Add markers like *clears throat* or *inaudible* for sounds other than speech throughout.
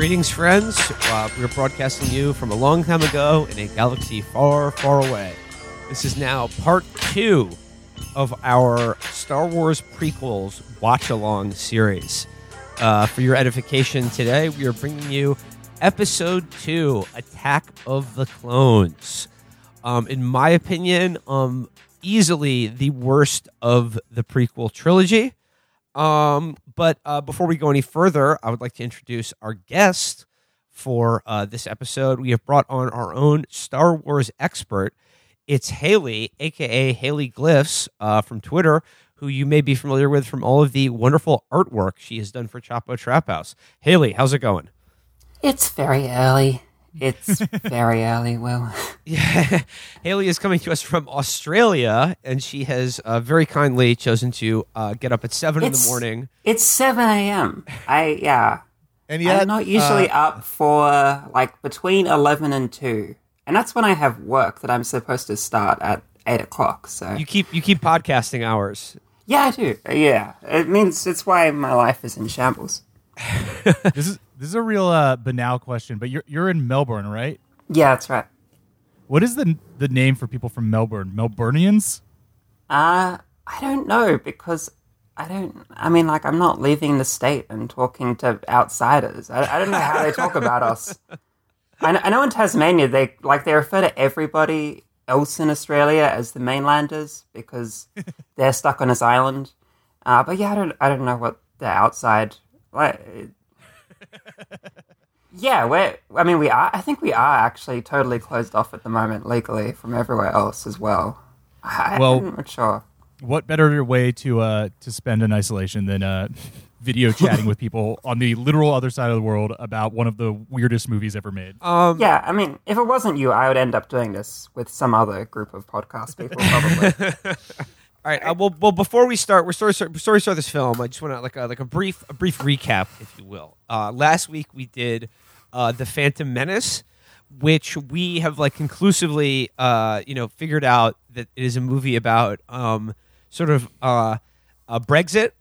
Greetings, friends. Uh, we're broadcasting you from a long time ago in a galaxy far, far away. This is now part two of our Star Wars prequels watch along series. Uh, for your edification today, we are bringing you episode two Attack of the Clones. Um, in my opinion, um, easily the worst of the prequel trilogy. Um, but uh, before we go any further, I would like to introduce our guest for uh, this episode. We have brought on our own Star Wars expert. It's Haley, aka Haley Glyphs, uh, from Twitter, who you may be familiar with from all of the wonderful artwork she has done for Chapo Trap House. Haley, how's it going? It's very early. It's very early, Will. *laughs* Yeah, Haley is coming to us from Australia, and she has uh, very kindly chosen to uh, get up at seven in the morning. It's 7 a.m. I, yeah. *laughs* And yet, I'm not usually uh, up for like between 11 and 2. And that's when I have work that I'm supposed to start at 8 o'clock. So, You keep you keep podcasting hours. yeah, I do. Uh, Yeah. It means it's why my life is in shambles. *laughs* this is this is a real uh, banal question, but you're you're in Melbourne, right? Yeah, that's right. What is the the name for people from Melbourne? Melburnians? Uh, I don't know because I don't. I mean, like, I'm not leaving the state and talking to outsiders. I, I don't know how they talk about us. *laughs* I know, I know in Tasmania they like they refer to everybody else in Australia as the mainlanders because they're stuck on this island. Uh, but yeah, I don't. I don't know what the outside like. *laughs* Yeah, we're. I mean, we are. I think we are actually totally closed off at the moment legally from everywhere else as well. I, Well- I'm not sure. What better way to uh, to spend in isolation than uh, *laughs* video chatting with people on the literal other side of the world about one of the weirdest movies ever made? Um, Yeah, I mean, if it wasn't you, I would end up doing this with some other group of podcast people, probably. *laughs* All right. Uh, well, well, before we start, we're sorry, sorry, we start this film. I just want to like a, like a brief a brief recap, if you will. Uh, last week we did uh, the Phantom Menace, which we have like conclusively, uh, you know, figured out that it is a movie about um, sort of uh, uh, Brexit,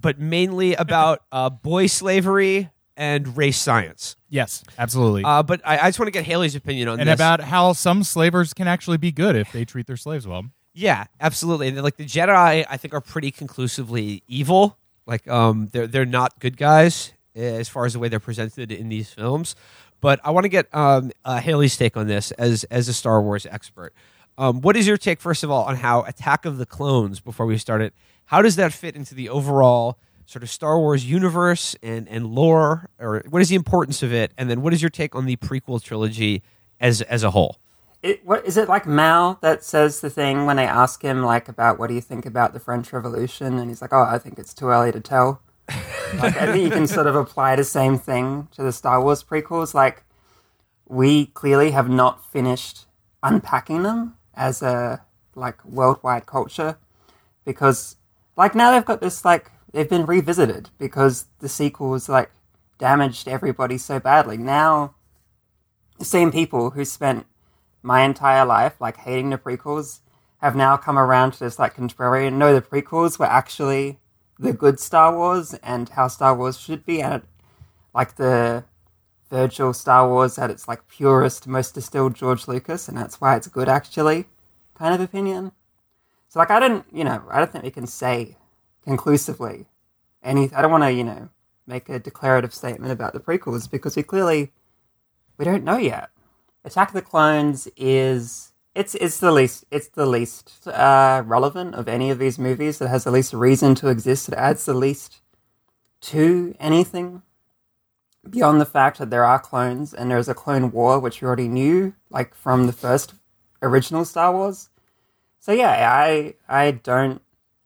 but mainly *laughs* about uh, boy slavery and race science. yes, absolutely. Uh, but I, I just want to get Haley's opinion on and this. about how some slavers can actually be good if they treat their slaves well. Yeah, absolutely. And like the Jedi, I think are pretty conclusively evil. Like, um, they're they're not good guys eh, as far as the way they're presented in these films. But I want to get um, uh, Haley's take on this as as a Star Wars expert. Um, what is your take, first of all, on how Attack of the Clones? Before we start it, how does that fit into the overall sort of Star Wars universe and and lore, or what is the importance of it? And then, what is your take on the prequel trilogy as as a whole? It, what is it like Mao that says the thing when they ask him like about what do you think about the French Revolution, and he's like, "Oh, I think it's too early to tell." *laughs* like, I think you can sort of apply the same thing to the Star Wars prequels. Like, we clearly have not finished unpacking them as a like worldwide culture because like now they've got this like they've been revisited because the sequels like damaged everybody so badly. Now the same people who spent my entire life like hating the prequels have now come around to this like contrarian no the prequels were actually the good Star Wars and how Star Wars should be and it, like the Virgil Star Wars at its like purest, most distilled George Lucas, and that's why it's good actually, kind of opinion. So like I don't, you know, I don't think we can say conclusively any. I don't want to, you know, make a declarative statement about the prequels because we clearly we don't know yet. Attack of the Clones is it's it's the least it's the least uh, relevant of any of these movies. It has the least reason to exist. It adds the least to anything beyond the fact that there are clones and there's a clone war, which we already knew, like from the first original Star Wars. So yeah, I I don't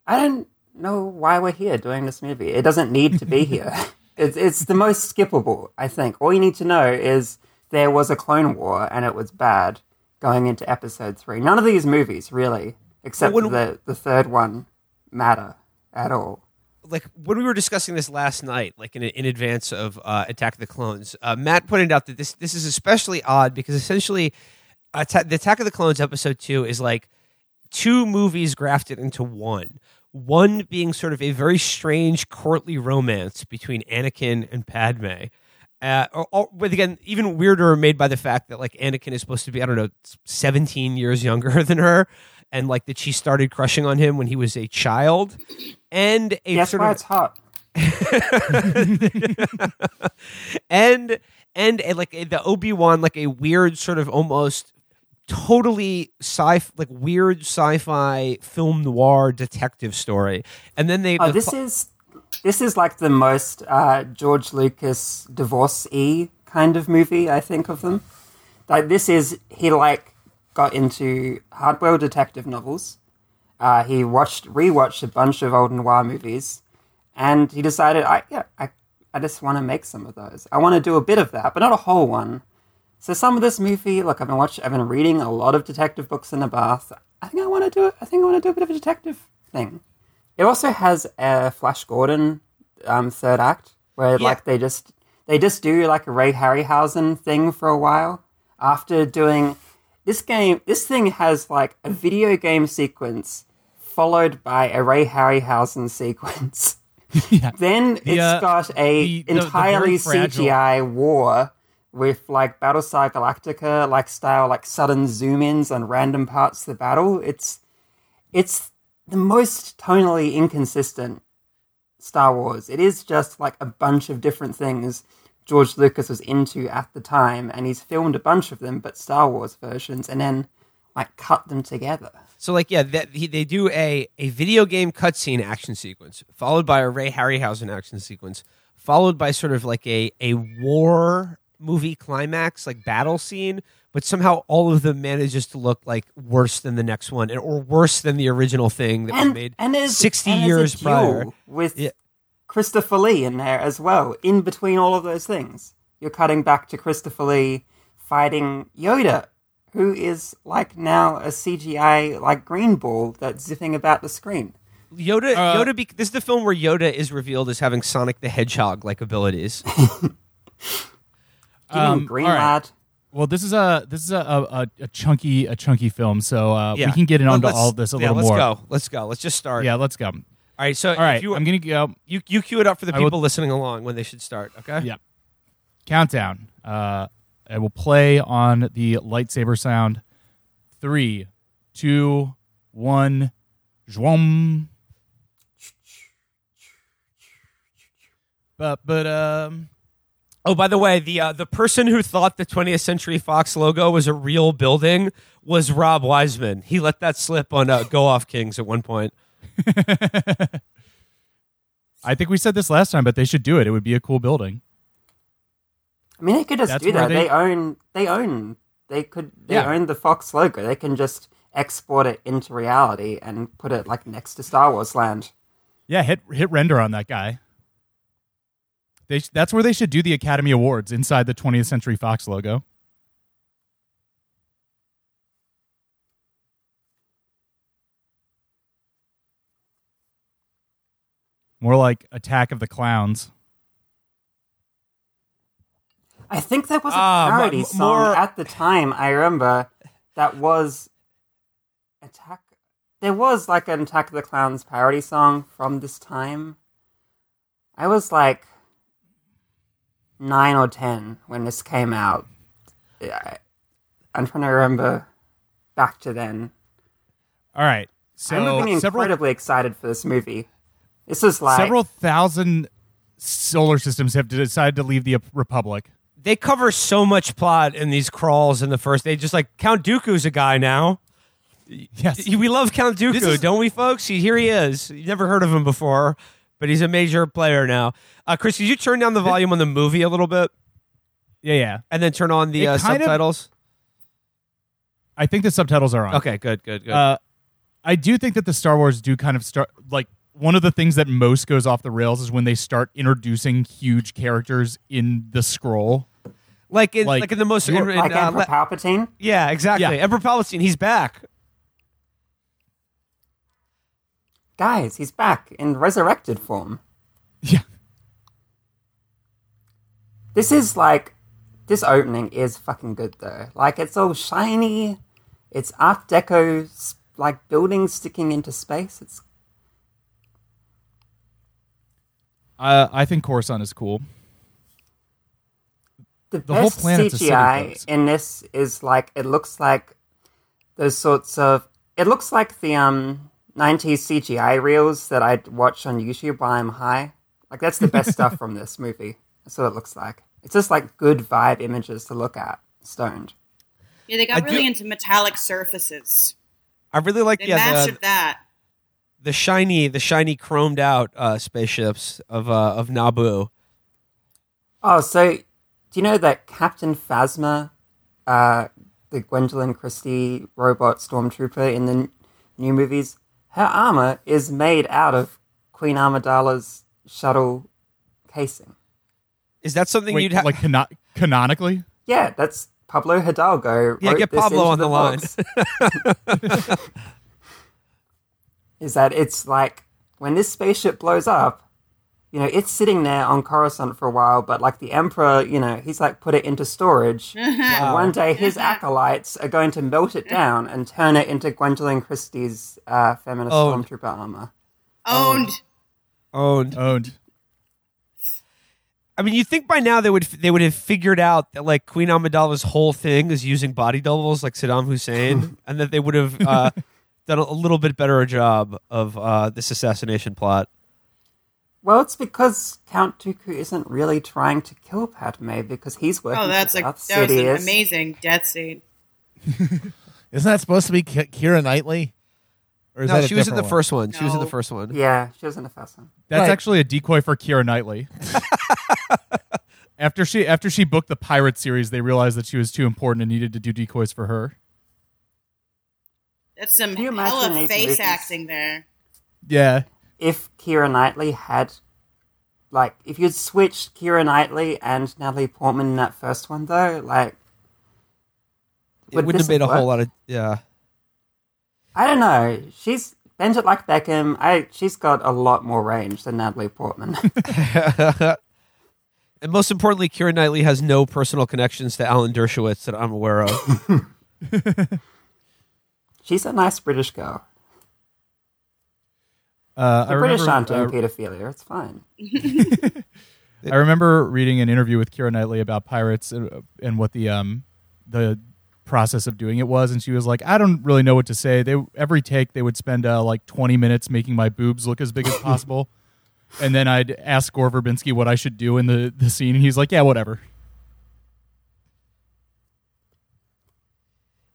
I don't know why we're here doing this movie. It doesn't need to be here. *laughs* It's it's the most skippable, I think. All you need to know is there was a clone war and it was bad going into episode three. None of these movies really, except Well, when- the the third one, matter at all. like when we were discussing this last night, like in, in advance of uh, Attack of the Clones, uh, Matt pointed out that this this is especially odd because essentially, Atta- the Attack of the Clones episode two is like two movies grafted into one. One being sort of a very strange courtly romance between Anakin and Padme, Uh, or, or, but again, even weirder, made by the fact that like Anakin is supposed to be I don't know, seventeen years younger *laughs* than her, and like that she started crushing on him when he was a child, and a That's sort why of it's hot. *laughs* and and a, like a, the Obi Wan like a weird sort of almost totally sci like weird sci-fi film noir detective story, and then they Oh, the this is this is like the most uh, George Lucas divorce-y kind of movie I think of them. Like this is he like got into hardboiled detective novels. Uh, he watched rewatched a bunch of old noir movies, and he decided, I yeah, I I just want to make some of those. I want to do a bit of that, but not a whole one. So some of this movie, look, I've been watching, I've been reading a lot of detective books in the bath. I think I want to do it. I think I want to do a bit of a detective thing. It also has a Flash Gordon um, third act where Yeah. like they just they just do like a Ray Harryhausen thing for a while after doing this game. This thing has like a video game sequence followed by a Ray Harryhausen sequence. *laughs* *laughs* yeah. Then it's uh, got a the- the- the entirely very fragile- CGI war with like Battlestar Galactica like style like sudden zoom ins on random parts of the battle. It's it's the most tonally inconsistent Star Wars. It is just like a bunch of different things George Lucas was into at the time, and he's filmed a bunch of them, but Star Wars versions, and then like cut them together. So like yeah, that, he, they do a a video game cutscene action sequence, followed by a Ray Harryhausen action sequence, followed by sort of like a a war movie climax, like battle scene. But somehow all of them manages to look like worse than the next one, and- or worse than the original thing that was made and there's, sixty and there's years a duel prior. with Yeah. Christopher Lee in there as well. In between all of those things, you're cutting back to Christopher Lee fighting Yoda, who is like now a CGI like green ball that's zipping about the screen. Yoda, Uh, Yoda. Be- this is the film where Yoda is revealed as having Sonic the Hedgehog like abilities. *laughs* Give him Um, green all right. lad. Well, this is a this is a, a, a chunky a chunky film, so uh, Yeah. we can get in onto let's- all of this a yeah, little let's more. go. Let's go. Let's just start. Yeah, let's go. All right. So All right, if you, I'm gonna go. you you cue it up for the I will- people listening along when they should start. Okay. Yeah. Countdown. Uh, I will play on the lightsaber sound. Three, two, one. Zhwam. But but um. Oh, by the way, the uh, the person who thought the 20th Century Fox logo was a real building was Rob Wiseman. He let that slip on uh, Go Off Kings at one point. *laughs* I think we said this last time, but they should do it. It would be a cool building. I mean, they could just That's do that. they- They... own. They own. They could. They Yeah. own the Fox logo. They can just export it into reality and put it like next to Star Wars Land. Yeah, hit hit render on that guy. They sh- that's where they should do the Academy Awards inside the 20th Century Fox logo. More like Attack of the Clowns. I think that was a Ah, mo- parody song more- at the time. I remember that was attack. There was like an Attack of the Clowns parody song from this time. I was like nine or ten when this came out. I- I'm trying to remember back to then. All right. So I remember So being several incredibly excited for this movie. This is like several thousand solar systems have decided to leave the Republic. They cover so much plot in these crawls in the first. They just like Count Dooku's a guy now. Yes. We love Count Dooku, is- don't we, folks? Here he is. You never heard of him before, but he's a major player now. Uh, Chris, did you turn down the volume on the movie a little bit Yeah, yeah. and then turn on the It uh, kind of- subtitles? I think the subtitles are on. Okay, good, good, good. Uh, I do think that the Star Wars do kind of start like one of the things that most goes off the rails is when they start introducing huge characters in the scroll. like, in, like, like, in the most, in, in, like uh, Emperor le- Palpatine. yeah, exactly. Yeah. Emperor Palpatine, he's back. Guys, he's back in resurrected form. Yeah. This is like this opening is fucking good though. Like it's all shiny. It's Art Deco like buildings sticking into space. It's Uh, I think Coruscant is cool. the, The whole best planet's a city, CGI in this is like it looks like those sorts of. It looks like the um 90s CGI reels that I'd watch on YouTube while I'm high. Like that's the best stuff from this *laughs* movie. That's what it looks like. It's just like good vibe images to look at. Stoned. Yeah, they got I do- really into metallic surfaces. I really like They yeah, mastered the, that. the shiny, the shiny chromed out uh, spaceships of uh, of Naboo. Oh, so do you know that Captain Phasma, uh, the Gwendoline Christie robot stormtrooper in the n- new movies, her armor is made out of Queen Amidala's shuttle casing. Is that something Wait, you'd have? like cano- canonically? Yeah, that's Pablo Hidalgo. Yeah, wrote get this Pablo on the line. *laughs* is that it's like when this spaceship blows up, you know, it's sitting there on Coruscant for a while, but like the Emperor, you know, he's like put it into storage. *laughs* and one day his acolytes are going to melt it down and turn it into Gwendoline Christie's uh, feminist Oh. stormtrooper armor. Owned. Owned. Owned. I mean, you think by now they would they would have figured out that like Queen Amidala's whole thing is using body doubles like Saddam Hussein, *laughs* and that they would have uh, done a little bit better a job of uh, this assassination plot. Well, it's because Count Dooku isn't really trying to kill Padme because he's oh, working Oh, that's for like Darth that was an amazing death scene. *laughs* Isn't that supposed to be Ki- Keira Knightley? Or is no, that she was in the different first one. She was in the first one. Yeah, she was in the first one. That's Right. actually a decoy for Keira Knightley. *laughs* after she after she booked the pirate series, they realized that she was too important and needed to do decoys for her. That's some Can you imagine hella face movies? acting there. Yeah. If Keira Knightley had, like, if you'd switched Keira Knightley and Natalie Portman in that first one, though, like, It would wouldn't have been made a whole lot of yeah. I don't know. She's bend it like Beckham. I she's got a lot more range than Natalie Portman. *laughs* *laughs* And most importantly, Keira Knightley has no personal connections to Alan Dershowitz that I'm aware of. *laughs* she's a nice British girl. Uh, The I British remember, aren't doing uh, pedophilia. It's fine. *laughs* *laughs* I remember reading an interview with Keira Knightley about pirates and, and what the um the process of doing it was, and she was like, "I don't really know what to say." They every take they would spend uh, like twenty minutes making my boobs look as big as *laughs* possible, and then I'd ask Gore Verbinski what I should do in the the scene, and he's like, "Yeah, whatever."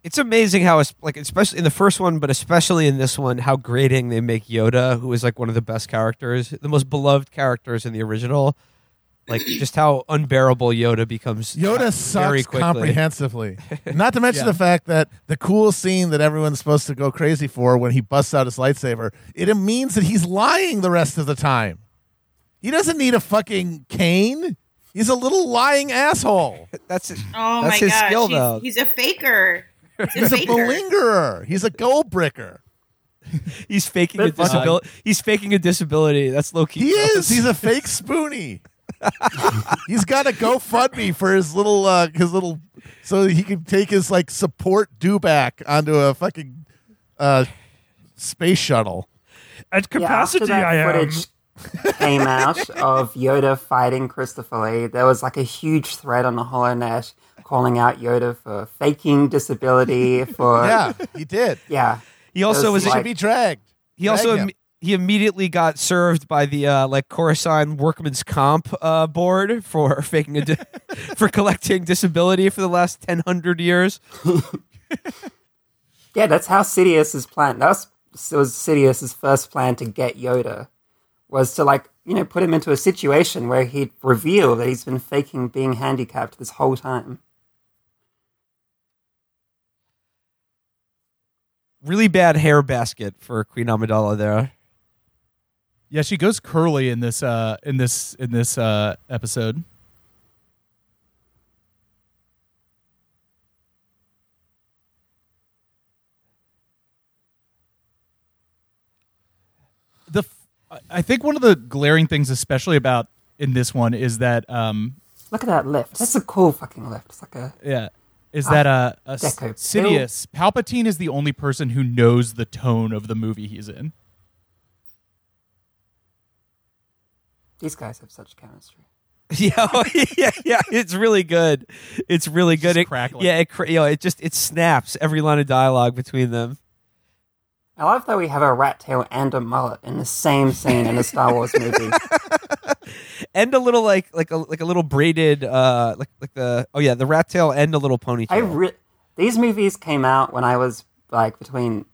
It's amazing how it's like especially in the first one but especially in this one how grating they make yoda who is like one of the best characters the most beloved characters in the original like *clears throat* just how unbearable yoda becomes uh, Yoda very sucks quickly comprehensively. Not to mention *laughs* Yeah. the fact that the cool scene that everyone's supposed to go crazy for when he busts out his lightsaber, it means that he's lying the rest of the time. He doesn't need a fucking cane. He's a little lying asshole. *laughs* that's Oh That's my his gosh, skill, he's, though. he's a faker. He's He's a a faker. malingerer. He's a gold bricker. *laughs* he's faking a But- disability he's faking a disability that's low-key He is. He's a fake spoonie. *laughs* He's got a GoFundMe for his little uh his little so he can take his like support dewback onto a fucking uh space shuttle. at Yeah, I am. footage came out of Yoda fighting Christopher Lee, there was like a huge thread on the HoloNet calling out Yoda for faking disability, for *laughs* Yeah, he did. yeah. he also was It was He should be dragged. he also him. he immediately got served by the uh, like Coruscant Workman's Comp uh, board for *laughs* faking a di- *laughs* for collecting disability for the last ten hundred years. Yeah, that's how Sidious's plan. That was, was Sidious's first plan to get Yoda, was to like you know put him into a situation where he'd reveal that he's been faking being handicapped this whole time. Really bad hair basket for Queen Amidala there. Yeah, she goes curly in this uh in this in this uh episode. The f- I- I think one of the glaring things, especially about in this one, is that um Look at that lift. That's a cool fucking lift. It's like a yeah is that a, Deco. Sidious Palpatine is the only person who knows the tone of the movie he's in. these guys have such chemistry. *laughs* Yeah, oh, yeah, yeah. It's really good. It's really good. Just It- crackling. yeah, it, you know, it just it snaps every line of dialogue between them. I love that we have a rat tail and a mullet in the same scene in a Star Wars movie. *laughs* and a little like like a like a little braided uh like like the oh yeah the rat tail and a little ponytail. I re- these movies came out when I was like between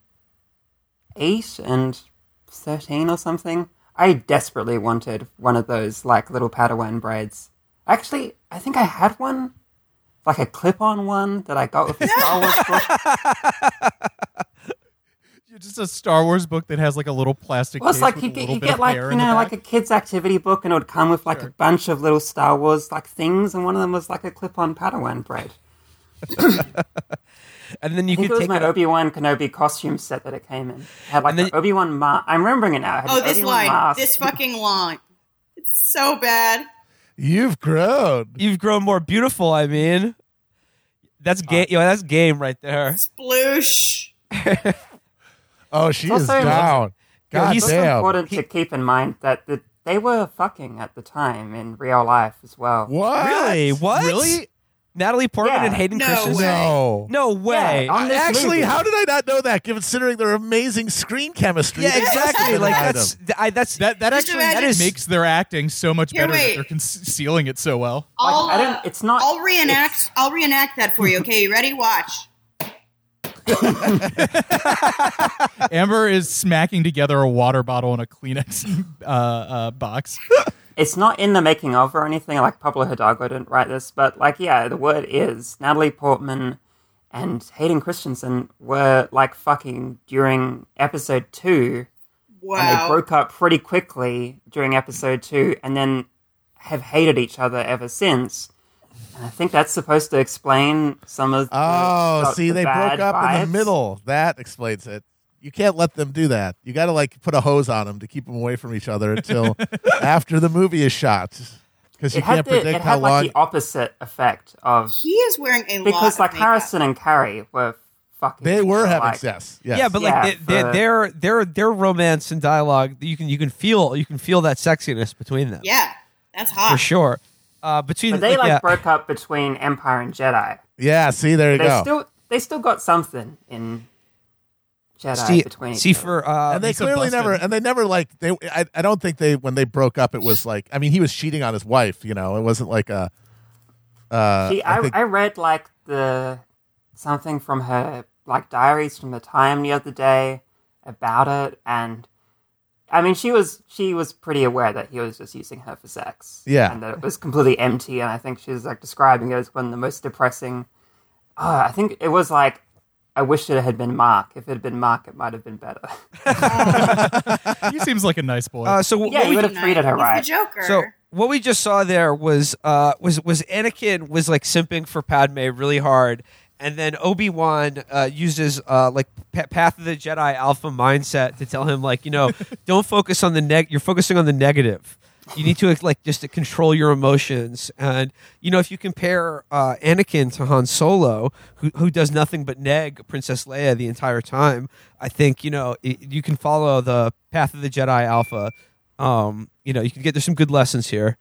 eight and thirteen or something. I desperately wanted one of those like little Padawan braids. Actually, I think I had one, like a clip-on one that I got with the Star Wars *laughs* book. You're just a Star Wars book that has like a little plastic. Well, it's case like you get you get like you know like a kid's activity book, and it would come with like a bunch of little Star Wars like things, and one of them was like a clip-on Padawan braid. *laughs* and then you I think could it was take my. Obi Wan Kenobi costume set that it came in. It had like then- an Obi Wan mask. I'm remembering it now. It Oh, this Obi-Wan line. mask. This fucking line. It's so bad. You've grown. You've grown more beautiful. I mean, that's game. Uh, you know, that's game right there. Sploosh. *laughs* Oh, she It's is also- down. Yeah, God he's- It's also damn. important to keep in mind that the, they were fucking at the time in real life as well. What? Really? What? Really? Natalie Portman Yeah. and Hayden No Christensen. way. No. No way. Yeah, Actually, movie. how did I not know that? Considering their amazing screen chemistry. yeah, They must have exactly. Like that's. I, that's That that actually That is- makes their acting so much Here, better that they're concealing it so well. Like, I'll, I uh, don't. It's not. I'll reenact. I'll reenact that for you. Okay, you ready? Watch. *laughs* Amber is smacking together a water bottle and a Kleenex *laughs* uh, uh, box. It's not in the making of or anything. Like Pablo Hidalgo didn't write this, but like yeah, the word is Natalie Portman and Hayden Christensen were like fucking during episode two. and they broke up pretty quickly during episode two, and then have hated each other ever since. And I think that's supposed to explain some of. The, Oh, the- see, the they bad broke up in the middle. That explains it. You can't let them do that. You got to like put a hose on them to keep them away from each other until *laughs* after the movie is shot, because you It can't the, predict it how had like long. the opposite effect of He is wearing a because of like makeup. Harrison and Carrie were fucking. they were having like, sex. Yes. yeah, but Yeah, like they, for- their their their romance and dialogue, you can you can feel you can feel that sexiness between them Yeah, that's hot for sure. Uh, between But they like yeah. broke up between Empire and Jedi. yeah. See, there you They go. still they still got something in Jedi see, between. each see other. for uh, and they clearly never, and they never like they. I, I don't think they when they broke up, it was like. I mean, he was cheating on his wife. You know, it wasn't like a. Uh, See, I, I think- I read like the something from her like diaries from the time the other day about it, and I mean, she was she was pretty aware that he was just using her for sex, Yeah. and that it was completely empty. And I think she was like describing it as one of the most depressing. Oh, I think it was like. I wish it had been Mark. If it had been Mark, it might have been better. *laughs* He seems like a nice boy. uh, so Yeah, what you we would have treated her He's right. the Joker. So what we just saw there was uh was was Anakin was like simping for Padme really hard, and then Obi Wan uh, uses uh like Pa- Path of the Jedi Alpha mindset to tell him like you know *laughs* don't focus on the neg you're focusing on the negative. You need to like just to control your emotions, and you know if you compare uh, Anakin to Han Solo, who who does nothing but neg Princess Leia the entire time, I think you know it, you can follow the Path of the Jedi Alpha um, you know, you can get there's some good lessons here.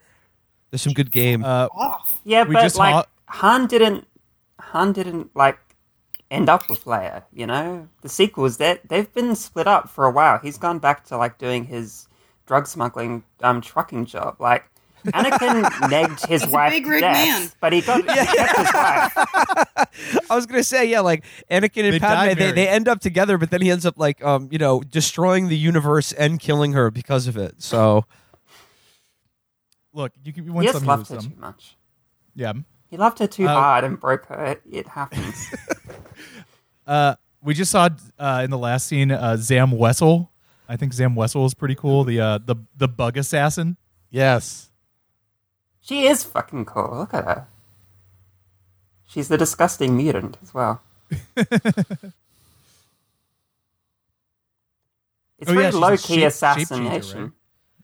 There's some good game. Uh. Yeah, We but just like ha- Han didn't Han didn't like end up with Leia, you know? The sequels that they've been split up for a while. He's gone back to like doing his drug smuggling um trucking job. Like *laughs* Anakin negged his a wife big to death, man. but he got he kept his wife. *laughs* I was gonna say, yeah, like Anakin and They Padme, they, they end up together, but then he ends up like, um, you know, destroying the universe and killing her because of it. So look, you can He win just some, you loved lose her too much. Yeah. He loved her too Uh, hard and broke her. It, it happens. *laughs* Uh, we just saw uh, in the last scene uh, Zam Wesell. I think Zam Wesell is pretty cool. The uh, the the bug assassin. yes. she is fucking cool. Look at her. She's the disgusting mutant as well. *laughs* It's Oh, very yeah, low key shape- assassination. shape-changer, right?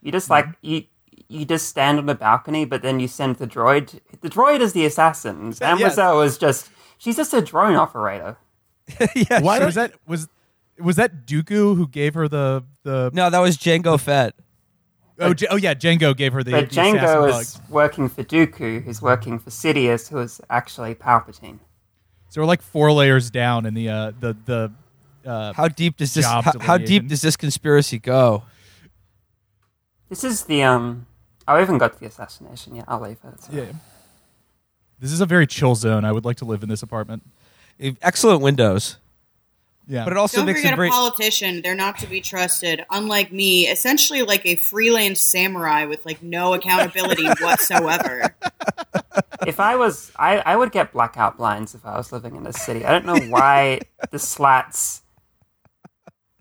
You just like you you just stand on the balcony, but then you send the droid. The droid is the assassin. *laughs* And Yes. Rizzo is just she's just a drone operator. *laughs* yeah, Why So was that was was that Dooku who gave her the the? no, that was Jango Fett. Oh, J- oh yeah, Jango gave her the, but the assassin Jango bug. is working for Dooku, who's working for Sidious, who is actually Palpatine. So we're like four layers down in the uh, the the. Uh, How deep does this? How, how deep does this conspiracy go? This is the um. Oh, I haven't got to the assassination yet. I'll leave it. It's yeah. This is a very chill zone. I would like to live in this apartment. Eh, excellent windows, Yeah, but it also Don't makes forget it a very. politician. They're not to be trusted. Unlike me, essentially like a freelance samurai with like no accountability *laughs* whatsoever. If I was, I, I would get blackout blinds if I was living in this city. I don't know why the slats.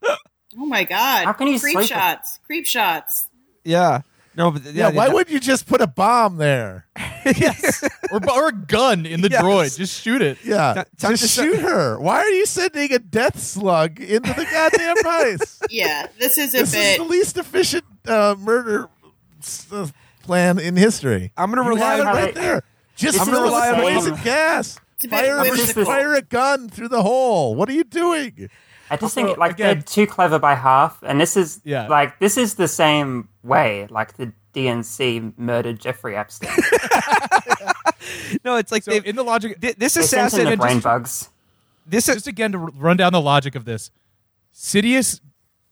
Oh my god! How can you creep sleep- shots? Creep shots. Yeah. No, but Yeah, yeah. why the- would you just put a bomb there? *laughs* *laughs* or, or a gun in the Yes. droid. Just shoot it. Yeah, Ti- time just to start- shoot her. Why are you sending a death slug into the goddamn *laughs* ice? Yeah, this is a this is the least efficient uh, murder uh, plan in history. I'm gonna rely have it on- right there. Just This is throw the the same- poison gas. It's a bit fire a gun through the hole. What are you doing? I just Also, think like again- they're too clever by half, and this is Yeah. like this is the same way like the DNC murdered Jeffrey Epstein. *laughs* no, it's like So in the logic, thi- this They sent in assassin the brain just, bugs. this just again to run down the logic of this, Sidious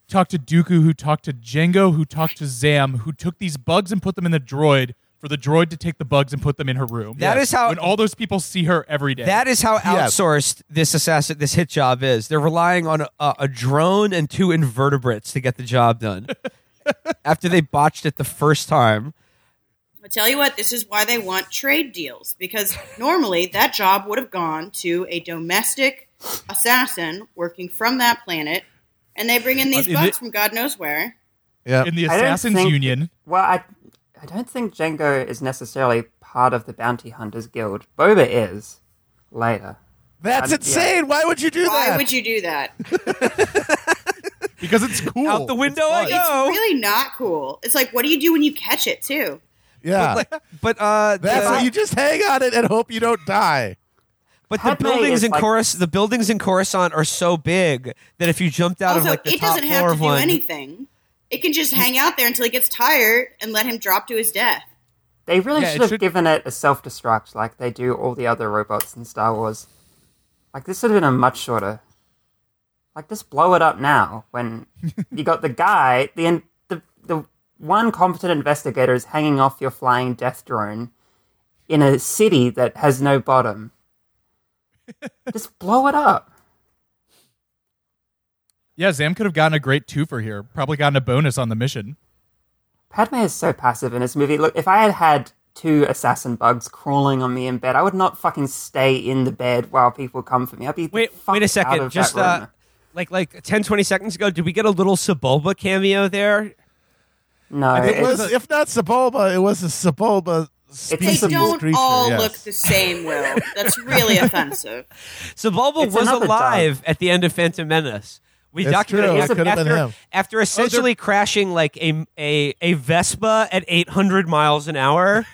talked to Dooku, who talked to Jango, who talked to Zam, who took these bugs and put them in the droid for the droid to take the bugs and put them in her room. That is how- when all those people see her every day. That is how Yes. outsourced this assassin, this hit job is. They're relying on a, a, a drone and two invertebrates to get the job done. *laughs* After they botched it the first time, I tell you what, this is why they want trade deals because normally that job would have gone to a domestic assassin working from that planet, and they bring in these Uh, in bugs the- from God knows where. Yeah, in the Assassins think- Union. Well, I I don't think Jango is necessarily part of the Bounty Hunters Guild. Boba is later. that's I'm- insane. Why would you do that? Why would you do that? *laughs* *laughs* Because it's cool. Out the window It's I fun. go. It's really not cool. It's like, what do you do when you catch it too? yeah, like, but uh, that's the, what you just hang on it and hope you don't die. but the buildings in like- Corus, the buildings in Coruscant are so big that if you jumped out also, of like the it top doesn't floor have to do one, anything. It can just hang out there until he gets tired and let him drop to his death. They really Yeah, should have should- given it a self destruct like they do all the other robots in Star Wars. Like this would have been a much shorter. Like just blow it up now when *laughs* you got the guy, the in- the the one competent investigator is hanging off your flying death drone in a city that has no bottom. *laughs* just blow it up. Yeah, Zam could have gotten a great twofer here. Probably gotten a bonus on the mission. Padme is so passive in this movie. Look, if I had had two assassin bugs crawling on me in bed, I would not fucking stay in the bed while people come for me. I'd be Wait, wait a out second. of Just uh, like like 10, 20 seconds ago, did we get a little Sebulba cameo there? no, It it's- was, if not Sebulba, it was a Sebulba They species It's a don't creature. all yes. look the same, Will. That's really *laughs* offensive. Sebulba It's was another alive at the end of Phantom Menace. We It's documented true. It after, could have been after, him. after essentially crashing like a, a a Vespa at 800 miles an hour,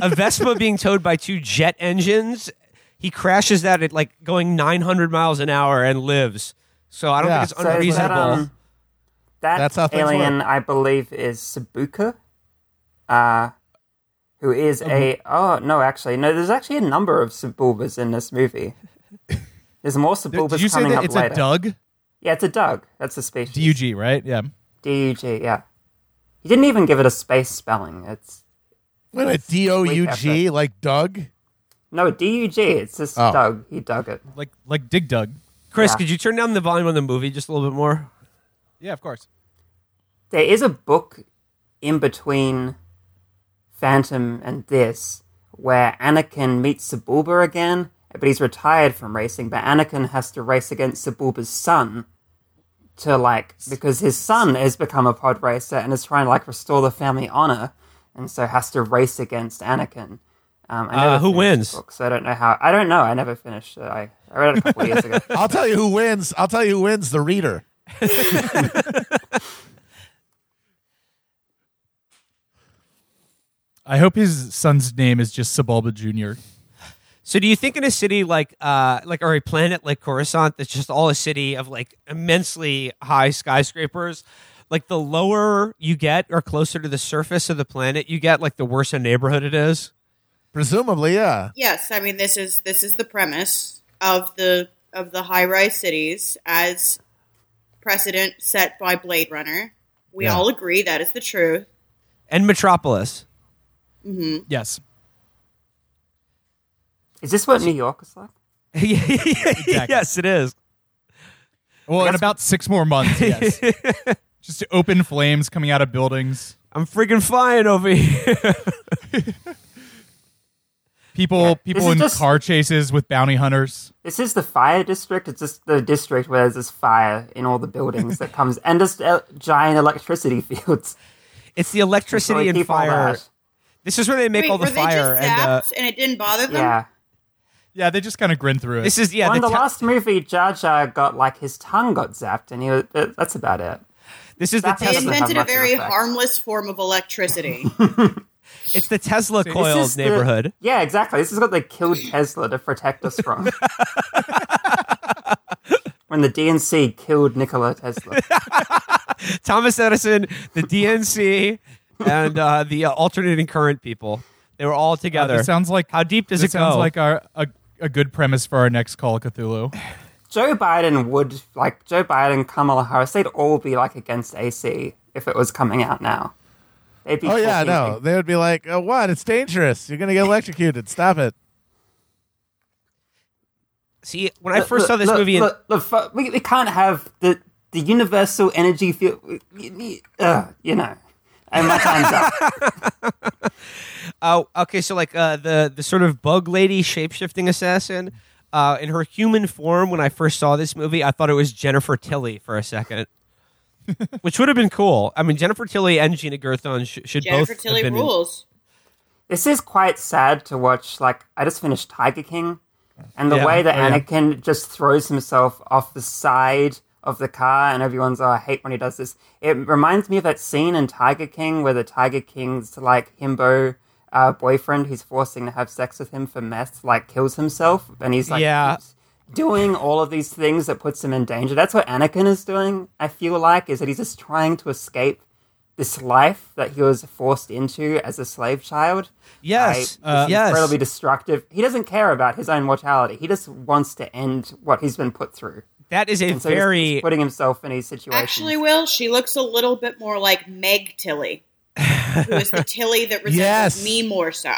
a Vespa *laughs* being towed by two jet engines. He crashes that at like going 900 miles an hour and lives. So I don't Yeah. think it's So unreasonable. that, um, that That's how alien, work. I believe, is Sabuka, uh, who is a. Oh no, actually, no. There's actually a number of Sebulbas in this movie. There's more Sebulbas Did you say coming that it's later. a Doug? Yeah, it's a Doug. That's a species. D U G, right? Yeah. D-U-G, yeah. He didn't even give it a space spelling. It's Wait a minute, D O U G, like Doug? no D-U-G. It's just Oh. Doug. He dug it. Like like Dig Dug. Chris, Yeah. could you turn down the volume on the movie just a little bit more? Yeah, of course. There is a book in between Phantom and this where Anakin meets Sebulba again, but he's retired from racing. But Anakin has to race against Sebulba's son to like because his son has become a pod racer and is trying to like restore the family honor, and so has to race against Anakin. Um, I Uh, who wins? Book, so I don't know how. I don't know. I never finished it. I, I read it a couple years ago. *laughs* I'll tell you who wins. I'll tell you who wins the reader. *laughs* I hope his son's name is just Sebulba Jr. So do you think in a city like uh like or a planet like Coruscant that's just all a city of like immensely high skyscrapers, like the lower you get or closer to the surface of the planet you get, like the worse a neighborhood it is. Presumably, yeah. Yes, I mean this is this is the premise of the of the high rise cities as precedent set by Blade Runner. We Yeah. all agree that is the truth. And Metropolis. Yes. Is this what New York is like? *laughs* Yes, it is. Well, in That's- about six more months, yes. *laughs* Just open flames coming out of buildings. I'm freaking flying over here. *laughs* People, Yeah. people is in just- car chases with bounty hunters. This is the fire district. It's just the district where there's this fire in all the buildings that comes, and just uh, giant electricity fields. It's the electricity and keep all fire. that. This is where they make Wait, all the were fire they just and uh, and it didn't bother them? Yeah. Yeah, they just kind of grin through it. this is yeah. well, in the the te- last movie, Jar Jar got like his tongue got zapped, and he was, uh, that's about it. this is the that They Tesla. have invented a very harmless form of electricity. *laughs* It's the Tesla This coiled is the- neighborhood. yeah, exactly. This is what they killed *laughs* Tesla to protect us from. *laughs* when the DNC killed Nikola Tesla. Thomas Edison, the DNC, and uh, the uh, alternating current people. They were all Uh, together. this sounds like How deep does this it sounds go? like our a, a good premise for our next Call of Cthulhu. Joe Biden would like Joe Biden, Kamala Harris. They'd all be like against AC if it was coming out now. They'd be Oh yeah, no. They would be like, oh, "What? It's dangerous. You're gonna get electrocuted. Stop it." See, when I Look, first saw this look, movie, in, look, look, we, we can't have the the universal energy field. Uh, you know, and my time's up. *laughs* oh, okay, so like uh, the the sort of bug lady shapeshifting assassin, uh, in her human form. When I first saw this movie, I thought it was Jennifer Tilly for a second, *laughs* which would have been cool. I mean, Jennifer Tilly and Gina Gershon sh- should Jennifer both Tilly have been in- rules. This is quite sad to watch. Like, I just finished Tiger King, and the Yeah, way that oh, yeah. Anakin just throws himself off the side of the car, and everyone's, oh, I hate when he does this. It reminds me of that scene in Tiger King where the Tiger King's, like, himbo uh, boyfriend who's forcing to have sex with him for meth, like, kills himself, and he's, like, Yeah. doing all of these things that puts him in danger. That's what Anakin is doing, I feel like, is that he's just trying to escape this life that he was forced into as a slave child Yes, right? uh, yes. incredibly destructive. He doesn't care about his own mortality. He just wants to end what he's been put through. That is a so very he's putting himself in a situation. Actually, Will, she looks a little bit more like Meg Tilly, *laughs* who is the Tilly that resembles Yes. me more so.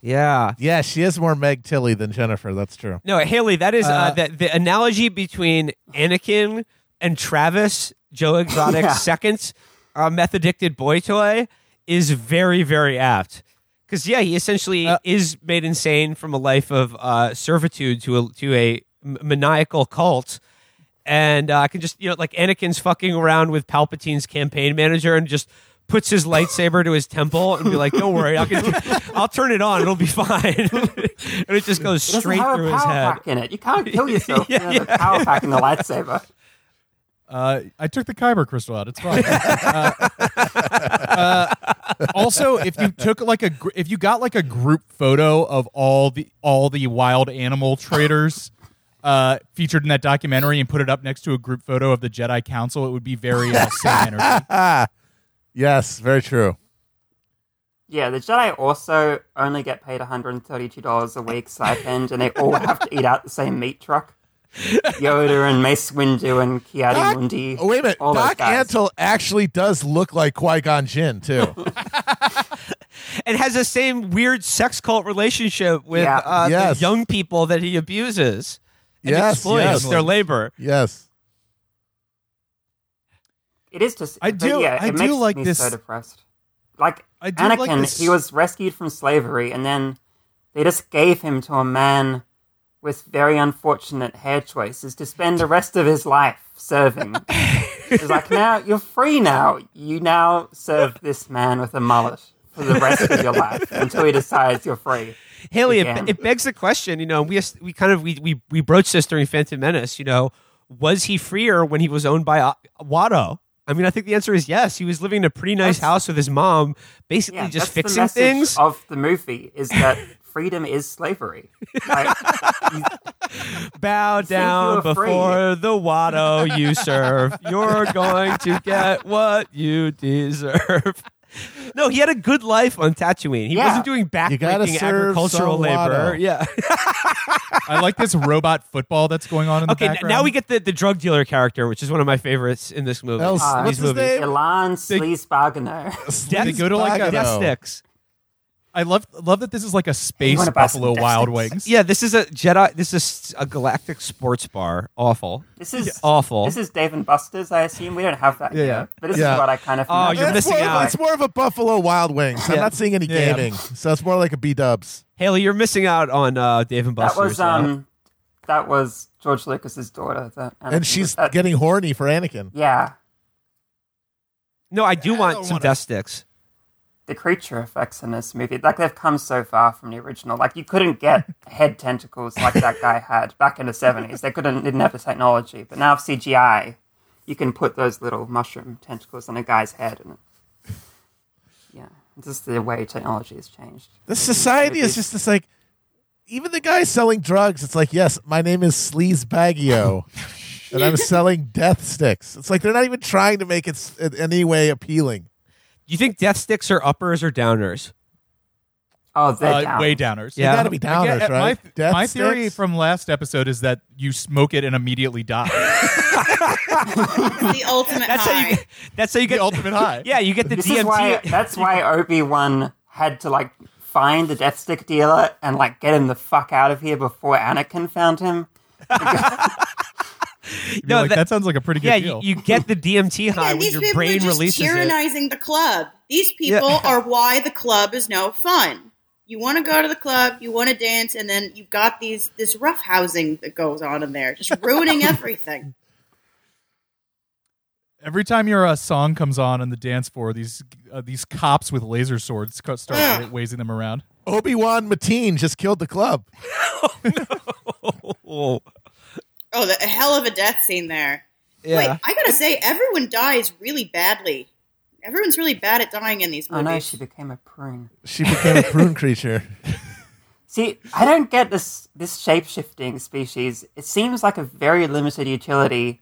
yeah. Yeah, she is more Meg Tilly than Jennifer. That's true. No, Haley, that is uh, Uh, the, the analogy between Anakin and Travis, Joe Exotic's Yeah. second uh, meth addicted boy toy, is very, very apt. Because yeah, he essentially Uh, is made insane from a life of uh, servitude to a to a m- maniacal cult, and uh, I can just you know like Anakin's fucking around with Palpatine's campaign manager and just puts his lightsaber to his temple and be like, "Don't worry, I can, I'll turn it on. It'll be fine." *laughs* and it just goes It straight have through a his head. pack in it. You can't kill *laughs* yourself Yeah, with a power pack in the lightsaber. Uh, I took the Kyber crystal out. It's fine. *laughs* uh, uh, also, if you took like a, gr- if you got like a group photo of all the all the wild animal traders uh, featured in that documentary and put it up next to a group photo of the Jedi Council, it would be very uh, *laughs* same energy. Yes, very true. Yeah, the Jedi also only get paid $132 a week stipend, and they all have to eat out the same meat truck. Yoda and Mace Windu and Kiadi Doc- Mundi. oh, wait a minute. all those Doc. Antle actually does look like Qui Gon Jinn too. *laughs* *laughs* and has the same weird sex cult relationship with Yeah. uh, Yes. the young people that he abuses and Yes, exploits yes. their labor. yes. It is just. I do- Yeah, I it do makes like me this- so depressed. Like I do like Anakin, this- he was rescued from slavery, and then they just gave him to a man with very unfortunate hair choices to spend the rest of his life serving. it's *laughs* like now you're free. Now you now serve this man with a mullet for the rest of your life until he decides you're free. Haley, it, it begs the question. You know, we we kind of we we we broached this during Phantom Menace. You know, was he freer when he was owned by uh, Watto? I mean, I think the answer is yes. He was living in a pretty nice That's- house with his mom, basically Yeah, just fixing things. of the movie is that *laughs* freedom is slavery. *laughs* Like, you- Bow down were free. before the Watto you serve. You're *laughs* going to get what you deserve. No, he had a good life on Tatooine. He Yeah. wasn't doing You gotta backbreaking agricultural labor. Yeah. *laughs* I like this robot football that's going on in the Okay, n- background. now we get the, the drug dealer character, which is one of my favorites in this movie. Els- Uh, what's his movies. name? Elan Sleazebaggano. Death, They go to like a- death sticks. I love love that this is like a space wanna buy some Buffalo Wild Wings. Yeah, this is a Jedi. This is a galactic sports bar. Awful. This is Awful. This is Dave and Buster's, I assume. We don't have that Yeah, here. But this Yeah. is what I kind of Oh, you're It's missing more, of, out. it's more of a Buffalo Wild Wings. I'm Yeah. not seeing any Yeah. gaming, so it's more like a B Dubs. Haley, you're missing out on uh, Dave and Buster's. That Buster's. was uh, um, that was George Lucas's daughter. That, And she's that- getting horny for Anakin. yeah. no, I do I want some wanna- death sticks. The creature effects in this movie, like they've come so far from the original. Like you couldn't get *laughs* head tentacles like that guy had back in the seventies. They couldn't, didn't have the technology. But now with CGI, you can put those little mushroom tentacles on a guy's head, and it, yeah, just the way technology has changed. The society is just this like, even the guy selling drugs. It's like, yes, my name is Sleaze Baggio, *laughs* and I'm *laughs* selling death sticks. It's like they're not even trying to make it in any way appealing. Do you think death sticks are uppers or downers? Oh, they're Uh, down. way downers. Yeah. They got to be downers, get- right? My, Death my theory sticks? from last episode is that you smoke it and immediately die. *laughs* the ultimate That's high. how you. Get, that's how you get the ultimate high. Yeah, you get the This DMT. why. That's why Obi Wan had to like find the Death Stick dealer and like get him the fuck out of here before Anakin found him. *laughs* *laughs* You're No, like, that- that, sounds like a pretty good yeah, deal. you, you get the DMT high Again, when these your people brain are just releases it. tyrannizing the club. These people *laughs* are why the club is no fun. You want to go to the club, you want to dance, and then you've got these this rough housing that goes on in there, just ruining *laughs* everything. Every time your uh, song comes on on the dance floor, these uh, these cops with laser swords start Ugh. wazing them around. Obi Wan Mateen just killed the club. *laughs* Oh, Oh, the a hell of a death scene there. yeah. Wait, I gotta say, everyone dies really badly. Everyone's really bad at dying in these Oh movies. no, she became a prune. She became a prune *laughs* creature. See, I don't get this this shape shifting species. It seems like a very limited utility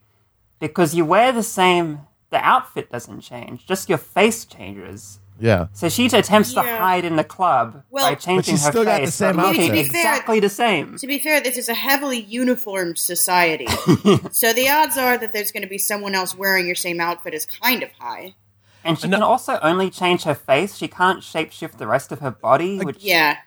because you wear the same. The outfit doesn't change, just your face changes. Yeah. So she attempts to hide in the club Well- by changing she's her still got face, the same but looking outfit. To be fair- exactly the same. To be fair, this is a heavily uniformed society. *laughs* so the odds are that there's going to be someone else wearing your same outfit is kind of high. And she can also only change her face. She can't shapeshift the rest of her body, which Yeah.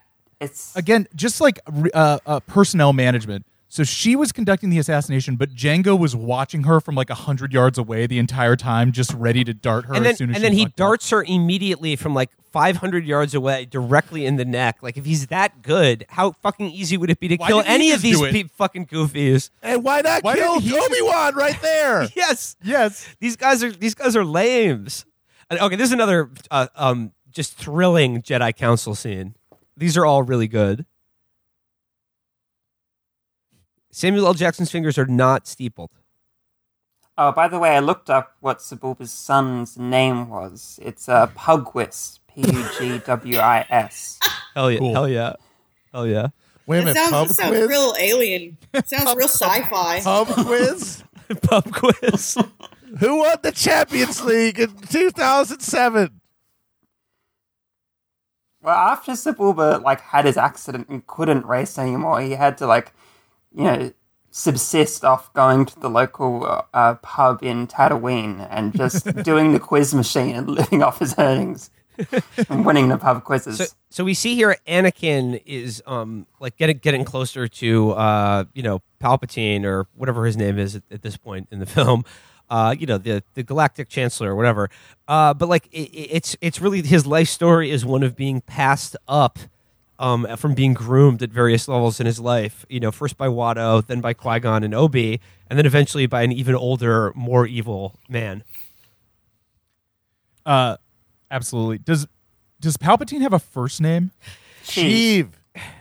it's Again, just like uh, uh, personnel management. So she was conducting the assassination, but Jango was watching her from like a hundred yards away the entire time, just ready to dart her and then as soon as and she then he fucked up. darts her immediately from like 500 yards away, directly in the neck. Like if he's that good, how fucking easy would it be to Why kill any of these pe- fucking goofies? And why not Why kill didn't he just- Obi Wan right there? *laughs* Yes, Yes. these guys are these guys are lames. And, okay, this is another uh, um just thrilling Jedi Council scene. These are all really good. Samuel L. Jackson's fingers are not steepled. Oh, by the way, I looked up what Sebulba's son's name was. It's uh, Pugwis. P U G W I S. *laughs* Hell yeah! Cool. Hell yeah! Hell yeah! Wait a minute. sounds, pub sounds quiz? real alien. It *laughs* sounds real sci-fi. Pub quiz? Pub quiz. Who won the Champions League in 2007? Well, after Sebulba like had his accident and couldn't race anymore, he had to like, you know, subsist off going to the local uh, uh, pub in Tatooine and just *laughs* doing the quiz machine and living off his earnings and winning the pub quizzes. So, so we see here Anakin is um like getting getting closer to uh you know Palpatine or whatever his name is at, at this point in the *laughs* film. Uh, you know the the Galactic Chancellor or whatever. Uh, but like it, it- it's it's really his life story is one of being passed up, um, from being groomed at various levels in his life. You know, first by Watto, then by Qui Gon and Obi, and then eventually by an even older, more evil man. Uh, absolutely. Does does Palpatine have a first name? Sheev.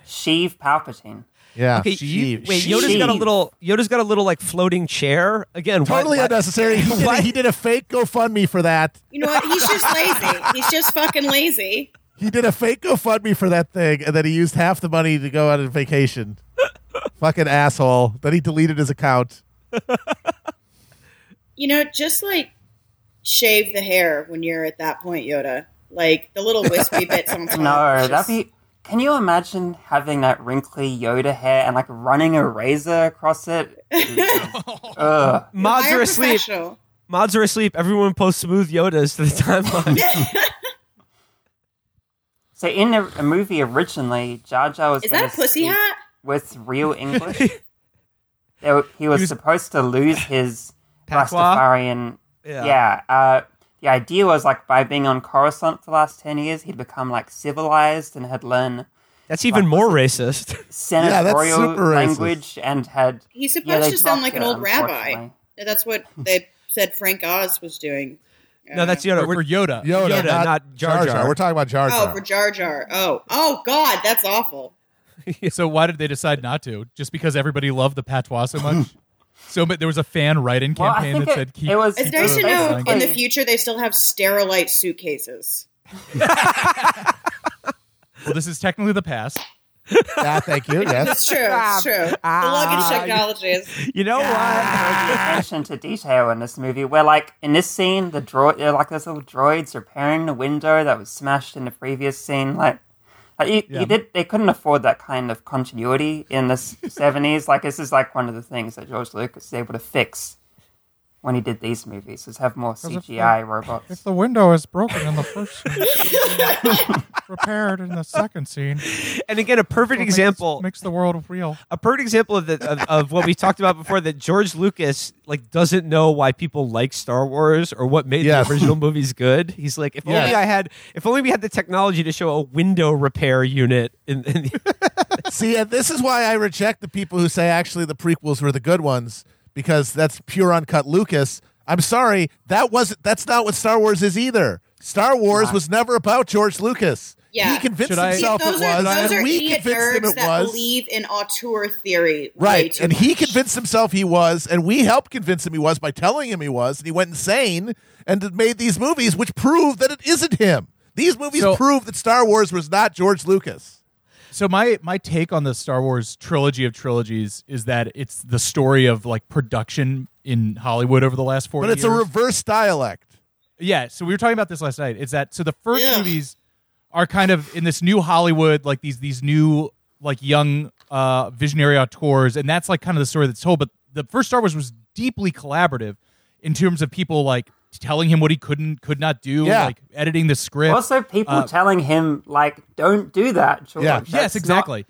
Sheev. Sheev Palpatine. Yeah. Okay, Sheev. wait, Yoda's got a little Yoda's got a little like floating chair again. Totally why- unnecessary. *laughs* He did, a, he did a fake GoFundMe for that. You know what? He's just lazy. He's just fucking lazy. He did a fake GoFundMe for that thing, and then he used half the money to go on a vacation. *laughs* Fucking asshole. Then he deleted his account. *laughs* You know, just like shave the hair when you're at that point, Yoda. Like the little wispy *laughs* bits on top. No, Just- that'd be. Can you imagine having that wrinkly Yoda hair and like running a razor across it? Ugh. Mods are asleep. Mods are asleep. Everyone posts smooth Yodas to the timeline. So in a, a movie originally, Jar Jar was Is that a pussy hat? with real *laughs* English. They were- he was, was- supposed to lose his *laughs* Patois? Rastafarian. Yeah. Yeah. uh, the idea was like by being on Coruscant for the last ten years, he'd become like civilized and had learned That's even more racist. *laughs* senatorial super racist. language and had. He's supposed they to sound like an old rabbi. That's what they said Frank Oz was doing. No, that's Yoda. For, We're- for Yoda. Yoda, Yoda, not, not Jar Jar. We're talking about Jar oh, Jar. Oh, for Jar Jar. Oh, oh God, that's awful. *laughs* So why did they decide not to? Just because everybody loved the patois so much? *laughs* so but there was a fan write-in Well, campaign think that it- said keep. it was- It's nice to know basically- in the future they still have sterilite suitcases. *laughs* well, this is technically the past. Yeah, thank you. Yes. It's true. It's true. The ah. luggage technology is. you know what? the attention to detail in this movie. Where like in this scene, the droid, they're like those little droids repairing the window that was smashed in the previous scene. Like, like you, Yeah. you did, they couldn't afford that kind of continuity in the *laughs* seventies. like this is like one of the things that George Lucas is able to fix when he did these movies is have more if CGI robots. If the window is broken in the first scene, *laughs* repaired in the second scene, And again, a perfect example. makes the world real. a perfect example of, the, of, of what we talked about before that George Lucas like doesn't know why people like Star Wars or what made Yes. the original movies good. He's like, if Yes. only I had, if only we had the technology to show a window repair unit. In, in the, *laughs* See, and this is why I reject the people who say actually the prequels were the good ones because that's pure uncut Lucas. I'm sorry, that wasn't. That's not what Star Wars is either. Star Wars was never about George Lucas. Yeah. he convinced Should I- himself those it are, was, those are and we convinced him it that was. believe in auteur theory. Right, too and he convinced himself he was, and we helped convince him he was by telling him he was, and he went insane and made these movies, which prove that it isn't him. These movies So- prove that Star Wars was not George Lucas. So my my take on the Star Wars trilogy of trilogies is that it's the story of like production in Hollywood over the last forty But it's a reverse dialect. Yeah, so we were talking about this last night. Is that so? The first Ugh. movies are kind of in this new Hollywood, like these these new like young uh, visionary auteurs, and that's like kind of the story that's told. But the first Star Wars was deeply collaborative in terms of people like telling him what he couldn't could not do, Yeah. like editing the script. Also, people Uh, telling him like, "Don't do that." George. Yeah. That's yes, not- exactly.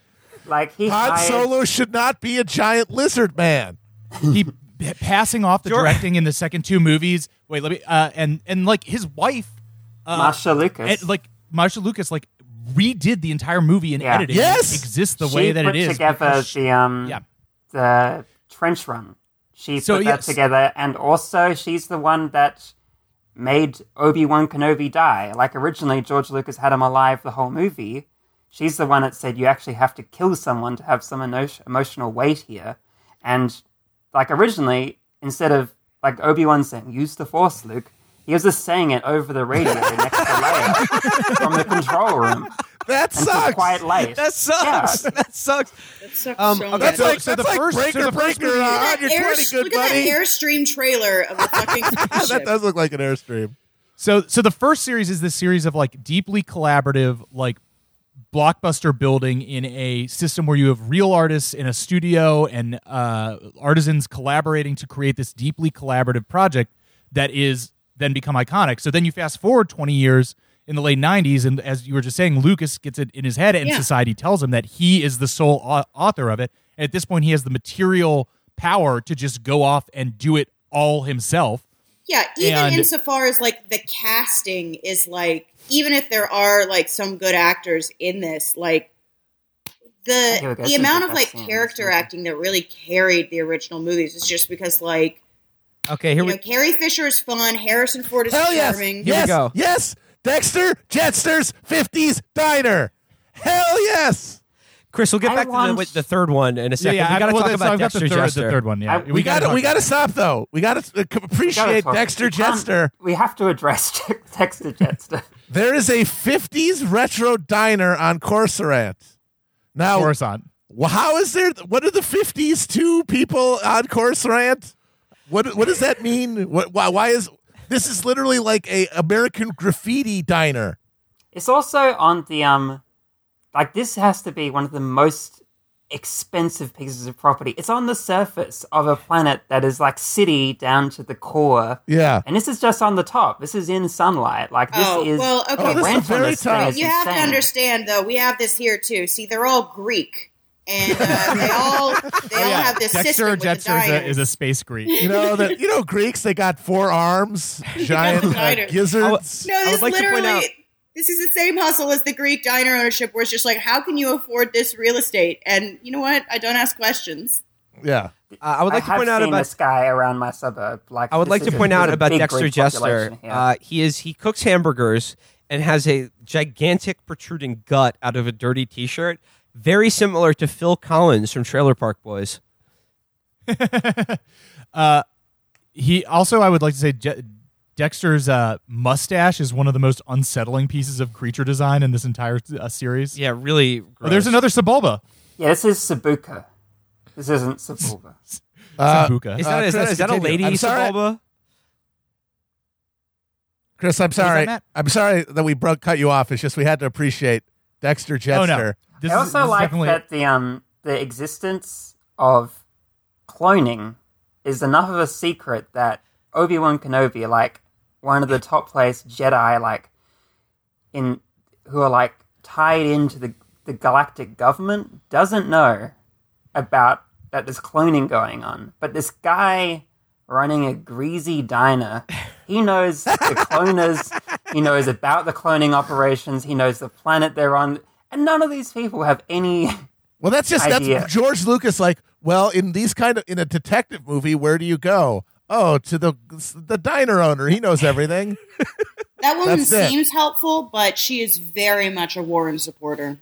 like he Han hired- Solo should not be a giant lizard man. *laughs* he p- passing off the Sure. directing in the second two movies. Wait, let me. Uh, and and like his wife, uh, Marsha Lucas. and, like Marsha Lucas, like redid the entire movie and Yeah. editing. Yes! it exists the she way that it is. together because she- the um yeah. the trench run. She So, put yes. that together, and also she's the one that made Obi Wan Kenobi die. Like originally, George Lucas had him alive the whole movie. She's the one that said you actually have to kill someone to have some emo- emotional weight here. And like originally, instead of like Obi Wan saying "Use the Force, Luke," he was just saying it over the radio next to Leia *laughs* from the control room That sucks. quite late. that sucks. Yeah. That sucks. That sucks Um, so okay. That's like so that's the like first- so breaker the first breaker movie- on That your air- twenty good look at that Airstream trailer of the fucking *laughs* that does look like an airstream. So so the first series is this series of like deeply collaborative like blockbuster building in a system where you have real artists in a studio and uh, artisans collaborating to create this deeply collaborative project that is then become iconic. So then you fast forward 20 years in the late 90s and as you were just saying Lucas gets it in his head and Yeah. society tells him that he is the sole author of it. And at this point he has the material power to just go off and do it all himself. Yeah, even And- insofar as like the casting is like, even if there are like some good actors in this, like the okay, the amount the of like scene in this character movie. acting that really carried the original movies is just because like Okay, here you we know Carrie Fisher is fun, Harrison Ford is Hell yes, charming. Here we go. yes. Dexter Jettster's fifties diner. Hell yes. Chris, we'll get I back to the, want- with the third one in a second. we I- got to well, talk that's- about I've got Dexter the third, Jettster. the third one. Yeah, I- We, got to we got to stop though. We got to We gotta uh, appreciate talk- Dexter we can't- Jettster. We have to address *laughs* Dexter Jettster. There is a 50s retro diner on Coruscant. Now, Coruscant. Well, how is there? What are the fifties two people on Coruscant? What what does that mean? What why, why is this is literally like a American graffiti diner? It's also on the um, like this has to be one of the most expensive pieces of property. It's on the surface of a planet that is like city down to the core. Yeah. And this is just on the top. This is in sunlight. Like this Oh, is well, okay, Oh, this is very this tough. is you have to understand though we have this here too see they're all greek and uh, they all *laughs* they all have this system Dexter with the is a, is a space Greek. You know that you know Greeks they got four arms, *laughs* giant uh, Diner. gizzards. no I this would like to point literally out- this is the same hustle as the greek diner ownership where it's just like how can you afford this real estate and you know what i don't ask questions Yeah. Uh, I would like I to point out about this guy around my suburb. Like I would like to is a- point out about Dexter Jettster. Uh, he is he cooks hamburgers and has a gigantic protruding gut out of a dirty T-shirt, very similar to Phil Collins from Trailer Park Boys. *laughs* He also, I would like to say, Je- Dexter's uh, mustache is one of the most unsettling pieces of creature design in this entire uh, series. Yeah, really. Oh, there's another Sebulba. yeah, this is Sabuka. This isn't Sebulba. *laughs* Uh, Sabuka. Is that, Uh, is that, that a lady I'm sorry. Sebulba? Chris, I'm sorry. I'm sorry that we broke cut you off. It's just we had to appreciate Dexter Jettster. Oh no, this I is, also is like definitely that the um the existence of cloning is enough of a secret that Obi Wan Kenobi, like one of the top placed Jedi, like in who are like tied into the the galactic government, doesn't know about that there's cloning going on. But this guy running a greasy diner, he knows the cloners, he knows about the cloning operations, he knows the planet they're on, and none of these people have any. *laughs* Well, that's just idea. that's George Lucas. Like, well, in these kind of in a detective movie, where do you go? Oh, to the the diner owner. He knows everything. *laughs* that woman That's it. seems helpful but she is very much a warren supporter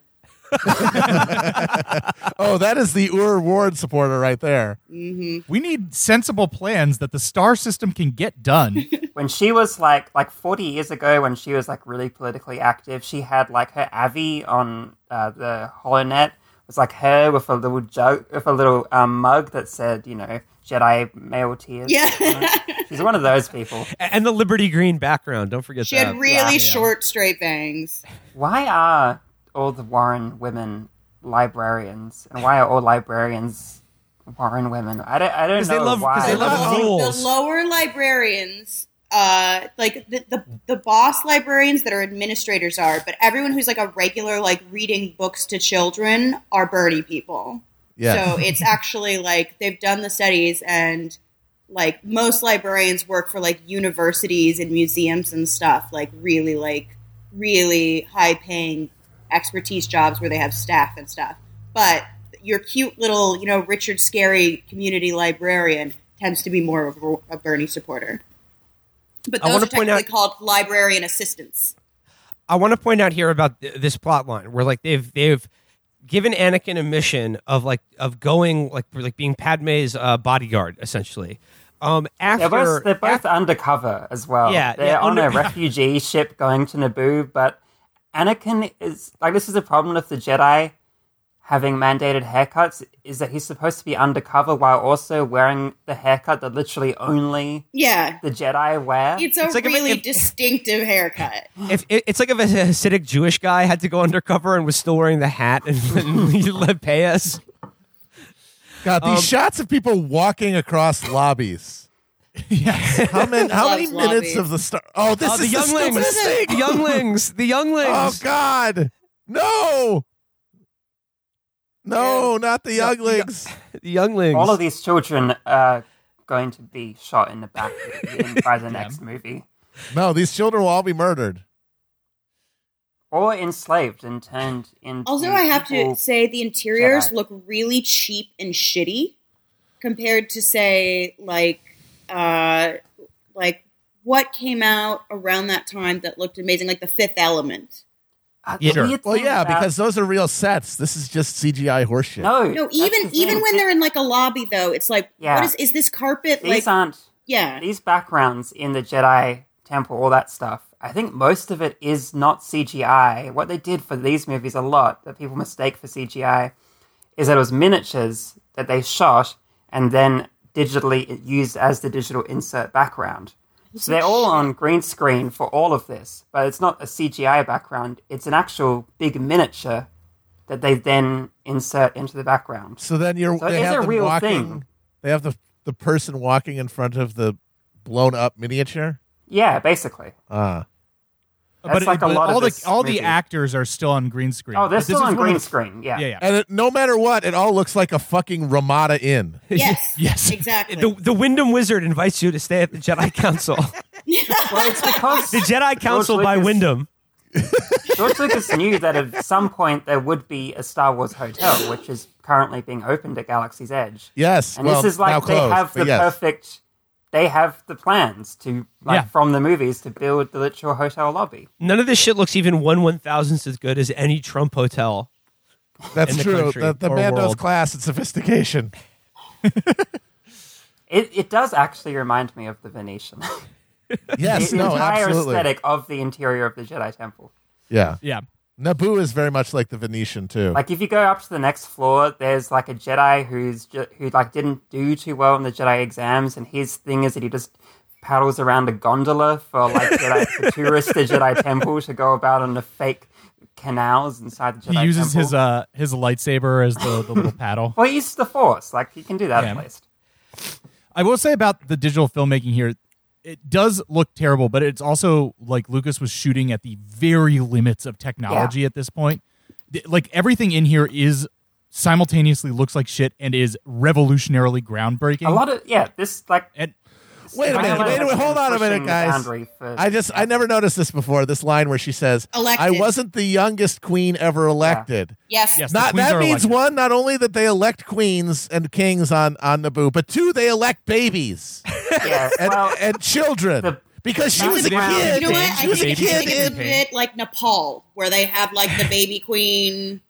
*laughs* oh, that is the Ur Ward supporter right there. we need sensible plans that the star system can get done. *laughs* when she was like like 40 years ago when she was like really politically active she had like her avi on uh, the holonet it was like her with a little jug with a little um, mug that said you know jedi male tears Yeah. she's one of those people *laughs* And the Liberty Green background. Don't forget she that. had really Yeah. short straight bangs why are all the warren women librarians and why are all librarians warren women i don't i don't 'Cause know they love- 'cause why they love But- rules. the lower librarians uh like the, the the boss librarians that are administrators are but everyone who's like a regular like reading books to children are bernie people Yeah. so it's *laughs* actually like they've done the studies and like most librarians work for like universities and museums and stuff like really like really high paying expertise jobs where they have staff and stuff but your cute little you know richard scarry community librarian tends to be more of a, a bernie supporter but I those wanna are point technically out- called librarian assistants I want to point out here about th- this plot line where like they've they've given Anakin a mission of like of going like like being Padme's uh, bodyguard essentially. Um, after They're both, they're both after- undercover as well. Yeah, they're yeah, on under- a *laughs* refugee ship going to Naboo, but Anakin is like this is a problem with the Jedi having mandated haircuts is that he's supposed to be undercover while also wearing the haircut that literally only yeah the Jedi wear. it's a It's like if- really if- distinctive haircut if it, it's like if a Hasidic Jewish guy had to go undercover and was still wearing the hat and, *laughs* and he let pay us. God, these Um, shots of people walking across lobbies. *laughs* yes. How many? How many Loves minutes lobbies. of the star? Oh, this Oh, the is the younglings, stupidest thing. the younglings, the younglings. Oh God, no, no, not the younglings. *laughs* the younglings. All of these children are going to be shot in the back in, by the *laughs* next movie. No, these children will all be murdered. Or enslaved and turned into Also, I have people- to say the interiors Jedi. look really cheap and shitty compared to say like uh like what came out around that time that looked amazing, like the Fifth Element. Uh, Yeah, sure. Well, yeah, about- because those are real sets. This is just CGI horseshit. no, No, even even when they're in like a lobby though, it's like Yeah. what is is this carpet these like aren't yeah. these backgrounds in the Jedi temple, all that stuff, I think most of it is not CGI. What they did for these movies a lot that people mistake for CGI is that it was miniatures that they shot and then digitally used as the digital insert background. So they're all on green screen for all of this, but it's not a CGI background. It's an actual big miniature that they then insert into the background. So then you're So it is a real walking. thing. They have the the person walking in front of the blown up miniature. Yeah, basically. Ah, That's like a lot all of the this all the actors are still on green screen. Oh, they're But this still is on green of screen. Yeah. Yeah, yeah. and it, no matter what, it all looks like a fucking Ramada Inn. *laughs* Yes. *laughs* Yes. Exactly. The the Wyndham Wizard invites you to stay at the Jedi Council. *laughs* Well, it's because the Jedi Council by Lucas- Wyndham. George Lucas knew that at some point there would be a Star Wars hotel, which is currently being opened at Galaxy's Edge. Yes, And well, this is like they closed, have the yes. perfect. They have the plans to, like, Yeah. from the movies to build the literal hotel lobby. None of this shit looks even one one thousandth as good as any Trump hotel. That's in the true. The, the or man knows class and sophistication. *laughs* It, it does actually remind me of the Venetian. Yes, *laughs* the no, entire absolutely. aesthetic of the interior of the Jedi Temple. Yeah, Yeah. Naboo is very much like the Venetian too. Like if you go up to the next floor, there's like a Jedi who's ju- who like didn't do too well in the Jedi exams, and his thing is that he just paddles around a gondola for like *laughs* Jedi, for tourists to Jedi Temple to go about on the fake canals inside the Jedi He uses Temple. his uh his lightsaber as the, the little paddle. *laughs* well, he uses the Force. Like he can do that at least. I will say about the digital filmmaking here, it does look terrible, but it's also like Lucas was shooting at the very limits of technology at this point. Like everything in here is simultaneously looks like shit and is revolutionarily groundbreaking. A lot of yeah, this like and Wait a I minute, wait a minute, hold on a minute, guys. I just I never noticed this before. This line where she says, Elected. "I wasn't the youngest queen ever elected." yes. Yes. Not that means elected. one, not only that they elect queens and kings on on Naboo, but two, they elect babies *laughs* yeah, and, well, and children the- because she was a kid. You know what? She I was a think, baby it's a bit like Nepal, where they have like the baby queen,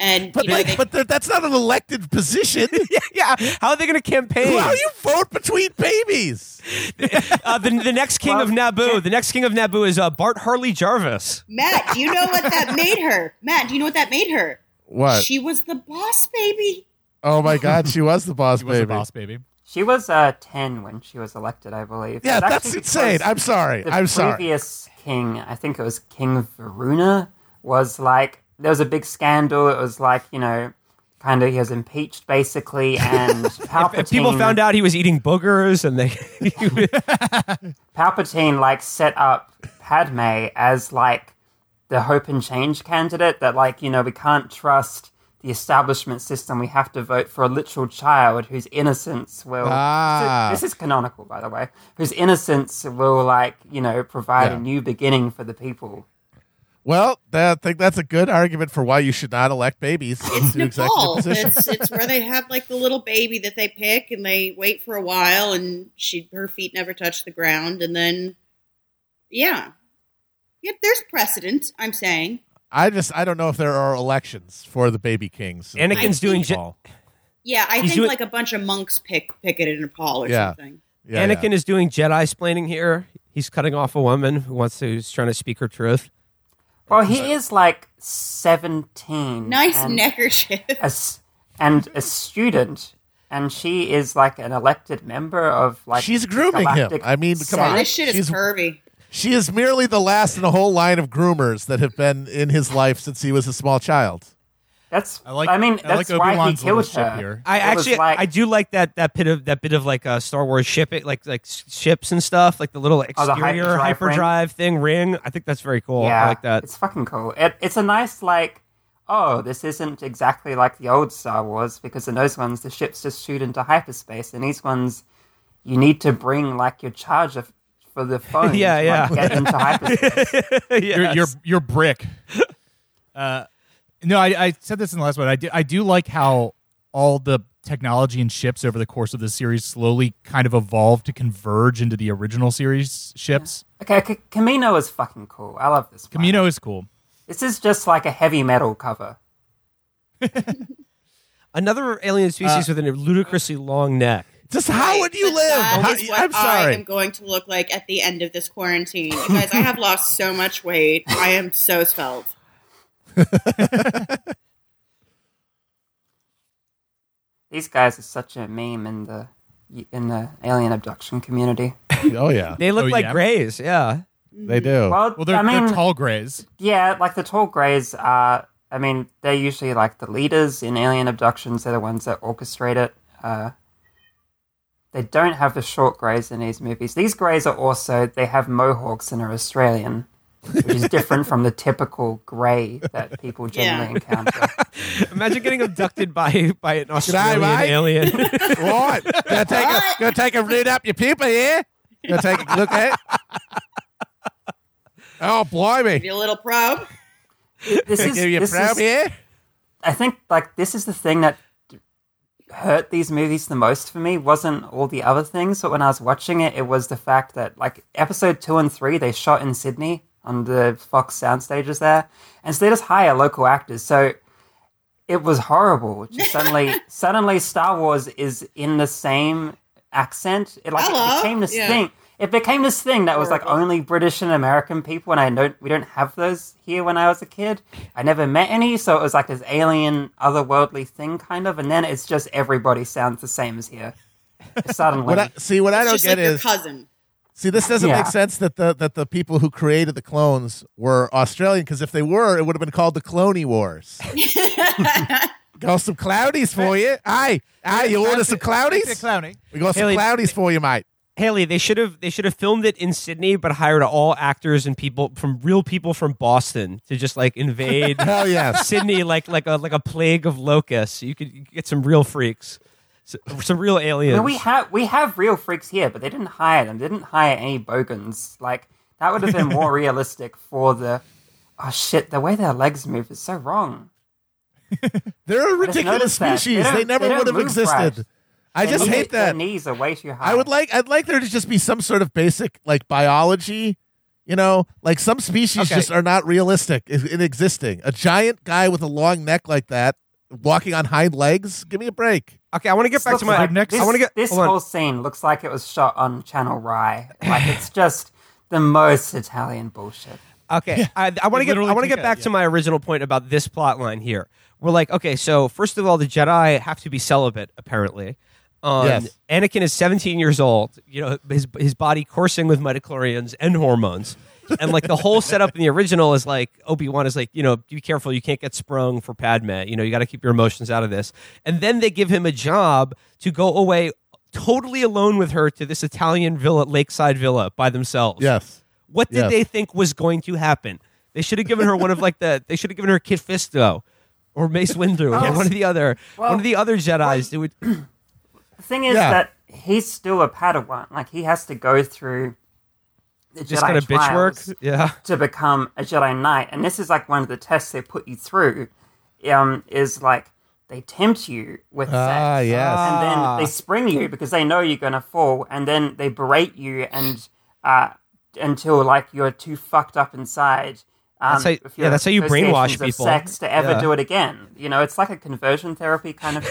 and But, you know, but, they, but that's not an elected position. *laughs* yeah, yeah. How are they going to campaign? How do you vote between babies? *laughs* uh, the, the next king Well, of Naboo. The next king of Naboo is uh, Bart Harley Jarvis. Matt, do you know what that *laughs* made her? Matt, do you know what that made her? What? She was the boss baby. oh my God, she was the boss he was baby. a boss baby. she was uh, ten when she was elected, I believe. Yeah, that's insane. I'm sorry. the I'm sorry. previous king, I think it was King Veruna, was like there was a big scandal. It was like you know, kind of he was impeached basically, and *laughs* Palpatine. People found out he was eating boogers, and they. *laughs* *laughs* Palpatine like set up Padme as like the hope and change candidate. That like you know we can't trust the establishment system. We have to vote for a literal child whose innocence will. Ah. This is canonical, by the way. Whose innocence will like you know provide Yeah. a new beginning for the people. Well, that, I think that's a good argument for why you should not elect babies *laughs* It's into Nepal. It's, it's where they have like the little baby that they pick, and they wait for a while, and she her feet never touch the ground, and then yeah, yeah. There's precedent. I'm saying. I just I don't know if there are elections for the baby kings. in Anakin's doing ge- Nepal. Yeah, I He's think doing- like a bunch of monks pick pick it in Nepal or Yeah. something. Yeah, Anakin yeah. is doing Jedi splaining here. He's cutting off a woman who wants to, who's trying to speak her truth. Well, he is like seventeen. Nice and neckerchief. a s- and a student, and she is like an elected member of like She's grooming him. I mean, come Senate. on. this shit is She's- pervy. She is merely the last in a whole line of groomers that have been in his life since he was a small child. That's I like- I mean, I like that's why he Obi-Wan's little killed ship her. here. I It actually, like, I do like that that bit of that bit of like uh, Star Wars ship it like like ships and stuff, like the little Oh, the exterior hyperdrive hyperdrive thing ring. I think that's very cool. yeah, I like that. It's fucking cool. It, it's a nice like. Oh, this isn't exactly like the old Star Wars because in those ones the ships just shoot into hyperspace, and these ones you need to bring like your charger for the *laughs* phone. Yeah, to, yeah. like, get into *laughs* hyperspace. your your your brick. uh, *laughs* no, I, I said this in the last one. I do I do like how all the technology and ships over the course of the series slowly kind of evolved to converge into the original series ships. okay, K- Camino is fucking cool. I love this. planet. Camino is cool. This is just like a heavy metal cover. *laughs* Another alien species Uh, with a ludicrously long neck. Just how would you live? That what I'm sorry. I am going to look like at the end of this quarantine. You guys, I have lost so much weight. I am so svelte. *laughs* These guys are such a meme in the in the alien abduction community. *laughs* oh yeah, They look Oh, like yeah? grays. Yeah. they do. Well, Well, they're, I mean, they're tall grays. yeah, like the tall greys are. I mean, they're usually like the leaders in alien abductions. They're the ones that orchestrate it. Uh, they don't have the short greys in these movies. These greys are also they have mohawks and are Australian, which is different from the typical grey that people generally Yeah. encounter. *laughs* Imagine getting abducted by by an Australian mate. alien. *laughs* *laughs* right, gonna take a gonna take a read up your paper here. Gonna take a look at. it. Oh blimey! Be a little probe. This is, Give you a this probe is here. I think like this is the thing that hurt these movies the most for me wasn't all the other things, but when I was watching it, it was the fact that like episode two and three they shot in Sydney on the Fox sound stages there, and so they just hire local actors. So it was horrible. Just *laughs* suddenly, suddenly Star Wars is in the same accent. It like Hello? it became this Yeah. thing. It became this thing that was like only British and American people, and I don't we don't have those here when I was a kid. I never met any, so it was like this alien, otherworldly thing, kind of. And then it's just everybody sounds the same as here. *laughs* Suddenly, What I, see, what I don't Just get like your is cousin. See this doesn't Yeah. make sense that the that the people who created the clones were Australian because if they were, it would have been called the Cloney Wars. *laughs* *laughs* got some cloudies for you. Aye, aye, you order some cloudies. Clowny. We got some Haley- cloudies for you, mate. Haley, they should have they should have filmed it in Sydney, but hired all actors and people from real people from Boston to just like invade *laughs* Hell yes. Sydney like like a like a plague of locusts. You could, you could get some real freaks, S- some real I aliens. mean, we have we have real freaks here, but they didn't hire them. They didn't hire any bogans. Like that would have been *laughs* more realistic for the. Oh shit! The way their legs move is so wrong. *laughs* They're a ridiculous that. They species. They, never they would have existed. right. I Their just knee- hate Their that. knees are way too high. I would like I'd like there to just be some sort of basic like biology, you know, like some species Okay. just are not realistic in existing. A giant guy with a long neck like that walking on hind legs, give me a break. Okay, I want to get This back to my like- next- This, I want to get this hold on. whole scene looks like it was shot on Channel Rye. Like it's *laughs* just the most Italian bullshit. Okay, I, I want to get I want to get out, back yeah. to my original point about this plot line here. We're like, okay, so first of all, the Jedi have to be celibate, apparently. Um, Yes. Anakin is 17 years old. You know, his his body coursing with midichlorians and hormones, and like the whole setup in the original is like Obi Wan is like, you know, be careful, you can't get sprung for Padme. You know, you got to keep your emotions out of this. And then they give him a job to go away totally alone with her to this Italian villa, lakeside villa, by themselves. Yes. What did Yes. they think was going to happen? They should have given her one of like the. They should have given her Kit Fisto, or Mace Windu, or one of the other Well, one of the other Jedi's. They would. *clears throat* The thing is Yeah. that he's still a Padawan. Like he has to go through the Just Jedi kind of bitch work. Yeah. to become a Jedi Knight. And this is like one of the tests they put you through. Um, is like they tempt you with Ah, sex, yes. and Ah. then they spring you because they know you're gonna fall, and then they berate you and uh, until like you're too fucked up inside. Um, That's how- yeah, that's how you brainwash people. Sex to ever Yeah. do it again. You know, it's like a conversion therapy kind of. *laughs*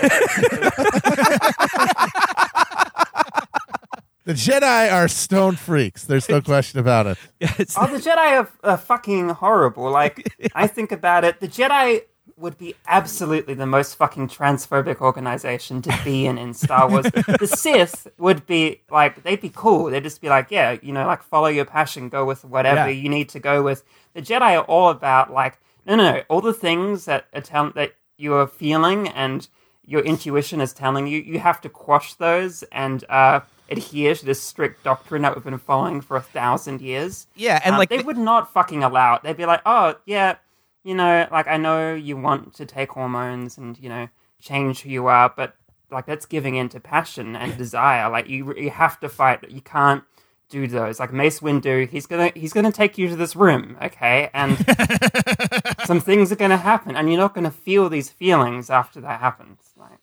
The Jedi are stone freaks. There's no question about it. *laughs* Yeah, it's- Oh, the Jedi are, are fucking horrible. Like, *laughs* I think about it, the Jedi would be absolutely the most fucking transphobic organization to be in in Star Wars. *laughs* the Sith would be like, they'd be cool. They'd just be like, yeah, you know, like follow your passion, go with whatever Yeah. you need to go with. The Jedi are all about like, no, no, no, all the things that are tell- that you are feeling and your intuition is telling you, you have to quash those and uh, adhere to this strict doctrine that we've been following for a thousand years. yeah, and Um, like they the- would not fucking allow it. They'd be like, "Oh, yeah, you know, like I know you want to take hormones and you know change who you are, but like that's giving in to passion and desire. Like you, you have to fight. You can't do those. Like Mace Windu, he's gonna he's gonna take you to this room, okay, and *laughs* some things are gonna happen, and you're not gonna feel these feelings after that happens. Like,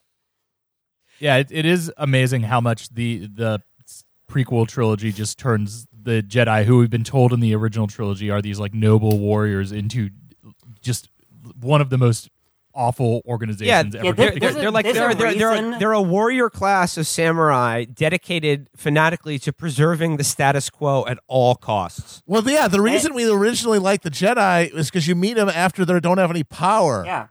Yeah, it, it is amazing how much the the prequel trilogy just turns the Jedi, who we've been told in the original trilogy are these like noble warriors, into just one of the most awful organizations Yeah, ever there- they're, there's together. they're like there's they're a they're, they're, they're a warrior class of samurai dedicated fanatically to preserving the status quo at all costs. Well, yeah, the reason we originally liked the Jedi is because you meet them after they don't have any power. Yeah.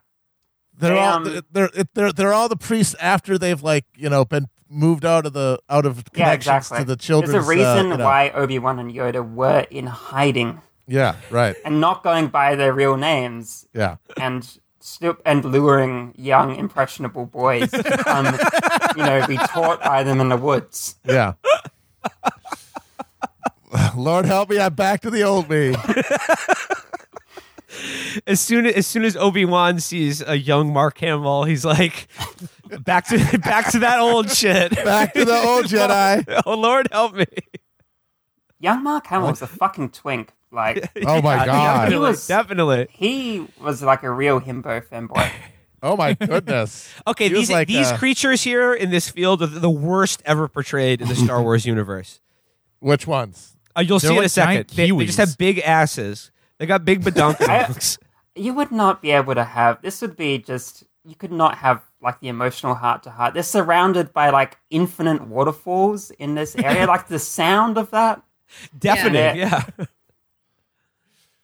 They're They, all they're, they're they're all the priests after they've like you know been moved out of the out of Yeah, connections exactly. to the children. There's a reason uh, you know- why Obi Wan and Yoda were in hiding Yeah, right. and not going by their real names Yeah, and stu- and luring young impressionable boys to come, you know, be taught by them in the woods. yeah. *laughs* Lord help me, I'm back to the old me. *laughs* As soon as soon as Obi Wan sees a young Mark Hamill, he's like, back to *laughs* back to that old shit. Back to the old *laughs* Jedi. oh Lord, help me! Young Mark Hamill was a fucking twink. Like *laughs* Oh my Yeah, god. He was- definitely. he was like a real himbo femboy. Oh my goodness. Okay, He these like, these uh, creatures here in this field are the worst ever portrayed in the Star Wars universe. Which ones? Uh, you'll see They're in a second. giant They, they just have big asses. They got big badonkadonks. *laughs* You would not be able to have this. Would be just you could not have like the emotional heart to heart. They're surrounded by like infinite waterfalls in this area. *laughs* like the sound of that. Definite, Yeah. yeah.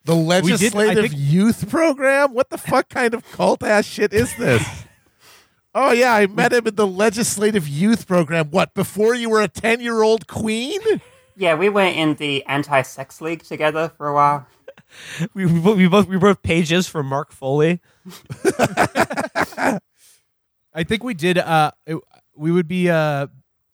The did- legislative think- youth program? What the fuck kind of cult ass shit is this? *laughs* Oh yeah, I met him in the legislative youth program. What, before you were a 10-year-old queen? Yeah, we were in the anti-sex league together for a while. *laughs* We, we, both, we both we wrote pages for Mark Foley. *laughs* I think we did. Uh, it- we would be. Uh,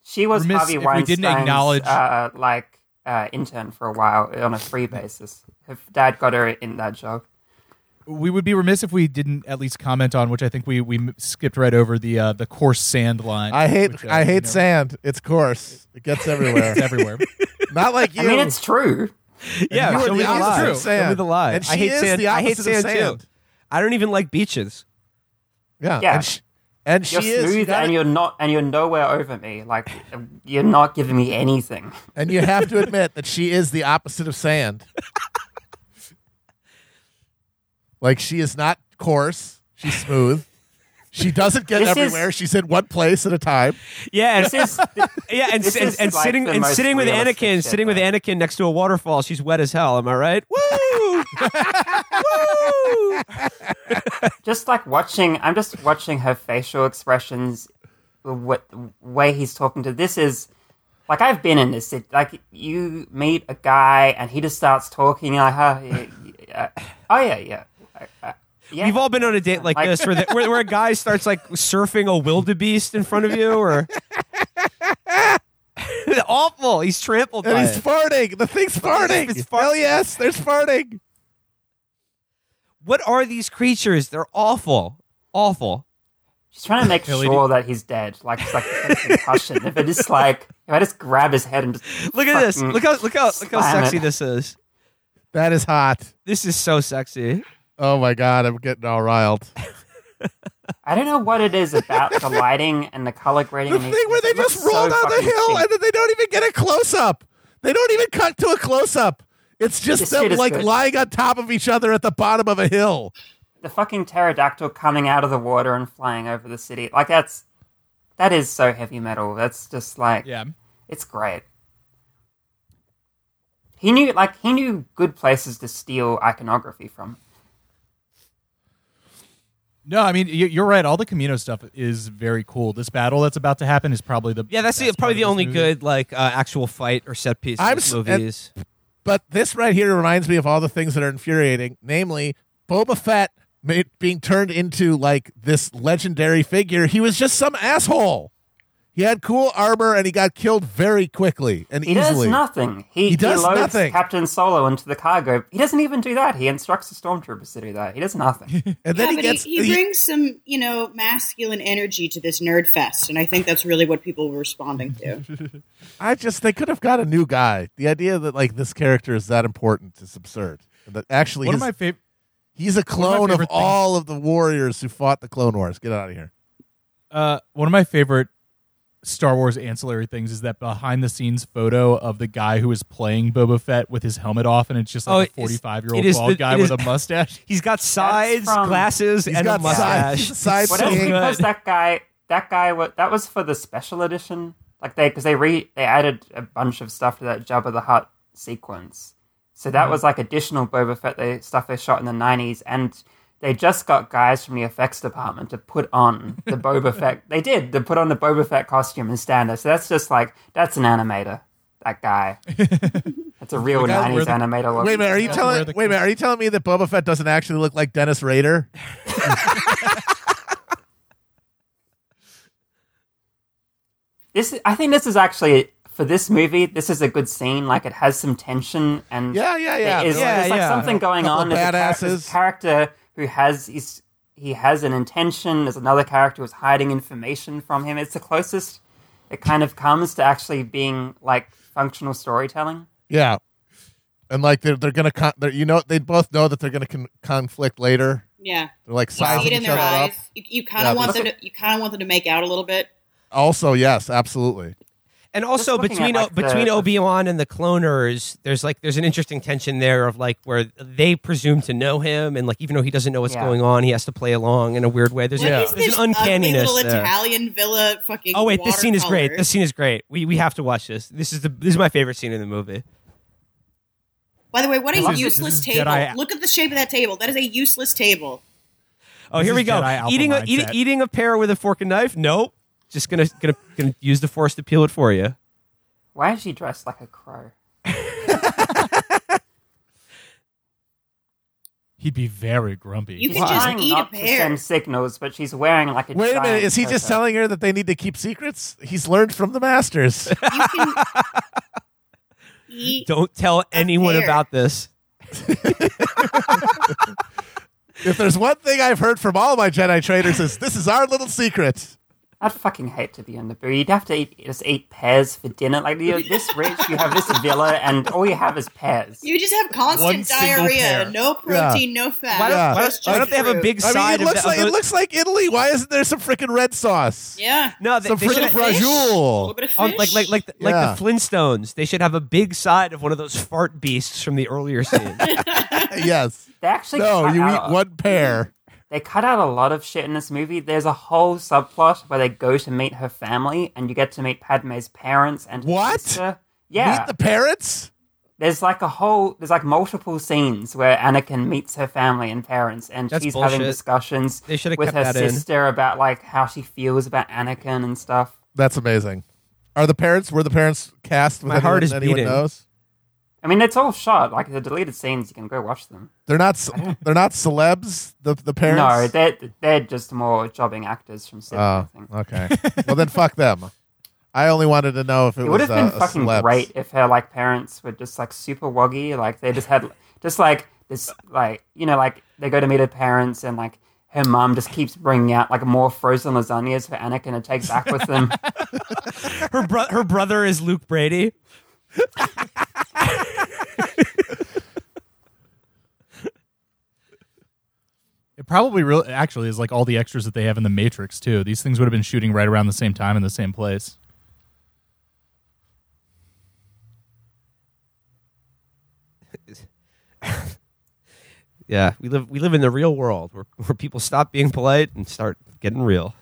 She was Remiss Harvey if we Weinstein's didn't acknowledge- uh, like uh, intern for a while on a free basis. Her dad got her in that job. we would be remiss if we didn't at least comment on, which I think we we skipped right over the uh, the coarse sand line. I hate which, uh, I you hate know, sand. It's coarse. It gets everywhere. *laughs* It's everywhere. Not like you. I mean, it's true. Yeah, you show me the the lie. of Show me the lie. And I hate is sand. the I hate opposite of sand, sand. too. I don't even like beaches. yeah. Yeah. And she, and You're she is. You smooth gotta- and you're not, and you're nowhere over me. Like you're not giving me anything. and you have to admit that she is the opposite of sand. *laughs* like she is not coarse. She's smooth. She doesn't get This is- everywhere. She's in one place at a time. Yeah, and, This *laughs* yeah, and, this and, is and like sitting the and most sitting with realistic Anakin, shit, sitting with though. Anakin next to a waterfall. She's wet as hell. Am I right? Woo! Woo! *laughs* just like watching. I'm just watching her facial expressions, the wa- the way he's talking to. This is like I've been in this. It, like you meet a guy and he just starts talking. You're like, oh yeah, yeah, oh yeah, yeah. Uh, yeah. We've all been on a date like, Like- this, where, the, where where a guy starts like surfing a wildebeest in front of you, or *laughs* awful. He's trampled And by he's it. farting. The thing's farting. It's fart- Hell yes, there's farting. What are these creatures? They're awful, awful. She's trying to make sure that he's dead. Like it's like a concussion. if it is like if I just grab his head and just *laughs* Look at this. Look how look how look how sexy it. this is. That is hot. This is so sexy. Oh my god, I'm getting all riled. I don't know what it is about the lighting and the color grading. The thing where they just roll so down the hill cheap. and then they don't even get a close up. They don't even cut to a close up. It's just This them like good. lying on top of each other at the bottom of a hill. the fucking pterodactyl coming out of the water and flying over the city. Like that's that is so heavy metal. That's just like yeah. it's great. He knew like he knew good places to steal iconography from. No, I mean you- you're right. All the Camino stuff is very cool. This battle that's about to happen is probably the Yeah, that's the, best probably part the this only movie. good like uh, actual fight or set piece I'm in s- this and- movies. But this right here reminds me of all the things that are infuriating, namely Boba Fett made, being turned into like this legendary figure. He was just some asshole. He had cool armor and he got killed very quickly and easily. He easily. does nothing. He, He does loads nothing. Captain Solo into the cargo. He doesn't even do that. He instructs the stormtroopers to do that. He does nothing. *laughs* And then yeah, he but gets he, he he- brings some, you know, masculine energy to this nerd fest, and I think that's really what people were responding to. *laughs* I just they could have got a new guy. The idea that like this character is that important is absurd. And That actually One of his- my favorite. he's a clone of favorite things- all of the warriors who fought the Clone Wars. Get out of here. Uh, one of my favorite Star Wars ancillary things is that behind the scenes photo of the guy who is playing Boba Fett with his helmet off, and it's just Oh, like it's- a 45 year old bald the- guy it with is- a mustache. *laughs* He's got sides, from- glasses, and a mustache. *laughs* Sides, side Well, that's so because that guy, that guy, wa- that was for the special edition. Like they, because they re, they added a bunch of stuff to that Jabba the Hutt sequence. So that mm-hmm. was like additional Boba Fett they, stuff they shot in the '90s, and they just got guys from the effects department to put on the *laughs* Boba Fett. They did to put on the Boba Fett costume and stand there. So that's just like that's an animator. That guy. *laughs* That's a real '90s the- animator. Look. Wait a minute, are you That's telling the- wait a minute, are you telling me that Boba Fett doesn't actually look like Dennis Rader? *laughs* This, I think, this is actually for this movie. This is a good scene. Like it has some tension and Yeah, yeah, yeah. There is, Yeah, there's like yeah. something going on. of There's char- badasses. a character who has he's, he has an intention. There's another character who's hiding information from him. It's the closest it kind of comes to actually being like functional storytelling. Yeah. And like they're they're gonna con- they're, you know they both know that they're gonna con- conflict later. Yeah. They're like You see sizing it in each their other eyes. up. You, you kind Yeah, of want them to. You kind of want them to make out a little bit. Also, yes, absolutely. And also between at, like, the- between Obi Wan and the cloners, there's like there's an interesting tension there of like where they presume to know him, and like even though he doesn't know what's Yeah. going on, he has to play along in a weird way. There's, What a, is there's this an uncanniness little there. Italian villa fucking? Oh wait, this scene is great. This scene is great. We we have to watch this. This is the this is my favorite scene in the movie. By the way, what a This useless this is table! Jedi- Look at the shape of that table. That is a useless table. Oh, This here we go. Eating a, eat, eating a pear with a fork and knife? Nope. Just gonna gonna gonna use the force to peel it for you. Why is she dressed like a crow? *laughs* He'd be very grumpy. You She's can just eat a not to pear. send signals, but she's wearing like a. Wait a minute, is he just telling her that they need to keep secrets? He's learned from the masters. You can *laughs* eat. Don't tell anyone pear. about this. *laughs* if there's one thing I've heard from all my Jedi trainers is this is our little secret. I'd fucking hate to be on the boo. You'd have to eat, just eat pears for dinner. Like you're *laughs* this rich, you have this villa, and all you have is pears. You just have One constant single diarrhea. pear. No protein, no fat. Why don't, Yeah. why Just don't, why don't they have a fruit. big I side mean, it looks the, like of it the- looks like Italy. Why isn't there some freaking red sauce? Yeah. no, they, Some they should freaking have, fish. A braciole. little bit of um, fish. on, like like like the, like the Flintstones. They should have a big side of one of those fart beasts from the earlier scene. *laughs* yes. They actually No, cut you out, eat one pear. *laughs* They cut out a lot of shit in this movie. There's a whole subplot where they go to meet her family, and you get to meet Padme's parents and her What? sister. Yeah, Meet the parrots? there's like a whole there's like multiple scenes where Anakin meets her family and parents, and That's she's having discussions They should have with her that in. sister about like how she feels about Anakin and stuff. That's amazing. Are the parents were the parents cast with My heart anyone, is beating. knows? I mean, it's all shot like the deleted scenes. You can go watch them. They're not ce- they're not celebs, the the parents. No, they're they're just more jobbing actors from Sydney. I Oh, think. okay. *laughs* well then fuck them. I only wanted to know if it, It would was have been uh, fucking celebs. great if her like parents were just like super woggy, like they just had just like this, like you know, like they go to meet her parents and like her mom just keeps bringing out like more frozen lasagnas for Anakin to take back with them. *laughs* her bro- her brother is Luke Brady. *laughs* It probably really actually is like all the extras that they have in the Matrix too. These things would have been shooting right around the same time in the same place. *laughs* Yeah, we live we live in the real world where, where people stop being polite and start getting real.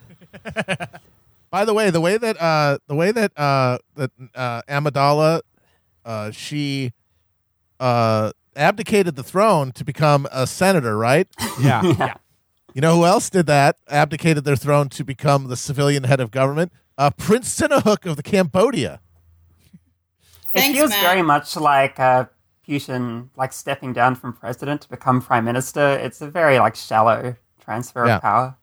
*laughs* By the way, the way that uh the way that uh that uh Amidala uh she uh abdicated the throne to become a senator, right? *laughs* Yeah, yeah. You know who else did that? Abdicated their throne to become the civilian head of government? Uh Prince Sihanouk of the Cambodia. It Thanks, feels Matt. very much like uh, Putin, like stepping down from president to become prime minister. It's a very like shallow transfer Yeah. of power.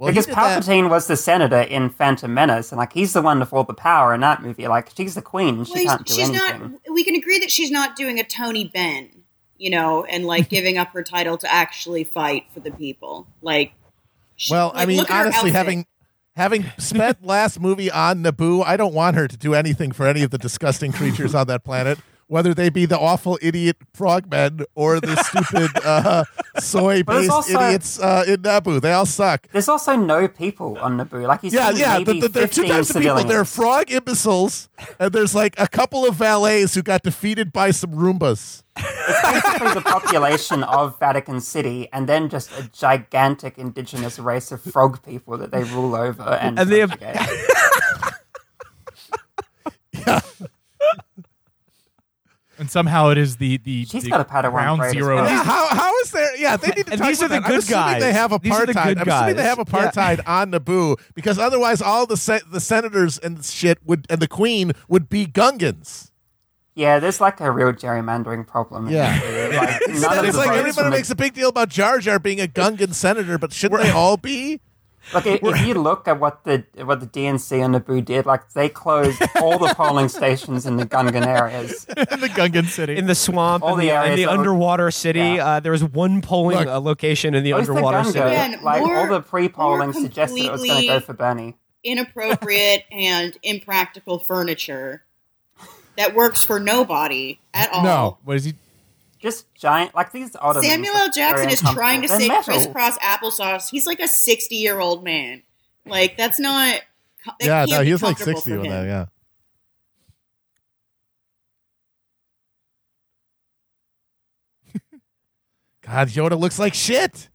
Well, because did that- Palpatine was the senator in Phantom Menace, and like he's the one with all the power in that movie. Like she's the queen, she Well, can't do she's anything. not. We can agree that she's not doing a Tony Benn, you know, and like *laughs* giving up her title to actually fight for the people. Like, she- Well, I mean, look at her honestly, having having spent *laughs* last movie on Naboo, I don't want her to do anything for any of the disgusting creatures on that planet. Whether they be the awful idiot frogmen or the *laughs* stupid uh, soy-based also- idiots uh, in Naboo. They all suck. There's also no people on Naboo. Like you Yeah, yeah. The, the, there are two 15 types of people. There are frog imbeciles, and there's like a couple of valets who got defeated by some Roombas. It's basically the population of Vatican City, and then just a gigantic indigenous race of frog people that they rule over and, And they have- subjugate. *laughs* And somehow it is the the, She's the got a Padawan ground braid as zero. well. Yeah, how, how is there? Yeah, they *laughs* need to And talk these are about the that. I'm good assuming guys. They have These are the apartheid. good I'm assuming they have apartheid on Naboo because otherwise, all the se- the senators and shit would and the queen would be Gungans. Yeah, there's like a real gerrymandering problem. in Yeah. Naboo. Like, *laughs* none of it's the like votes everybody from the- makes a big deal about Jar Jar being a Gungan senator, but shouldn't they all be? Like if you look at what the what the DNC on Naboo did, like they closed all the polling *laughs* stations in the Gungan areas. in the Gungan city. in the swamp, All in the the, in the that were- underwater city. Yeah. Uh, there was one polling Look. uh, location in the Both the underwater city. Yeah, like more- all the pre-polling more suggested it was going to go for Bernie. Inappropriate *laughs* and impractical furniture that works for nobody at all. No. what is he? Just giant, like these ottomans. Samuel L. Jackson is trying to say They're metal. crisscross applesauce. He's like a sixty-year-old man. Like that's not. that yeah, no, be he was like sixty for when him. that. Yeah. *laughs* God, Yoda looks like shit.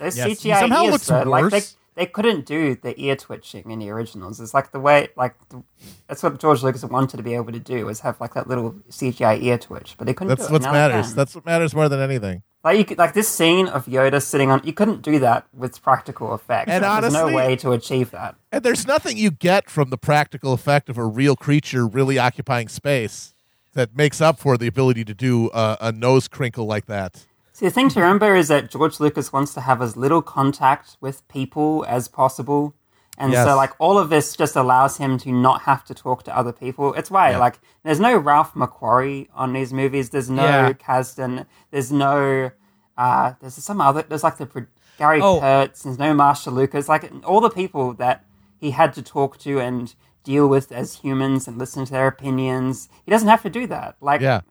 Those Yes, he CGI somehow ears, looks though, like they, worse. They couldn't do the ear twitching in the originals. It's like the way, like the, that's what George Lucas wanted to be able to do was have like that little CGI ear twitch, but they couldn't. That's do it. what matters. That's what matters more than anything. like you could, like this scene of Yoda sitting on. You couldn't do that with practical effects. And There's no way to achieve that. And there's nothing you get from the practical effect of a real creature really occupying space that makes up for the ability to do a, a nose crinkle like that. See, the thing to remember is that George Lucas wants to have as little contact with people as possible. And Yes. so, like, all of this just allows him to not have to talk to other people. It's why, Yeah. like, there's no Ralph McQuarrie on these movies. There's no Yeah. Kasdan. There's no, uh, there's some other, there's like the Gary Oh. Kurtz. There's no Marsha Lucas. Like, all the people that he had to talk to and deal with as humans and listen to their opinions. He doesn't have to do that. Like, Yeah.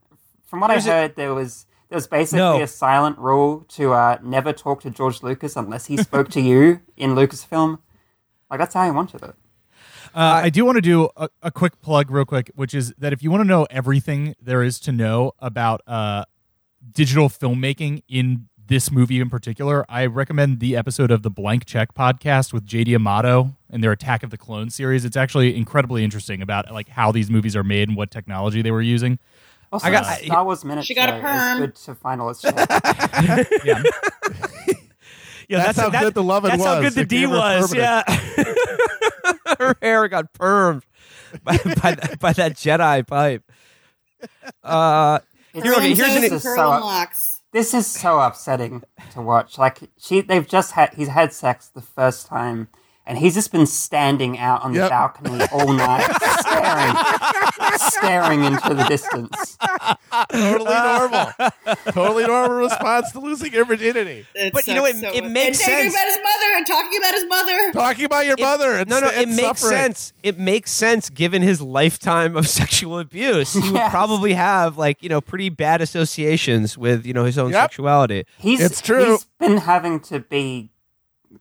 from what There's I a- heard, there was there was basically No. a silent rule to uh, never talk to George Lucas unless he spoke to you in Lucasfilm. Like that's how he wanted it. Uh, I do want to do a, a quick plug, real quick, which is that if you want to know everything there is to know about uh, digital filmmaking in this movie in particular, I recommend the episode of the Blank Check podcast with JD Amato and their Attack of the Clones series. It's actually incredibly interesting about like how these movies are made and what technology they were using. Also, I got- the Star Wars minute She got a show perm. good to find all its *laughs* shit. Yeah, *laughs* Yeah, That's how good the lovin' That's how good the D was. Yeah, *laughs* her hair got permed by, by, that, by that Jedi pipe. Uh, Here, okay, here's an- is curl so and locks. this is so upsetting to watch. Like she, they've just had he's had sex the first time, and he's just been standing out on the balcony all night, *laughs* staring, staring into the distance. Totally normal. totally normal response to losing your virginity. It But you know, sucks it- it makes and thinking sense. about his mother and talking about his mother. Talking about your mother. And no, no, s- it and makes suffering. sense. It makes sense given his lifetime of *laughs* sexual abuse. He would probably have like you know pretty bad associations with you know his own Yep. sexuality. He's It's true. He's been having to be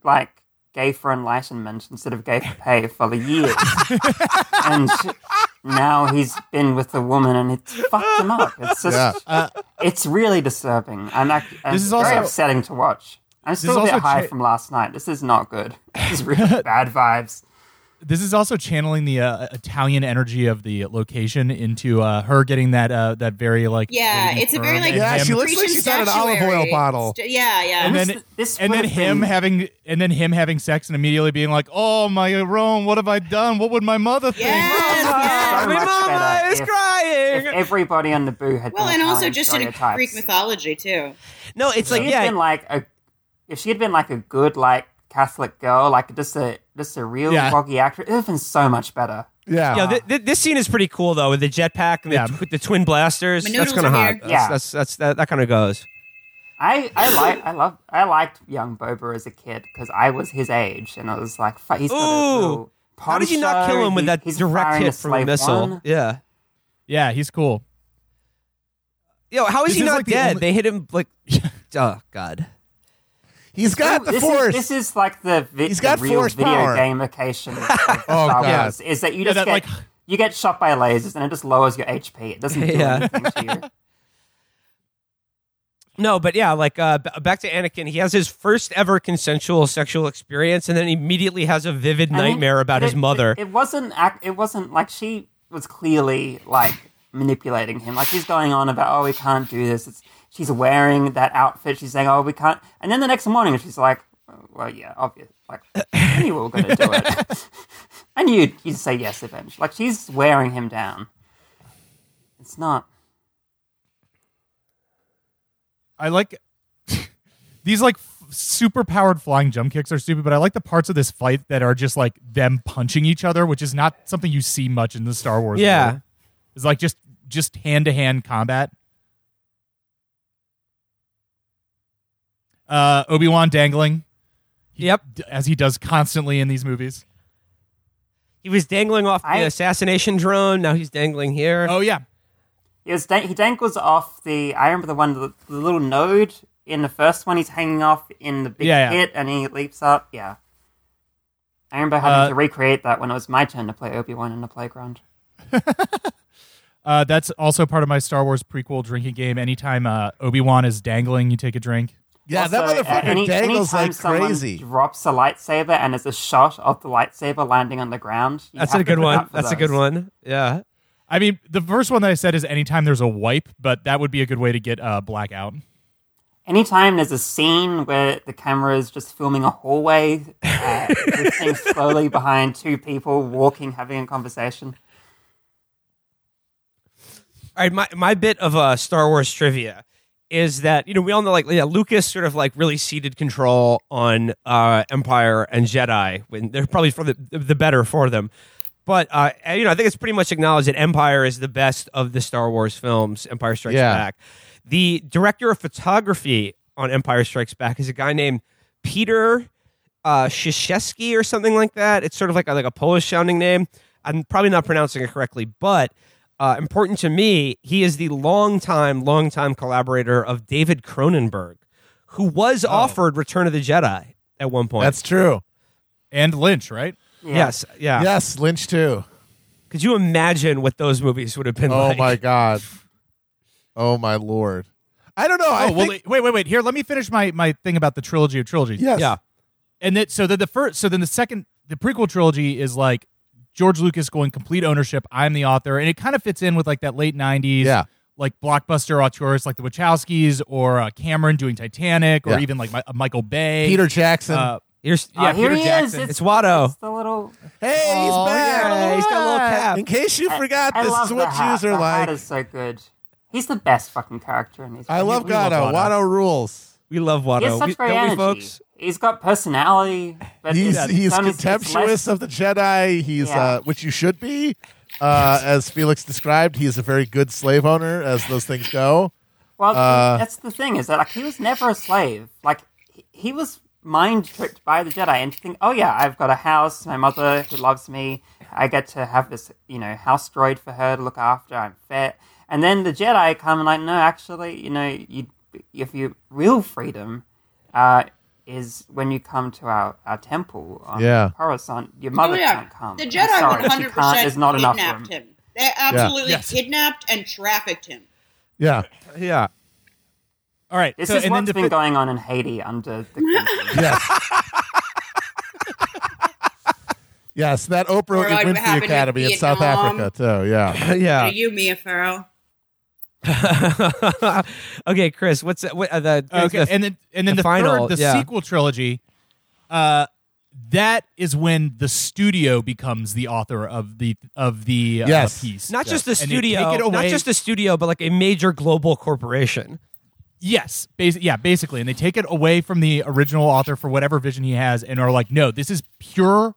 like gay for enlightenment instead of gay for pay for the years, *laughs* and now he's been with a woman, and it's fucked him up. It's just, Yeah. Uh, it's really disturbing, and, I, and This it's is very also- upsetting to watch. I'm still a bit high cha- from last night. This is not good. This is really *laughs* bad vibes. This is also channeling the uh, Italian energy of the location into uh, her getting that uh, that very like Yeah, it's a very like Yeah, him- she looks like Grecian she's had an olive oil bottle. St- yeah, yeah. and This- then this and then him been- having and then him having sex and immediately being like, "Oh my Rome, what have I done? What would my mother think?" Yes, *laughs* yes. So My much mama better is if- crying. If everybody on Naboo had well, been and also just in. Greek mythology too. no, it's if like yeah, been like a if she had been like a good like Catholic girl, like just a just a real Yeah. groggy actress, it would have been so much better. Yeah. Yeah, th- th- this scene is pretty cool though with the jetpack and the, Yeah. tw- the twin blasters. My That's kind of are hot. That's, Yeah. that's that's that, that kind of goes. I I like I love I liked young Boba as a kid because I was his age and I was like, he's got a Ooh. little How did you not kill him with he- that direct hit from a missile? one. Yeah. Yeah, he's cool. Yo, how is This he is not like the dead? only- They hit him like. *laughs* oh God. He's got the this force. Is, this is like the, vi- He's got the real force video power. gamification *laughs* of Oh, Star God. Wars. Is that you Yeah, just that, get like- you get shot by lasers and it just lowers your HP. It doesn't do Yeah. anything to you. *laughs* No, but yeah, like uh, b- back to Anakin. He has his first ever consensual sexual experience, and then immediately has a vivid And it- nightmare about but his mother. It, it wasn't. ac- It wasn't like she was clearly like manipulating him. Like he's going on about, oh, we can't do this. It's, she's wearing that outfit. She's saying, oh, we can't. And then the next morning, she's like, well, yeah, obvious. Like I knew we were going to do it. *laughs* I knew you'd, you'd say yes eventually. Like she's wearing him down. It's not. I like *laughs* these like f- super powered flying jump kicks are stupid, but I like the parts of this fight that are just like them punching each other, which is not something you see much in the Star Wars. Yeah. world. it's like just just hand to hand combat. Uh, Obi Wan dangling. He- Yep. d- as he does constantly in these movies. he was dangling off the I- assassination drone. Now he's dangling here. Oh yeah, He, was dan- he dangles off the. I remember the one, the, the little node in the first one. He's hanging off in the big Yeah, yeah. pit, and he leaps up. Yeah, I remember having Uh, to recreate that when it was my turn to play Obi Wan in the playground. *laughs* uh, that's also part of my Star Wars prequel drinking game. Anytime uh, Obi Wan is dangling, you take a drink. Yeah, that Also, uh, motherfucker any- dangles anytime like someone crazy. Drops a lightsaber, and it's a shot of the lightsaber landing on the ground. That's a good one. out for That's a good one. Yeah. I mean, the first one that I said is anytime there's a wipe, but that would be a good way to get uh, blackout. Anytime there's a scene where the camera is just filming a hallway, uh, *laughs* drifting slowly behind two people walking, having a conversation. All right, my, my bit of uh, Star Wars trivia is that you know we all know like yeah Lucas sort of like really ceded control on uh, Empire and Jedi when they're probably for the the better for them, but uh, you know I think it's pretty much acknowledged that Empire is the best of the Star Wars films. Empire Strikes Yeah. Back. The director of photography on Empire Strikes Back is a guy named Peter uh, Szyszewski or something like that. It's sort of like a, like a Polish sounding name. I'm probably not pronouncing it correctly, but uh, important to me, he is the longtime, longtime collaborator of David Cronenberg, who was offered Return of the Jedi at one point. That's true. And Lynch, right? Yes, yeah. Yes, Lynch too. Could you imagine what those movies would have been like? Oh like? my *laughs* god. Oh my lord. I don't know. I Oh, well, think, wait, wait, wait. Here, let me finish my, my thing about the trilogy of trilogies. yes. Yeah, and that so then the first so then the second the prequel trilogy is like George Lucas going complete ownership. I'm the author, and it kind of fits in with like that late '90s, Yeah. like blockbuster auteurs like the Wachowskis or uh, Cameron doing Titanic, or Yeah. even like Mi- uh, Michael Bay, Peter Jackson. Uh, Here's, yeah, here Peter he Jackson. is. It's Watto. It's the little. hey, he's Oh, back. yeah, he's got a little cap. In case you forgot, I this love is the what hat. Jews are the like. Hat is so good. He's the best fucking character in these. I love we love Gatto. Watto. Watto rules. We love Watto. He has such We- great don't we, folks? He's got personality. But He's it's- he's it's contemptuous less- of the Jedi. He's Yeah. uh, which you should be. Uh, as Felix described, he is a very good slave owner, as those things go. Well, Uh, that's the thing is that like he was never a slave. Like he, he was mind tricked by the Jedi and to think, oh yeah, I've got a house, my mother who loves me, I get to have this you know house droid for her to look after. I'm fat, and then the Jedi come and like, no, actually, you know, you if you real freedom. Uh, is when you come to our, our temple on Yeah. Coruscant, your mother oh, yeah. can't come. The Jedi sorry, she 100% can't. There's not enough room. kidnapped him. They absolutely Yes. kidnapped and trafficked him. Yeah. Yeah. all right, This so, is and then what's been fi- going on in Haiti under the *laughs* Yes. yes, that Oprah Or like what Winfrey happened in Academy in South Africa too. Yeah. *laughs* yeah. Are you, Mia Farrow? *laughs* okay, Chris, what's what, uh, the okay, the- and then and then the the, final, third, the yeah. sequel trilogy, uh, that is when the studio becomes the author of the of the uh, Yes. piece. not just the studio, not just the studio, but like a major global corporation. Yes, basi- yeah, basically, and they take it away from the original author for whatever vision he has, and are like, no, this is pure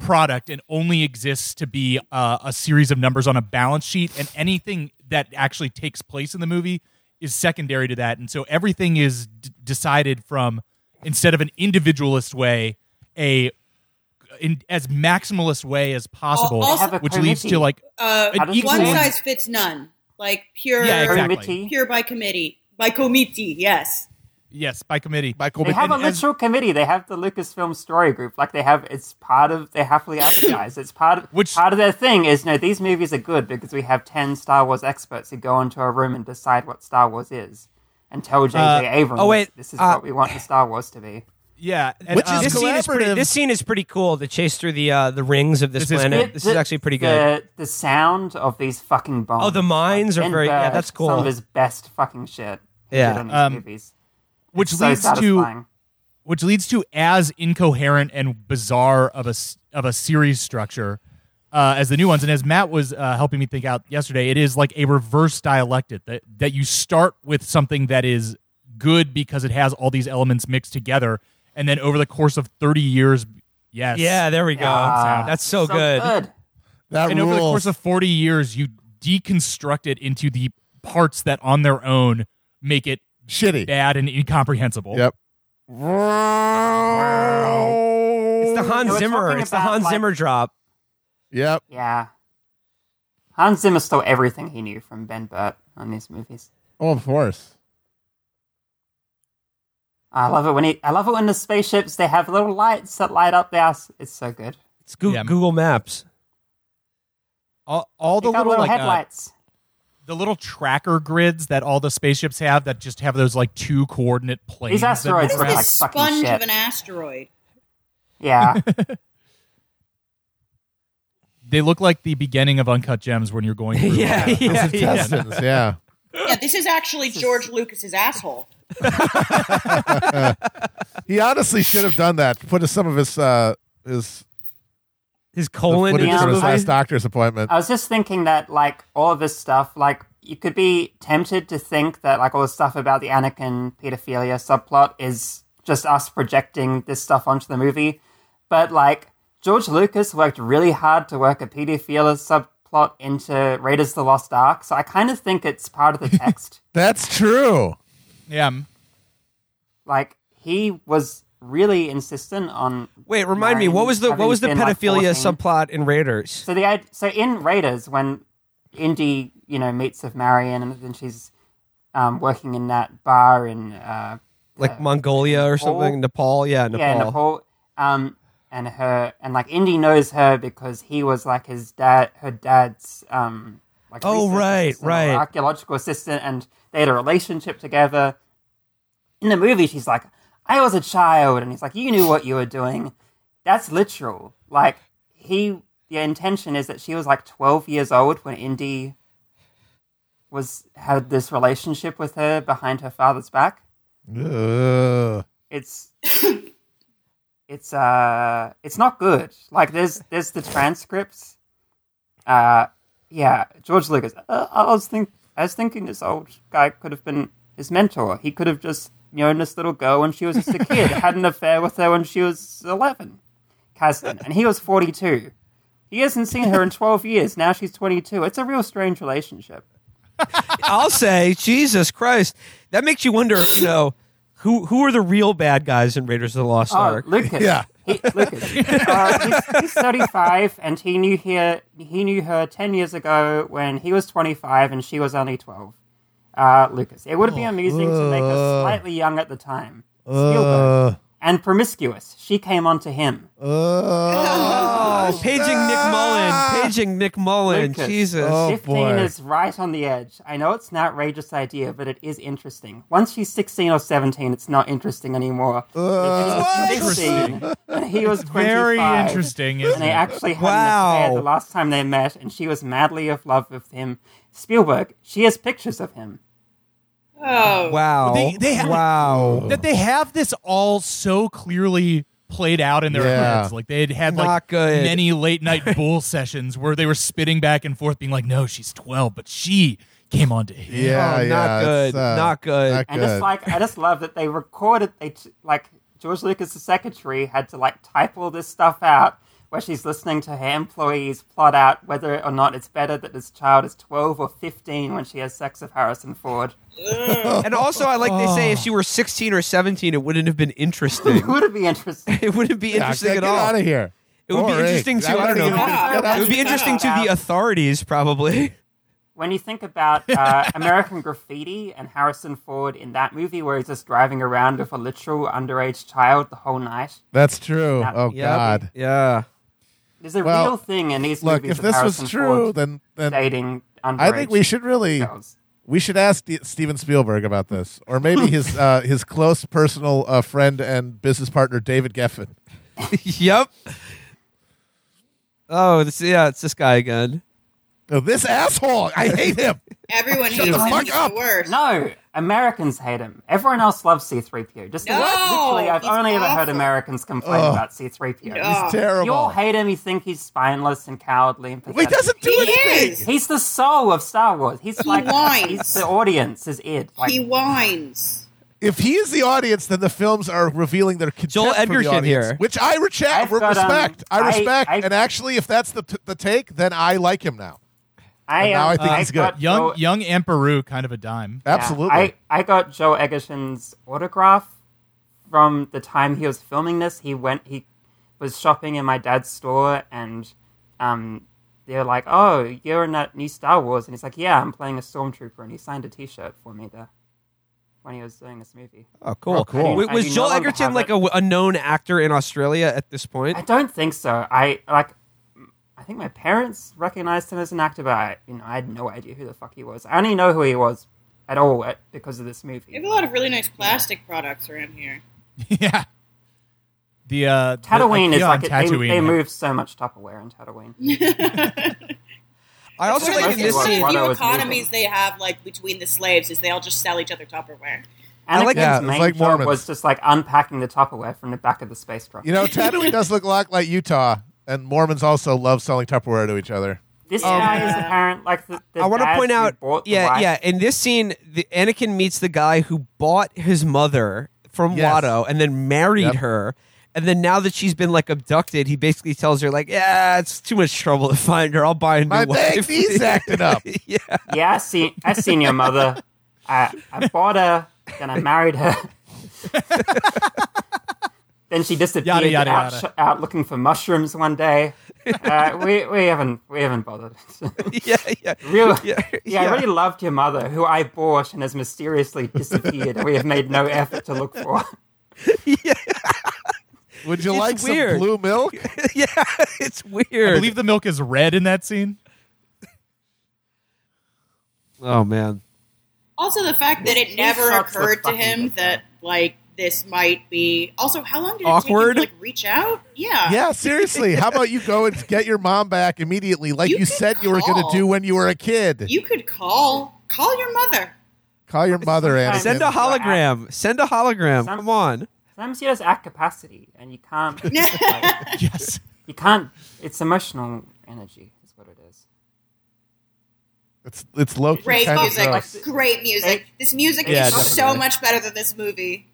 product and only exists to be uh, a series of numbers on a balance sheet, and anything that actually takes place in the movie is secondary to that, and so everything is d- decided from instead of an individualist way, a in as maximalist way as possible, Also- which leads to like Uh, one size fits none. like pure, Yeah, exactly. Pure by committee, by committee. Yes. Yes, by committee. Michael They have a And as- literal committee. They have the Lucasfilm story group. Like they have, it's part of. They happily *coughs* advertise. It's part of. Which- part of their thing is no. These movies are good because we have ten Star Wars experts who go into a room and decide what Star Wars is, and tell J.J. Uh, Abrams, oh, wait, this is uh, what we want the Star Wars to be. Yeah, and, Which um, is this scene is pretty. This scene is pretty cool. The chase through the uh, the rings of this, This is planet. It- this the- is actually pretty good. The, the sound of these fucking bombs. Oh, the mines are Ben very- yeah, that's cool. Some of his best fucking shit. Yeah. in these Um, movies. Which It's so leads to which leads to as incoherent and bizarre of a s- of a series structure uh, as the new ones. And as Matt was uh, helping me think out yesterday, it is like a reverse dialectic that that you start with something that is good because it has all these elements mixed together, and then over the course of thirty years, yes, Yeah, there we go. Ah, That's so, good. that and over the course of 40 years you deconstruct it into the parts that on their own make it shitty. bad and incomprehensible Yep. It's the Hans Zimmer. It's the about, Hans like- Zimmer drop. Yep. Yeah. Hans Zimmer stole everything he knew from Ben Burtt on these movies. Oh, of course. I love it when he. I love it when the spaceships they have little lights that light up their. s- It's so good. It's Goo- Yeah. Google Maps. all, all the little, little like uh, headlights. The little tracker grids that all the spaceships have that just have those like two coordinate planes These asteroids that are like This sponge shit. of an asteroid. yeah. *laughs* they look like the beginning of uncut gems when you're going through *laughs* Yeah, uh, yeah, Those yeah. Yeah, this is actually George Lucas's asshole. *laughs* He honestly should have done that. Put some of his uh his His the colon in footage this from his last doctor's appointment. I was just thinking that like all of this stuff, like you could be tempted to think that like all the stuff about the Anakin pedophilia subplot is just us projecting this stuff onto the movie, but like George Lucas worked really hard to work a pedophilia subplot into Raiders of the Lost Ark, so I kind of think it's part of the *laughs* text. That's true. yeah like he was really insistent on. Wait, remind me. What was the what was the like, pedophilia 14. subplot in Raiders? So the so in Raiders when Indy you know meets with Marion and then she's um, working in that bar in uh, Like Mongolia or Nepal? something? Nepal? Yeah, Nepal. yeah Nepal. Um, and her and like Indy knows her because he was like his dad, her dad's um, like Oh, right, right. archaeological assistant, and they had a relationship together. In the movie, she's like, "I was a child," and he's like, "You knew what you were doing." That's literal. Like he, the intention is that she was like twelve years old when Indy was had this relationship with her behind her father's back Ugh. it's it's uh it's not good like there's there's the transcripts uh yeah george lucas uh, i was think i was thinking this old guy could have been his mentor he could have just known this little girl when she was just a kid *laughs* had an affair with her when she was 11 Kasdan, and he was 42 he hasn't seen her in 12 years now she's 22 it's a real strange relationship *laughs* I'll say, Jesus Christ, that makes you wonder. You know, who who are the real bad guys in Raiders of the Lost Oh, Ark? Lucas. Yeah. He, Lucas. *laughs* Uh, he's, he's 35, and he knew her. He knew her 10 years ago when he was 25 and she was only 12. Uh, Lucas. It would be amusing to make her slightly young at the time. Spielberg. Uh, and promiscuous. She came onto him. uh, Oh, paging Nick Mullen, paging Nick Mullen. Lucas. Jesus. Oh, 15 boy. is right on the edge. I know it's an outrageous idea, but it is interesting. Once she's 16 or 17, it's not interesting anymore. Uh, If she's 16, and he was 25. very interesting and isn't they it? actually had Wow. an affair the last time they met, and she was madly in love with him. Spielberg, she has pictures of him. Oh, wow. They- they have- wow. that they have this all so clearly played out in their Yeah. heads. Like they had had like good. many late night *laughs* bull sessions where they were spitting back and forth, being like, "No, she's twelve, but she came on to him." yeah, Oh, yeah. not it's, good. uh, Not good. Not And good. just like I just love that they recorded they t- like George Lucas, the secretary, had to like type all this stuff out where she's listening to her employees plot out whether or not it's better that this child is twelve or fifteen when she has sex with Harrison Ford. *laughs* and also, I like they say if she were 16 or 17, it wouldn't have been interesting. *laughs* It wouldn't be interesting? *laughs* it wouldn't be Yeah, interesting get, at get all. out of here. It would be Boring. interesting to- I don't know. it- Yeah. It would be interesting to the authorities, probably. when you think about uh, American Graffiti and Harrison Ford in that movie, where he's just driving around with a literal underage child the whole night, That's true. Yeah. Oh Yep. God. Yeah. There's a Well, real thing in these Look, movies. if this Harrison was true, Ford then then dating I think we should really girls. we should ask D- Steven Spielberg about this, or maybe his *laughs* uh, his close personal uh, friend and business partner David Geffen. *laughs* yep. Oh, this yeah, it's this guy again. Oh, this asshole! I hate him. Everyone Shut hates the him. fuck He's up. the worst. No, Americans hate him. Everyone else loves C3PO. Just No, literally, I've he's only ever heard. Americans complain Ugh. about C3PO. No. He's terrible. You all hate him. You think he's spineless and cowardly and he doesn't do He anything. is. He's the soul of Star Wars. He's like whines. he's the audience. Is it? Like, he whines. If he is the audience, then the films are revealing their contempt Joel for the Edgerton audience, here. which I recheck, I've got, um, respect. I I- respect, and actually, if that's the t- the take, then I like him now. I, And now um, I think he's good. Young Joe- young Emperor, kind of a dime. yeah, Absolutely. I, I got Joe Edgerton's autograph from the time he was filming this. He went. He was shopping in my dad's store, and um, they're like, "Oh, you're in that new Star Wars," and he's like, "Yeah, I'm playing a stormtrooper," and he signed a T-shirt for me there when he was doing this movie. Oh, cool. Oh, cool. Wait, I was do no Joel Edgerton like a, a known actor in Australia at this point? I don't think so. I like. I think my parents recognized him as an actor, but I, you know, I had no idea who the fuck he was. I only know who he was at all at, because of this We movie. have a lot of really nice plastic products around here. *laughs* yeah. The uh, the Tatooine is like on it, they, Tatooine, they yeah. move so much Tupperware in Tatooine. *laughs* I also One like of in the this scene. what few economies moving. they have like between the slaves is they all just sell each other Tupperware. Anakin's like- Yeah, it's main like job Mormons. was just like unpacking the Tupperware from the back of the space truck. You know, Tatooine does look a lot like Utah, and Mormons also love selling Tupperware to each other. this oh. guy is apparent like the. the I want to point out, yeah, wife. yeah. In this scene, the Anakin meets the guy who bought his mother from Yes. Watto and then married Yep. her. And then now that she's been like abducted, he basically tells her like, "Yeah, it's too much trouble to find her. I'll buy a new My wife." big knees acting up. *laughs* yeah, Yeah, I seen I seen your mother. I I bought her, then I married her. *laughs* then she disappeared Yada, yada, out, yada. out looking for mushrooms one day. *laughs* Uh, we we haven't we haven't bothered. *laughs* yeah, yeah. Real, Yeah, yeah, yeah. I really loved your mother, who I bought and has mysteriously disappeared. we have made no effort to look for. *laughs* yeah. Would you It's like weird. some blue milk? yeah, it's weird. I believe the milk is red in that scene. oh man, Also, the fact that it never occurred to him that like this might be. Also, how long did it Awkward? take him to like reach out? Yeah, Yeah, seriously. How about you go and get your mom back immediately, like you, You could said you were going to do when you were a kid? You could call call your mother. Call your mother, Sometimes- Anakin. send a hologram. Send a hologram. Some- Come on. Sometimes he has at capacity, and you can't. *laughs* like, Yes. you can't. It's emotional energy, is what it is. It's it's low Great music, gross. great music. This music Yeah, is so much better than this movie.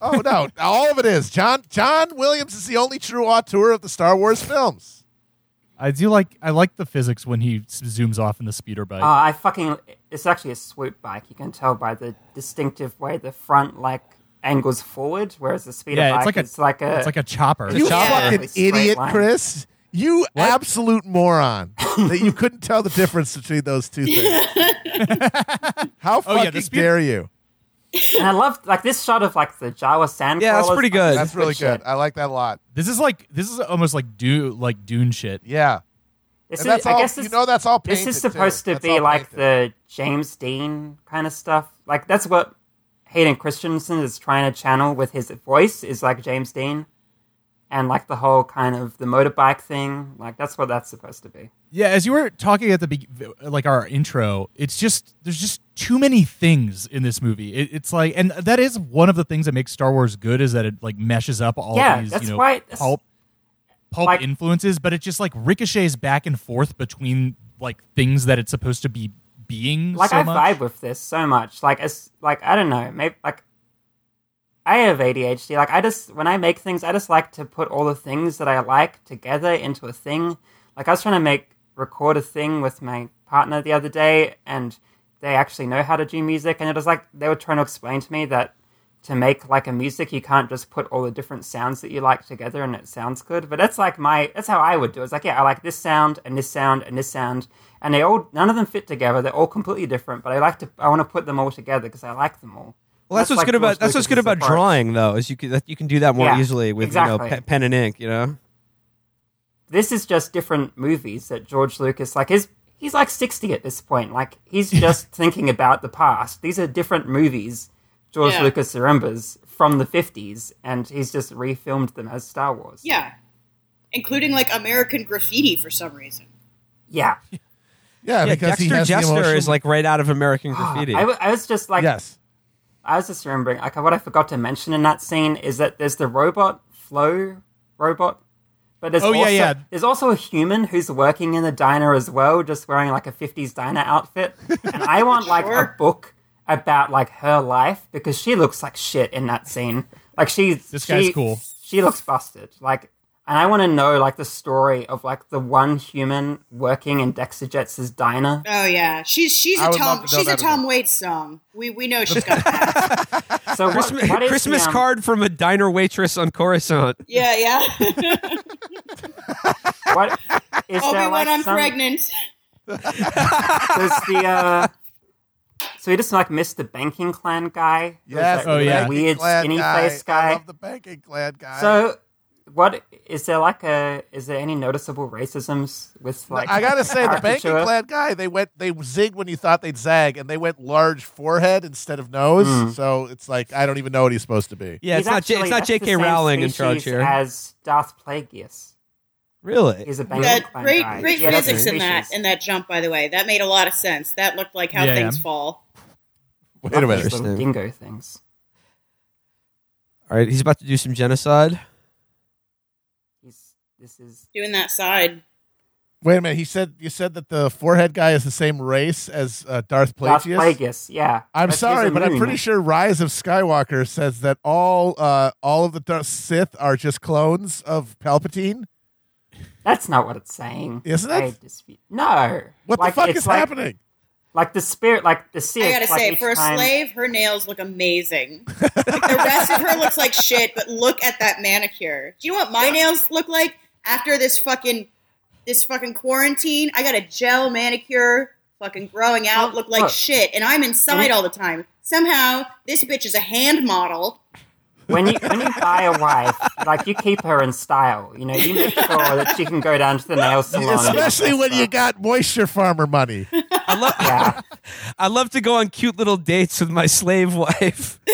Oh no, all of it is. John John Williams is the only true auteur of the Star Wars films. I do like I like the physics when he zooms off in the speeder bike. Uh, I fucking. It's actually a swoop bike. You can tell by the distinctive way the front like angles forward, whereas the speeder yeah, bike it's like a, like a it's like a chopper. You chopper. fucking Straight idiot, line. Chris. You absolute moron. that you couldn't tell the difference between those two things. *laughs* How Oh, yeah, fucking the speed- dare you? And I love like this shot of like the Jawa sand. Yeah, that's pretty good. That's really shit. good. I like that a lot. This is like this is almost like Dune like Dune shit. Yeah. This And is, that's I all guess this, you know that's all this is supposed too. to That's be like painted. the James Dean kind of stuff. Like that's what Hayden Christensen is trying to channel with his voice is like James Dean, and like the whole kind of the motorbike thing. Like that's what that's supposed to be. Yeah, as you were talking at the be- like our intro, it's just there's just too many things in this movie. It, it's like, and that is one of the things that makes Star Wars good is that it like meshes up all Yeah, these you know why- pulp pulp influences, but it just like ricochets back and forth between like things that it's supposed to be being. Like so I much. vibe with this so much. Like as like I don't know, maybe like I have ADHD. Like I just when I make things, I just like to put all the things that I like together into a thing. Like I was trying to make record a thing with my partner the other day, and they actually know how to do music, and it was like they were trying to explain to me that to make like a music, you can't just put all the different sounds that you like together and it sounds good. But that's like my that's how I would do it. It's like, yeah, I like this sound and this sound and this sound. And they all none of them fit together. They're all completely different, but I like to I want to put them all together because I like them all. Well, that's, what's like good about that's what's good about approach. drawing, though, is you can that you can do that more Yeah, easily with you know pe- pen and ink. You know. this is just different movies that George Lucas like is he's like 60 at this point like he's *laughs* just thinking about the past these are different movies George Yeah. Lucas remembers from the 50s and he's just refilmed them as Star Wars Yeah. Including like American Graffiti for some reason. yeah *laughs* Yeah, Yeah, because he Dexter has the Jester emotion. is like right out of American ah, Graffiti. I, w- I was just like yes. I was just remembering like what I forgot to mention in that scene is that there's the robot Flo robot but there's Oh, also, yeah. there's also a human who's working in the diner as well, just wearing like a 50s diner outfit. And I want *laughs* like a book about like her life because she looks like shit in that scene. Like she's This she- guy's cool. She looks busted. Like and I want to know like the story of like the one human working in Dexter Jets' diner. Oh yeah, she's she's I a Tom to she's a that Tom Waits song. We we know she's got that. *laughs* So what, Christmas, what is Christmas the, um, card from a diner waitress on Coruscant. yeah, yeah. *laughs* What is Obi there Wan, like I'm some, pregnant. Does the uh, so he just like missed the banking clan guy? Who's Yes. that Oh, yeah. weird clan skinny guy. face I guy. love the banking clan guy. So, what is there like a? Is there any noticeable racisms with like? I gotta say, the banking caricature? clan guy, they went, they zigged when you thought they'd zag, and they went large forehead instead of nose. Hmm. So it's like I don't even know what he's supposed to be. Yeah, He's it's not J- it's not J.K. Rowling in charge here. As Darth Plagueis, really? he's a banking That clan great guy. great Yeah, physics in that in that jump. By the way, that made a lot of sense. That looked like how Yeah, things yeah. fall. Wait a minute. little Interesting. dingo things. All right, he's about to do some genocide. He's this is Doing that side. Wait a minute. He said you said that the forehead guy is the same race as uh, Darth Darth Plagueis. Plagueis. Yeah, I'm That's- sorry, but I'm moon. pretty sure Rise of Skywalker says that all uh, all of the Darth Sith are just clones of Palpatine. That's not what it's saying. Isn't I it? dispute- No. What Like, the fuck is like, happening? Like the spirit, like the Sith. I gotta like say, each for a time- slave, her nails look amazing. like the rest of her looks like shit, but look at that manicure. Do you know what my nails look like after this fucking this fucking quarantine? I got a gel manicure, fucking growing out, look like Look. shit, and I'm inside all the time. Somehow, this bitch is a hand model. when you when you buy a wife, like you keep her in style. You know, you make sure that she can go down to the nail salon. Especially dress when you got moisture farmer money. I love Yeah, *laughs* I love to go on cute little dates with my slave wife. *laughs*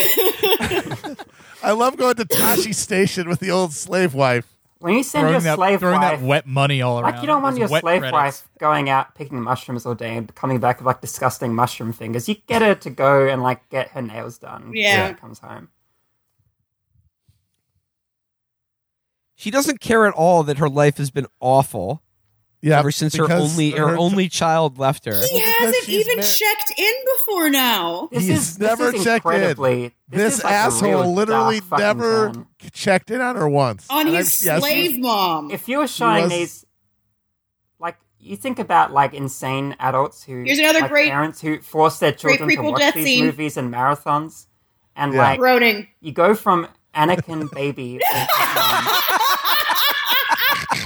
I love going to Tosche Station with the old slave wife. When you send your that, slave throwing wife, that wet money all around. like you don't want your slave credits. wife going out picking mushrooms all day and coming back with like disgusting mushroom fingers. You get her to go and like get her nails done. Yeah. when she comes home. She doesn't care at all that her life has been awful Yeah, ever since her only her her- only child left her. He Well, hasn't even mar- checked in before now. This He's is, never this is checked in. incredibly, This, like asshole literally never turn. checked in on her once. On And his I'm- yes, slave mom. if you were showing was- these like you think about like insane adults who Here's another like, great- parents who force their children to watch these scene. movies and marathons and Yeah. like Groaning. you go from Anakin baby with his *laughs*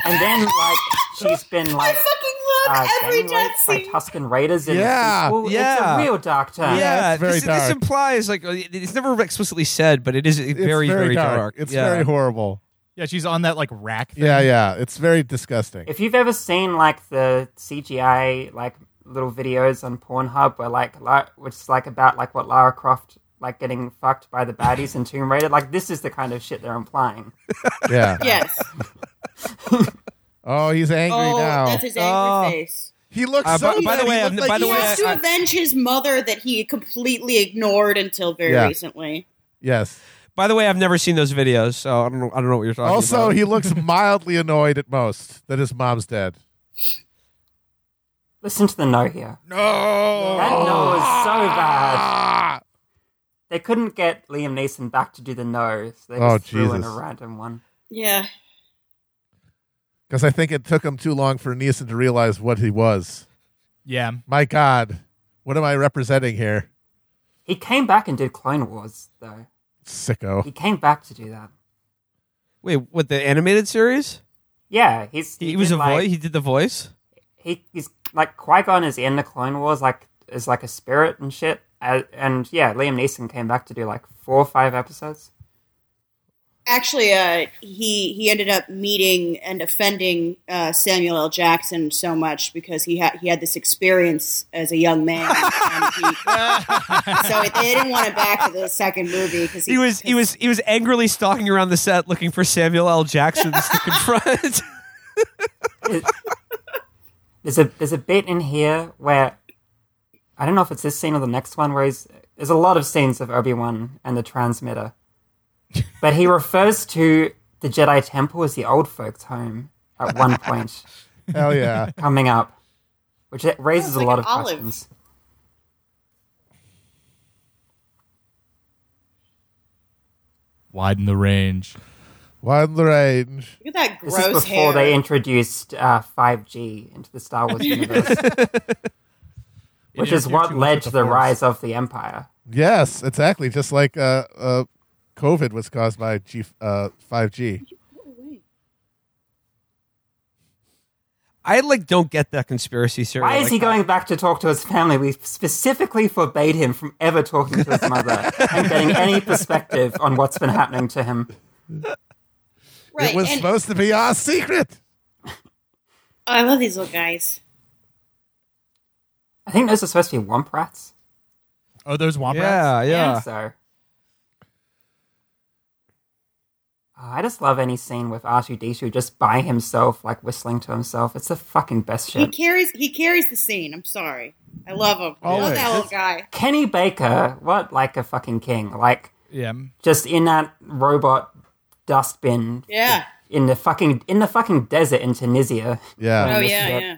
and then like she's been I like fucking love uh, every gang death raped by. Tusken Raiders in Yeah, the sequel. yeah. it's a real dark turn. yeah, it's very this, this implies like uh, it's never explicitly said, but it is It's very very dark. It's Yeah. very horrible. Yeah, she's on that like rack. Thing. Yeah, yeah. It's very disgusting. If you've ever seen like the CGI like little videos on Pornhub where like La- which is like about like what Lara Croft like getting fucked by the baddies in Tomb Raider, like this is the kind of shit they're implying. *laughs* yeah. Yes. *laughs* Oh, he's angry Oh, now. that's his angry Oh. face. he looks Uh, so by- by the way, he I've- by like the He he way, has was- to I- avenge his mother that he completely ignored until very Yeah. recently. yes. By the way, I've never seen those videos, so I don't know. I don't know what you're talking Also, about. Also, he *laughs* looks mildly annoyed at most that his mom's dead. Listen to the note here. No. That no is so bad. Ah! They couldn't get Liam Neeson back to do the no, so they Oh, just threw in a random one. Yeah. Because I think it took him too long for Neeson to realize what he was. Yeah. My God, what am I representing here? He came back and did Clone Wars though. Sicko. He came back to do that. Wait, what the animated series? Yeah, he's He, was did, a like, voice. He did the voice. he he's like Qui Gon is in the Clone Wars, like is like a spirit and shit. Uh, and yeah, Liam Neeson came back to do like four or five episodes. Actually, uh, he he ended up meeting and offending uh, Samuel L. Jackson so much because he had he had this experience as a young man, *laughs* and he, so they didn't want him back for the second movie because He was he was he was angrily stalking around the set looking for Samuel L. Jackson's to confront. *laughs* There's a there's a bit in here where I don't know if it's this scene or the next one where he's there's a lot of scenes of Obi Wan and the transmitter, but he refers to the Jedi Temple as the old folks' home at one *laughs* point Hell yeah. coming up, which it raises it's a lot of olive. questions. Widen the range. Widen the range. look at that gross This gross is before hair. they introduced uh, 5G into the Star Wars universe, *laughs* *laughs* which is what led to the the rise of the Empire. Yes, exactly. Just like uh, uh, COVID was caused by G, uh, 5G. I like don't get that conspiracy theory. Why is Like, he going back to talk to his family? We specifically forbade him from ever talking to his *laughs* mother and getting any perspective on what's been happening to him. right, it was and- supposed to be our secret. oh, I love these little guys. I think those are supposed to be womp rats. Oh, those womp Yeah, rats? yeah. So. Oh, I just love any scene with R2D2 just by himself, like whistling to himself. It's the fucking best shit. He carries he carries the scene. I'm sorry. I love him. I love that little guy. Kenny Baker, what like a fucking king. Like, Yeah. just in that robot dustbin Yeah. in the fucking in the fucking desert in Tunisia. Yeah. Oh yeah, shit. yeah.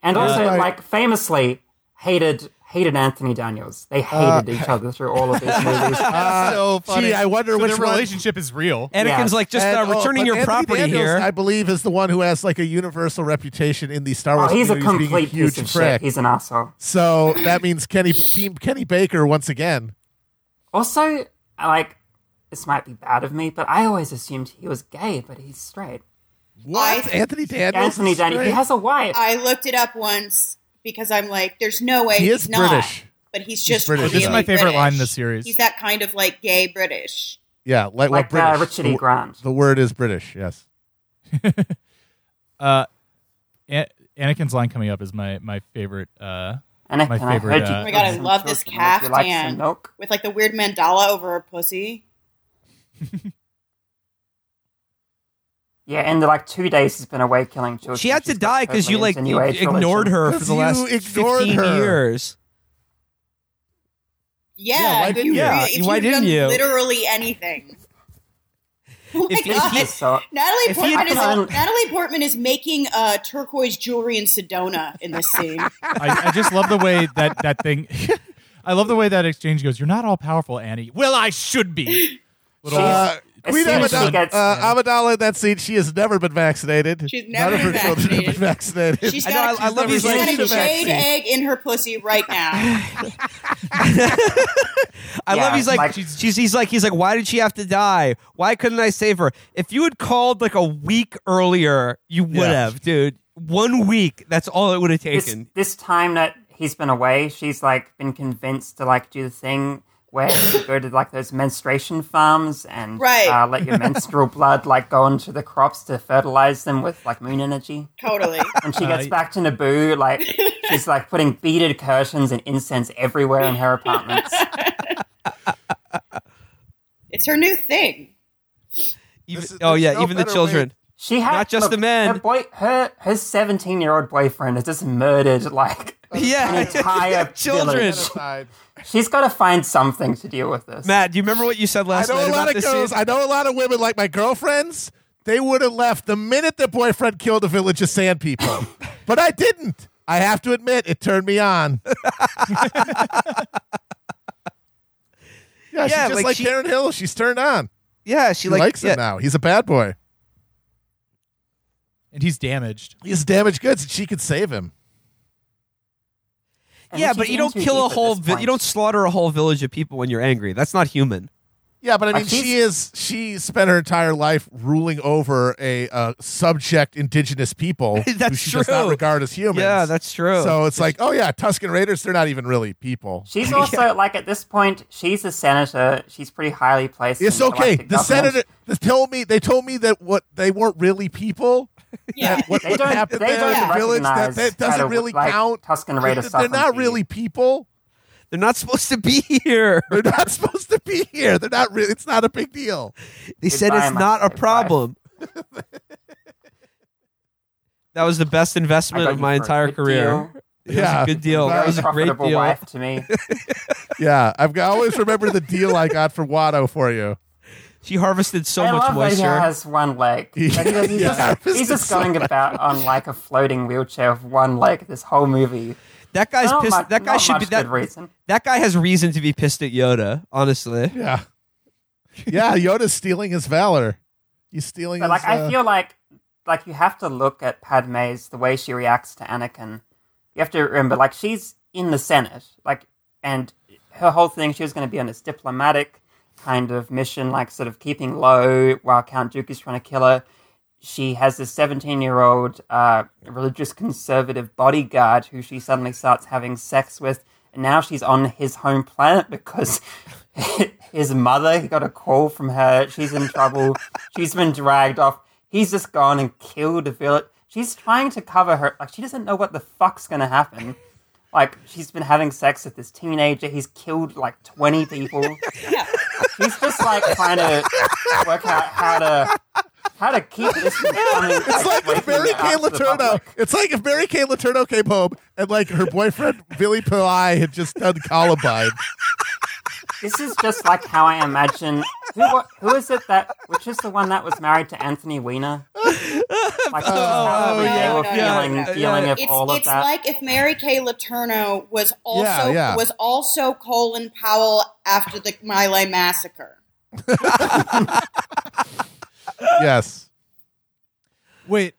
And also, Uh, like, famously hated hated Anthony Daniels. They hated each other through all of these *laughs* movies. Uh, so funny. Gee, I wonder So which their one. relationship is real. Anakin's Yes. like just And- uh, oh, returning but your Anthony property Daniels, here. I believe, is the one who has like a universal reputation in the Star Oh, Wars. he's a community as being complete huge piece of prick. shit. He's an asshole. So that means Kenny Team Kenny Baker once again. Also, like this might be bad of me, but I always assumed he was gay, but he's straight. What? I- Anthony Daniels? Anthony Daniels, he has a wife. I looked it up once because I'm like, there's no way He he's is not. British. But he's just British, really This is my favorite British. line in the series. He's that kind of like gay British. Yeah, like, like what uh, Richard E. the, Grant. the word is British. Yes. *laughs* Uh, An- Anakin's line coming up is my my favorite. Uh, And I, My and I favorite, heard you uh, Oh my god, I love this children. Would like caftan with like the weird mandala over her pussy. *laughs* Yeah, in the like two days he's been away killing children. she had to die because you like into ignored her for Because the you last ignored 15 her. years. Yeah, Yeah, why didn't you? you? Yeah, if why didn't done you? Literally anything. *laughs* Oh my If- if god, he- So Natalie if he had Portman is done- Natalie Portman is making uh, turquoise jewelry in Sedona in this scene. *laughs* I, I just love the way that that thing. *laughs* I love the way that exchange goes. You're not all powerful, Annie. Well, I should be. Little, Uh, as Queen soon as she Amidala, gets- uh, Amidala in that scene, she has never been vaccinated. She's never None of her been children have been vaccinated. vaccinated. She's I got, know, a, I- I love she's these got a jade vaccine. egg in her pussy right now. I Yeah, love he's like, like- she's, she's he's like he's like why did she have to die? Why couldn't I save her? If you had called like a week earlier, you would Yeah. have, dude. One week, that's all it would have this, taken. this time that he's been away, she's like been convinced to like do the thing where you go to like those menstruation farms and Right. uh, *laughs* let your menstrual blood like go into the crops to fertilize them with like moon energy. totally. When she gets Uh, back to Naboo, like *laughs* she's like putting beaded curtains and incense everywhere in her apartments. *laughs* It's her new thing. Even, is- oh yeah, no even the children. She had Not just look, the men. Her boy, her her seventeen year old boyfriend has just murdered like *laughs* Yeah, an *laughs* entire *laughs* children. village. She's got to find something to deal with this. Matt, do you remember what you said last I know night a about lot of this girls. scene? I know a lot of women like my girlfriends. They would have left the minute their boyfriend killed a village of sand people, but I didn't. I have to admit, it turned me on. yeah, she's Yeah, just like like, she- Karen Hill. She's turned on. yeah, she She like likes yeah, him now. He's a bad boy. And he's damaged. He has damaged goods, and she could save him. And yeah, but you don't kill a whole. Vi- you don't slaughter a whole village of people when you're angry. That's not human. Yeah, but I Like, mean, she is she spent her entire life ruling over a uh, subject indigenous people *laughs* who That's she does not true. regard as humans. Yeah, that's true. So it's like, oh yeah, Tusken Raiders, they're not even really people. She's *laughs* also like at this point, she's a senator. She's pretty highly placed. It's in okay. The government. senator they told me they told me that what they weren't really people. Yeah. What, They what don't. happened They there don't in the village that, recognize that doesn't kind of, really like, count. Tusken Raider They're not really people. They're not supposed to be here. *laughs* They're not supposed to be here. They're not really. It's not a big deal. They said it's not a problem. *laughs* that was the best investment of my entire career. deal. It Yeah. was a good deal. That was a great deal. wife to me. *laughs* Yeah, I've got, I always remember the deal I got for Watto for you. She harvested so I much love that he moisture. has one leg. *laughs* Like, he does- he's, Yeah. just, he's just going about on like a floating wheelchair with one leg this whole movie. that guy's Not pissed. much- that guy should be that. reason. That guy has reason to be pissed at Yoda. Honestly, Yeah, yeah. Yoda's stealing his valor. He's stealing. But like, his, I uh, feel like like you have to look at Padme's the way she reacts to Anakin. You have to remember, like, she's in the Senate, like, and her whole thing, she was going to be on this diplomatic kind of mission, like, sort of keeping low while Count Dooku is trying to kill her. She has this 17 year old uh, religious conservative bodyguard who she suddenly starts having sex with. And now she's on his home planet because *laughs* his mother he got a call from her. She's in trouble. She's been dragged off. He's just gone and killed a village. She's trying to cover her. Like, she doesn't know what the fuck's going to happen. Like, she's been having sex with this teenager. He's killed like 20 people. *laughs* She's just like trying to work out how to how to keep this from. It's like if Mary Kay Letourneau. It's like if Mary Kay Letourneau came home and like her boyfriend Billy Pillai had just done Columbine. This is just like how I imagine. Who wa- who is it that? Which is the one that was married to Anthony Weiner? Like this is Oh, they yeah, were yeah, feeling yeah, feeling yeah. of It's, all of it's that. like if Mary Kay Letourneau was also Yeah, yeah. was also Colin Powell after the My massacre. *laughs* Yes. Wait,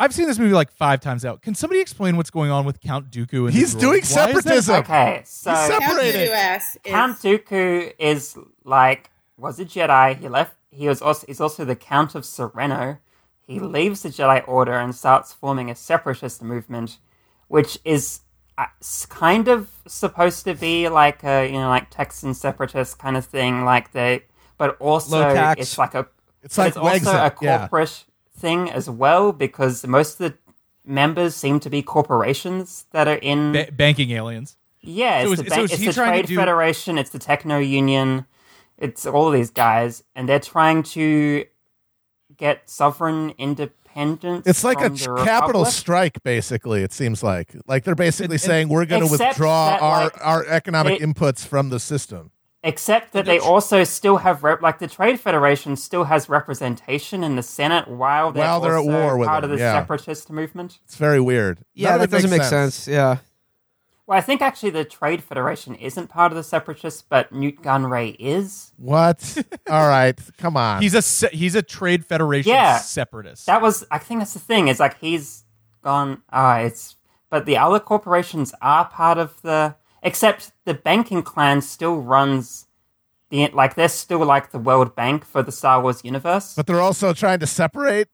I've seen this movie like five times out. Can somebody explain what's going on with Count Dooku? And He's doing Why is that- separatism. okay, so He's Count Separated. Dooku is Count Dooku is like was a Jedi. He left. He was also he's also the Count of Sereno. He leaves the Jedi Order and starts forming a separatist movement, which is uh, kind of supposed to be like a you know like Texan separatist kind of thing, like they. But also, it's like a It's like it's also Wexit, a yeah. Corporate thing as well because most of the members seem to be corporations that are in Ba- banking aliens. yeah, So it's is- the, so it's the Trade do- Federation, it's the Techno Union, it's all of these guys, and they're trying to get sovereign independence. It's like a from ch- the capital Republic. strike, basically. It seems like like they're basically And- saying we're going to withdraw that, our like, our economic it- inputs from the system. Except that they also still have rep- like the Trade Federation still has representation in the Senate while they're, While they're at war with part them, of the yeah. separatist movement. It's very weird. yeah, None that of doesn't make makes sense. Yeah, Well, I think actually the Trade Federation isn't part of the separatists, but Nute Gunray is. What? *laughs* All right, come on. He's a se- he's a trade federation Yeah. separatist. That was, I think that's the thing. Is like he's gone. Ah, it's. But the other corporations are part of the. Except the banking clan still runs the like they're still like the World Bank for the Star Wars universe. but they're also trying to separate.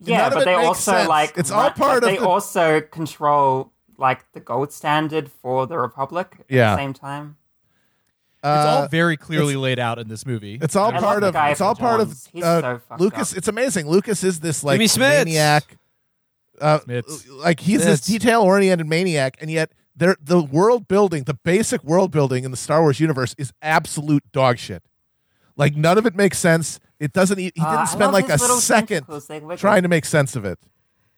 yeah, but they also sense. like It's all part but of They the- also control like the gold standard for the Republic at Yeah. the same time. it's Uh, all very clearly laid out in this movie. It's all I part of. It's all from part of Jones. He's uh, so Lucas. up. It's amazing. Lucas is this like maniac. Uh, like he's this detail oriented maniac, and yet there the world building, the basic world building in the Star Wars universe is absolute dog shit. Like none of it makes sense. It doesn't. e- He Uh, didn't spend like a second tentacles. They wiggle. trying to make sense of it,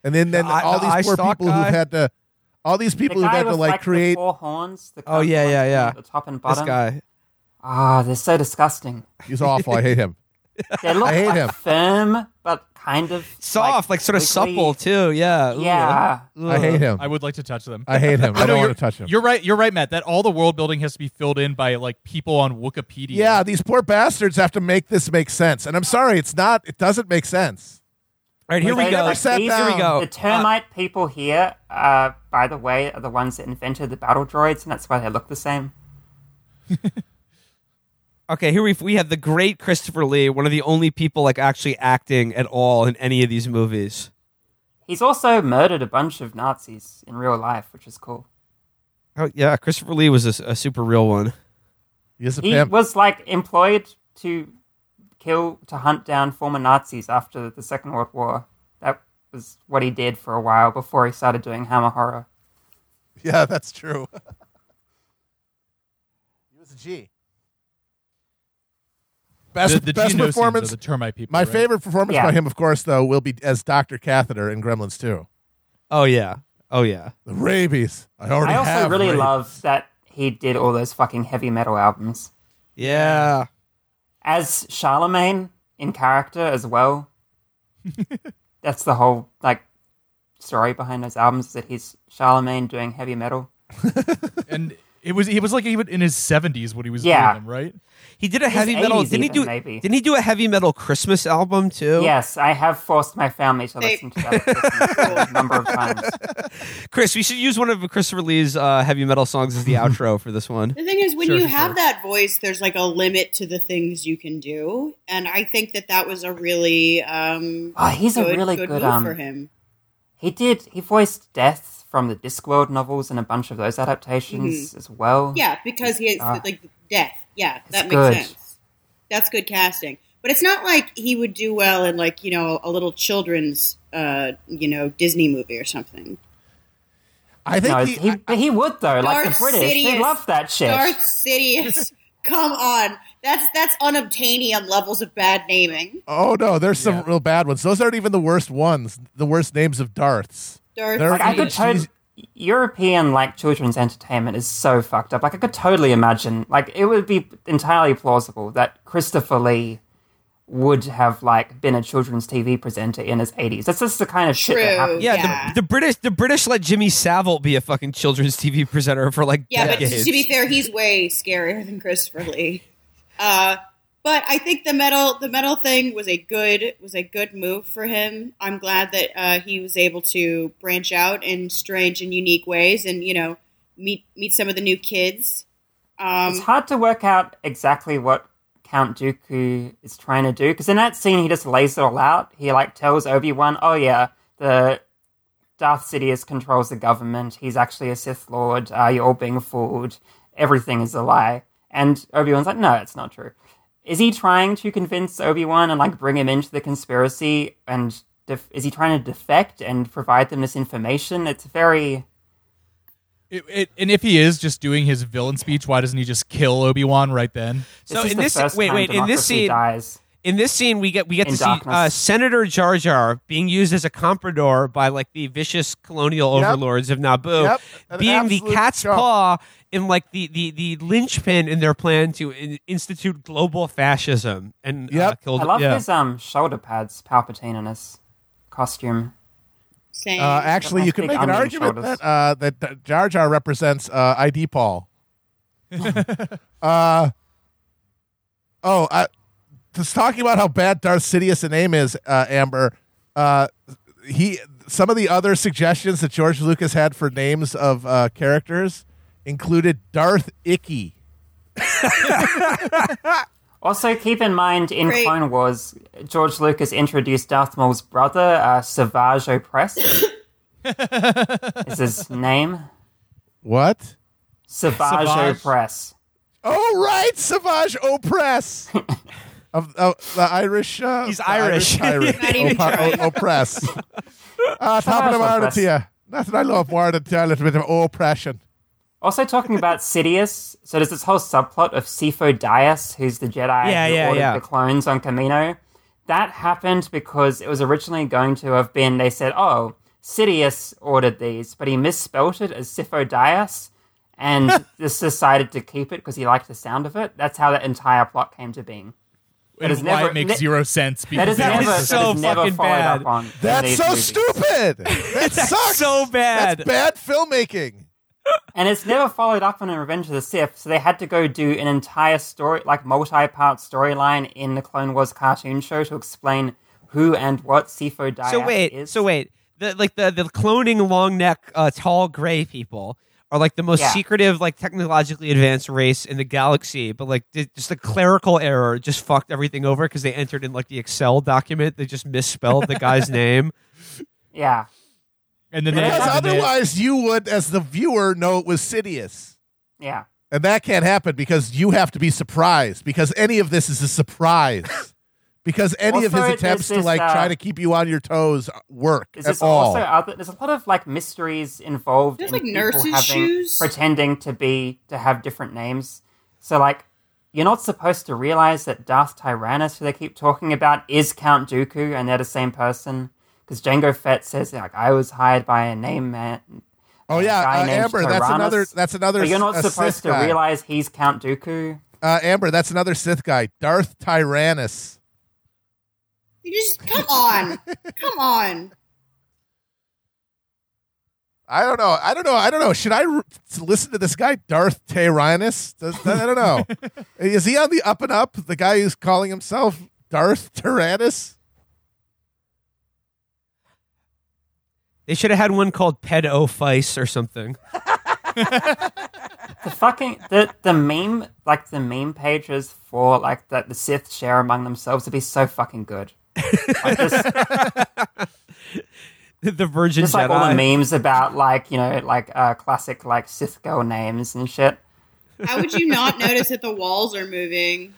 and then then The eye- all the these poor people guy? who've had to. All these The people who've had to like like create. the four horns. The Oh, yeah, yeah, yeah. The top and this bottom. guy. Ah, they're so disgusting. He's awful. I hate him. They look I hate like him. firm, but kind of Soft, like, sort of wiggly. supple too. Yeah. Ooh. Yeah. I hate him. I would like to touch them. I hate him. *laughs* I don't want to touch him. You're right. You're right, Matt. That all the world building has to be filled in by like people on Wikipedia. Yeah, these poor bastards have to make this make sense. And I'm sorry, it's not. It doesn't make sense. All right, here Like, we go. never sat These- down. Here we go. The termite people here, uh, by the way, are the ones that invented the battle droids, and that's why they look the same. *laughs* Okay, here we we have the great Christopher Lee, one of the only people like actually acting at all in any of these movies. He's also murdered a bunch of Nazis in real life, which is cool. Oh yeah, Christopher Lee was a, a super real one. He a He pimp. was like employed to kill, to hunt down former Nazis after the Second World War. That was what he did for a while before he started doing Hammer Horror. *laughs* Yeah, that's true. *laughs* he was a G. Best, the, the best Geonosians are performance. the termite people. My right? favorite performance Yeah. by him, of course, though, will be as Doctor Catheter in Gremlins 2. Oh yeah, oh yeah. The rabies. I already I also have really rabies. love that he did all those fucking heavy metal albums. Yeah. As Charlemagne in character as well. *laughs* That's the whole like story behind those albums that he's Charlemagne doing heavy metal. *laughs* and it was he was like even in his seventies when he was Yeah. doing them, right? He did a heavy metal. Didn't he do? maybe. Didn't he do a heavy metal Christmas album too? Yes, I have forced my family to listen to that a number of times. *laughs* Chris, we should use one of Christopher Lee's uh, heavy metal songs as the *laughs* outro for this one. The thing is, when Sure, you have sure. that voice, there's like a limit to the things you can do, and I think that that was a really um, Oh, he's good, a really good, good, um for him. He did he voiced Death from the Discworld novels and a bunch of those adaptations as well. Yeah, because he has Ah. like death. Yeah, that makes good. sense. That's good casting. But it's not like he would do well in like you know a little children's uh, you know Disney movie or something. I think No, he, he, but he would though. like the British, they Sidious. love that shit. Darth Sidious. *laughs* Come on, that's that's unobtainium levels of bad naming. oh no, there's some Yeah. real bad ones. Those aren't even the worst ones. The worst names of Darths. Darth They're- Like I could Jeez. totally European like children's entertainment is so fucked up. Like I could totally imagine like it would be entirely plausible that Christopher Lee would have like been a children's TV presenter in his 80s. That's just the kind of shit that True. happens. Yeah, Yeah. The, the British the British let Jimmy Savile be a fucking children's TV presenter for like Yeah, but to be fair, he's way scarier than Christopher Lee. Uh, but I think the metal the metal thing was a good was a good move for him. I'm glad that uh, he was able to branch out in strange and unique ways, and you know meet meet some of the new kids. Um, It's hard to work out exactly what Count Dooku is trying to do because in that scene he just lays it all out. He like tells Obi Wan, "Oh yeah, the Darth Sidious controls the government. He's actually a Sith Lord. Uh, you're all being fooled. Everything is a lie." And Obi Wan's like, "No, it's not true." Is he trying to convince Obi Wan and like bring him into the conspiracy? And def- is he trying to defect and provide them this information? It's very It, it, and if he is just doing his villain speech, why doesn't he just kill Obi Wan right then? So in the this wait wait in this democracy scene dies. In this scene we get we get In to see uh, Senator Jar Jar being used as a comprador by like the vicious colonial Yep. overlords of Naboo, Yep. Being the cat's chump. paw in like the the the linchpin in their plan to in, institute global fascism and uh, killed I love yeah. his um shoulder pads, Palpatine in his costume. saying Uh, actually, you can make an argument shoulders. that uh, that that Jar Jar represents uh, ID Paul. *laughs* uh, oh, uh, just talking about how bad Darth Sidious' a name is, uh, Amber. Uh, he some of the other suggestions that George Lucas had for names of uh, characters included Darth Icky. *laughs* Also, keep in mind in Great. Clone Wars, George Lucas introduced Darth Maul's brother, uh, Savage Opress. *laughs* is his name? What? Savage Savage. Opress. Oh, right, Savage Opress. *laughs* of, of the Irish. Uh, He's the Irish. Irish. *laughs* Not even Opa- trying. o- oppress. *laughs* Uh, top of the morning to you. Nothing I love more than a little bit of oppression. Also, talking about *laughs* Sidious, so there's this whole subplot of Sifo Dyas, who's the Jedi Yeah, who yeah, ordered yeah. the clones on Kamino. That happened because it was originally going to have been, they said, oh, Sidious ordered these, but he misspelt it as Sifo Dyas and just decided to keep it because he liked the sound of it. That's how that entire plot came to being. And is why never- it makes ne- zero sense That because is That never, is so is never fucking bad. up on. in That's so movies. stupid. *laughs* That sucks. so bad. That's bad filmmaking. And it's never followed up on in Revenge of the Sith, so they had to go do an entire story, like multi-part storyline in the Clone Wars cartoon show to explain who and what Sifo Dyas So wait, is. so wait. The like the the cloning long neck uh, tall gray people are like the most Yeah. secretive like technologically advanced race in the galaxy, but like th- just a clerical error just fucked everything over because they entered in like the Excel document they just misspelled the guy's *laughs* name. Yeah. And then they, Because they- otherwise, you would, as the viewer, know it was Sidious. Yeah. And that can't happen because you have to be surprised because any of this is a surprise. Because any of his attempts there's to like uh, try to keep you on your toes work Is at all. also there's a lot of like mysteries involved There's, in like, people nurses' having shoes. pretending to be to have different names. So like you're not supposed to realize that Darth Tyrannus, who they keep talking about, is Count Dooku, and they're the same person. Because Jango Fett says like I was hired by a name man. oh yeah, uh, named Amber. That's another. That's another. But you're not supposed to guy. realize he's Count Dooku. Uh, Amber, that's another Sith guy, Darth Tyrannus. You just come on, *laughs* come on. I don't know. I don't know. I don't know. Should I r- listen to this guy, Darth Tyrannus? Does, I don't know. *laughs* Is he on the up and up? The guy who's calling himself Darth Tyrannus? They should have had one called Pedo Feist or something. *laughs* The fucking the the meme like the meme pages for like that the Sith share among themselves would be so fucking good. Like *laughs* the Virgin just like Jedi. all the memes about like you know like uh, classic like Sith girl names and shit. How would you not notice that the walls are moving?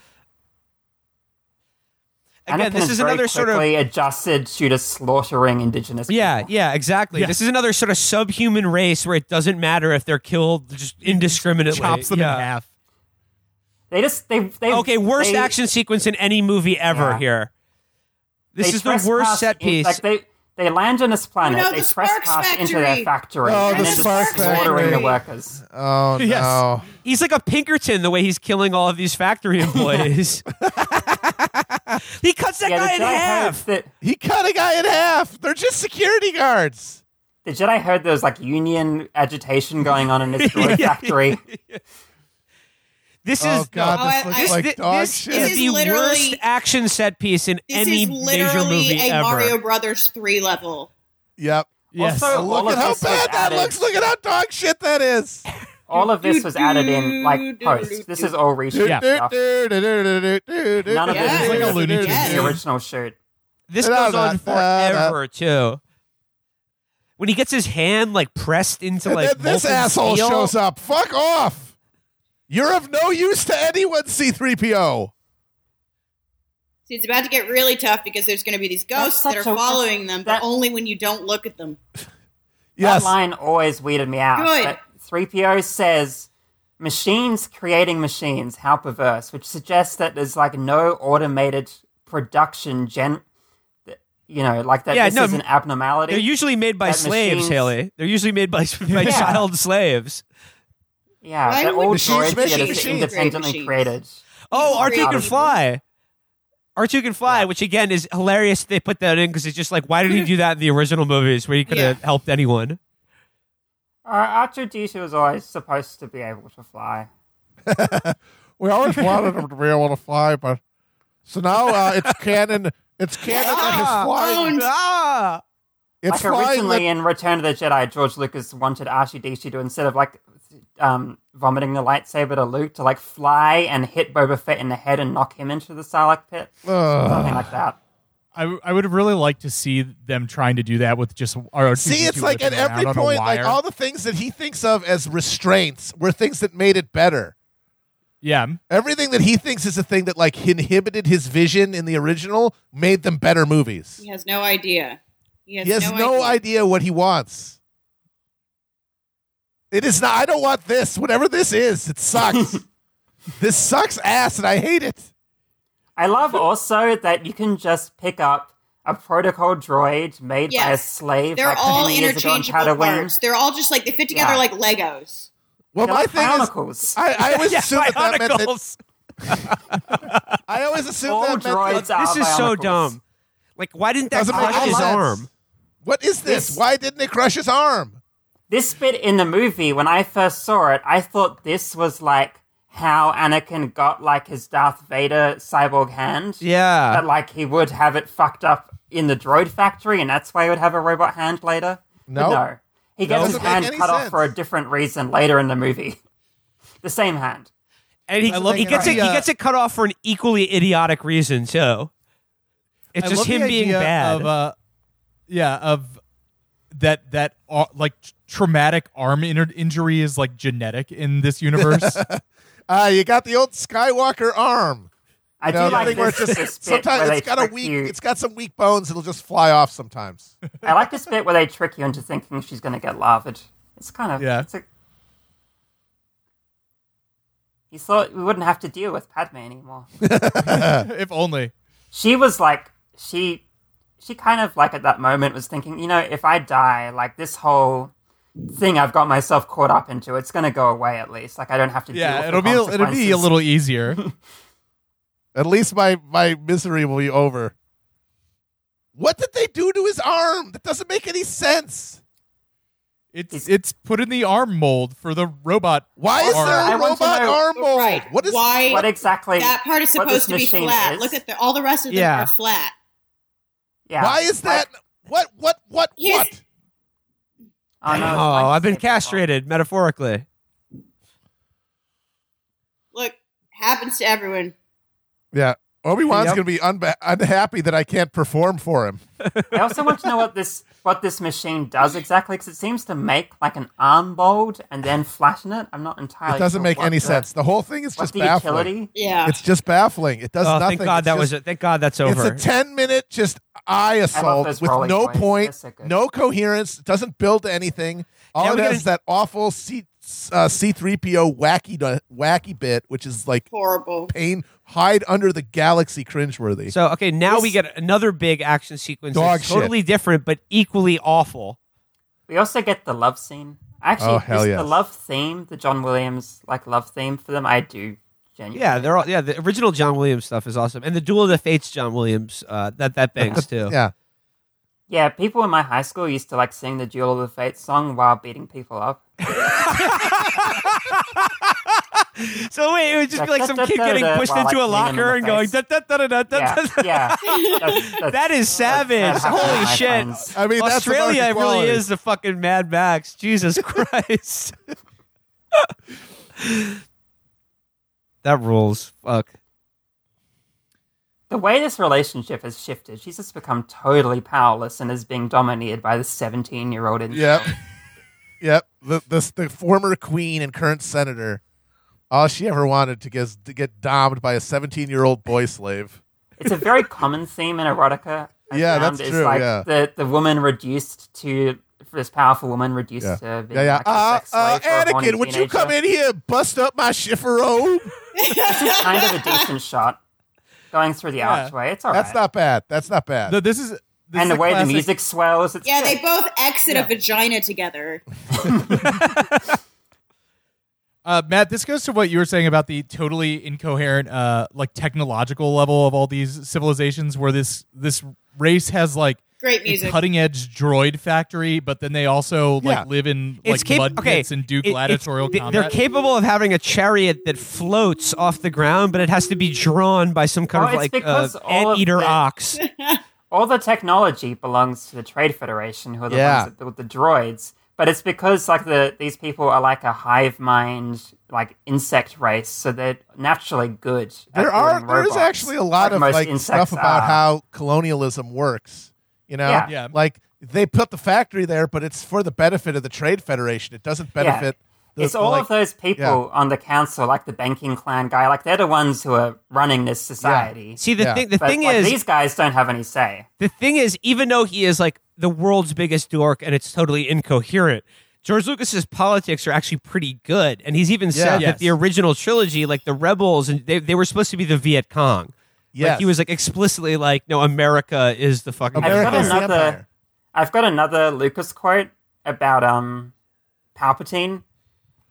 Again, Anakin this is very another sort of quickly adjusted to just slaughtering indigenous. Yeah, people. yeah, exactly. Yeah. This is another sort of subhuman race where it doesn't matter if they're killed just indiscriminately. chops them Yeah. in half. they just they they Okay, worst they- action sequence in any movie ever Yeah. here. This they is the worst trespass set in- piece. like they they land on this planet. Oh, no, they the Sparks trespass into their factory. factory Oh, and the then just Sparks slaughtering the factory. workers. Oh *laughs* Yes. no! He's like a Pinkerton the way he's killing all of these factory *laughs* employees. *laughs* he cuts that Yeah, guy in half. that He cut a guy in half. They're just security guards. the Jedi heard there was like union agitation going on in this droid factory. This Oh is god, this oh, looks I- this, like thi- dog this shit. is is the worst action set piece in any. This is major literally movie a ever. Mario Brothers three level. yep. Yes. Also- look at how bad that looks. Look at how dog shit that is. *laughs* All of this was added in like Do, do, post. This is all reshoot Yeah. stuff. None of this It's is like a Looney the Tunes. Yeah. original shoot. This goes on da, da. forever too. When he gets his hand like pressed into like this asshole steel. shows up. Fuck off. You're of no use to anyone, C3PO. See, it's about to get really tough because there's going to be these ghosts that are a- following them, but that- only when you don't look at them. *laughs* Yes. That line always weirded me out. Good. 3PO says, machines creating machines, how perverse, which suggests that there's like no automated production gen. You know, like that Yeah, this no, is an abnormality. They're usually made by slaves, machines- Haley. They're usually made by, *laughs* by Yeah. child slaves. Yeah, Why they're would all machines droids make that are machines independently create created. Oh, People R2 can created- fly. R2 can fly, which again is hilarious. They put that in because it's just like, why did he do that in the original movies where he could have Yeah. helped anyone? Uh, R2D2 was always supposed to be able to fly. *laughs* We always wanted him to be able to fly, but so now uh, it's *laughs* canon. It's canon that his flying. Owned. Ah! It's like flying. originally Like, in Return of the Jedi, George Lucas wanted R2D2 to instead of like um, vomiting the lightsaber to Luke to like fly and hit Boba Fett in the head and knock him into the Sarlacc pit, something like that. I, w- I would have really liked to see them trying to do that with just R2D2 see, it's like at every point, like all the things that he thinks of as restraints were things that made it better. yeah. Everything that he thinks is a thing that like inhibited his vision in the original made them better movies. He has no idea. He has, He has no, idea what he wants. It is not. I don't want this. Whatever this is, it sucks. *laughs* this sucks ass, and I hate it. I love also that you can just pick up a protocol droid made by a slave. They're like all 10 in interchangeable Tatooine. parts. They're all just like they fit together Yeah. like Legos. Well, They're my like thing is, Bionicles. I, I always *laughs* Yeah, assumed that, that meant that. *laughs* I always assumed All that meant that. droids This is so dumb. Like, why didn't that Doesn't crush his arm? What is this? This- Why didn't it crush his arm? This bit in the movie, when I first saw it, I thought this was like how Anakin got like his Darth Vader cyborg hand. Yeah. That like he would have it fucked up in the droid factory, and that's why he would have a robot hand later. But No. no. He gets his Doesn't make hand any cut off for a different reason later in the movie. *laughs* the same hand. And he, he the gets it. He gets it cut off for an equally idiotic reason too. It's I just him being bad. Of, uh, yeah, of that that uh, like tr- traumatic arm in- injury is like genetic in this universe. Uh, *laughs* you got the old Skywalker arm. I You know, do the like thing where this, it just this bit where sometimes it's got a weak, you. it's got some weak bones. It'll just fly off sometimes. I like this bit where they trick you into thinking she's going to get laved. It's kind of Yeah. It's a, you thought we wouldn't have to deal with Padme anymore. *laughs* *laughs* if only. she was like she she kind of like at that moment was thinking, you know, if I die, like this whole thing I've got myself caught up into, it's going to go away at least. Like I don't have to. deal Yeah, with it'll the be it'll be a little easier. *laughs* At least my my misery will be over. What did they do to his arm? That doesn't make any sense. It's it's put in the arm mold for the robot. Why is there I a want to robot know- arm mold? Right. What is Why What exactly? that part is supposed to be flat. is. Look at the all the rest of them Yeah. are flat. Yeah. Why is that? What? What? What? Here's- What? Oh, no, oh. I've been It's difficult. castrated metaphorically. Look, happens to everyone. Yeah. Obi Wan's Yep. gonna be unba- unhappy that I can't perform for him. *laughs* I also want to know what this what this machine does exactly because it seems to make like an arm mold and then flatten it. I'm not entirely. It doesn't sure make what any the- sense. The whole thing is What's just the baffling. utility? Yeah. It's just baffling. It does Oh, nothing. thank God It's that just- was it. Thank God that's over. It's a 10 minute just eye assault with no toys. point, They're so good. no coherence, doesn't build anything. All Now it has gotta- is that awful C, uh, C3PO wacky wacky bit, which is like horrible. pain, hide under the galaxy cringeworthy. so okay, now This- we get another big action sequence. Dog that's totally different, but equally awful. We also get the love scene. Actually, Oh, hell this- yes. the love theme, the John Williams like love theme for them, I do genuinely. Yeah, they're all yeah. The original John Williams stuff is awesome, and the Duel of the Fates John Williams uh, that that bangs *laughs* too. yeah. Yeah, people in my high school used to like sing the Duel of the Fates song while beating people up. *laughs* So wait, it would just be like some kid getting pushed While, like, into a kneeing him in locker and going da da da da da da. Yeah, yeah. *laughs* That's- that's- That is savage. Holy shit. I mean, that's Australia American really is the fucking Mad Max. Jesus *laughs* Christ. that rules. Fuck. The way this relationship has shifted, she's just become totally powerless and is being dominated by the 17 year old. Yep. *laughs* yep. The, the the former queen and current senator. All she ever wanted to get to get domed by a 17 year old boy slave. It's a very common theme in erotica. I *laughs* Yeah, found, that's is true, Like yeah. the the woman reduced to this powerful woman reduced Yeah. to being Yeah, yeah. like a Uh, sex slave uh, for a horny Anakin, would you come in here, and bust up my chifferobe? This is kind of a *laughs* decent shot going through the Yeah. archway. It's alright. That's not bad. That's not bad. No, this is this and is the way classic- the music swells. It's Yeah, good. they both exit Yeah. a vagina together. *laughs* Uh, Matt, this goes to what you were saying about the totally incoherent, uh, like technological level of all these civilizations, where this this race has like Great a music. cutting edge droid factory, but then they also Yeah. like live in It's like cap- mud okay, pits and do it- it's- gladiatorial th- combat. They're capable of having a chariot that floats off the ground, but it has to be drawn by some kind Well, of like uh, because all of anteater the- ox. *laughs* all the technology belongs to the Trade Federation, who are the Yeah. ones that build the droids. But it's because like the these people are like a hive mind, like insect race, so they're naturally good. at there are building there's robots, actually a lot like of most like insects stuff about are. how colonialism works. You know, Yeah. Yeah. like they put the factory there, but it's for the benefit of the trade federation. It doesn't benefit. The, it's all like, of those people on the council, like the banking clan guy, like they're the ones who are running this society. See, the Yeah. thing, the But thing like, is, these guys don't have any say. the thing is, even though he is like the world's biggest dork and it's totally incoherent, George Lucas's politics are actually pretty good, and he's even said Yes. that the original trilogy, like the rebels, and they, they were supposed to be the Viet Cong. Like he was like explicitly like, no, America is the fucking. I've got another. empire. I've got another Lucas quote about um, Palpatine,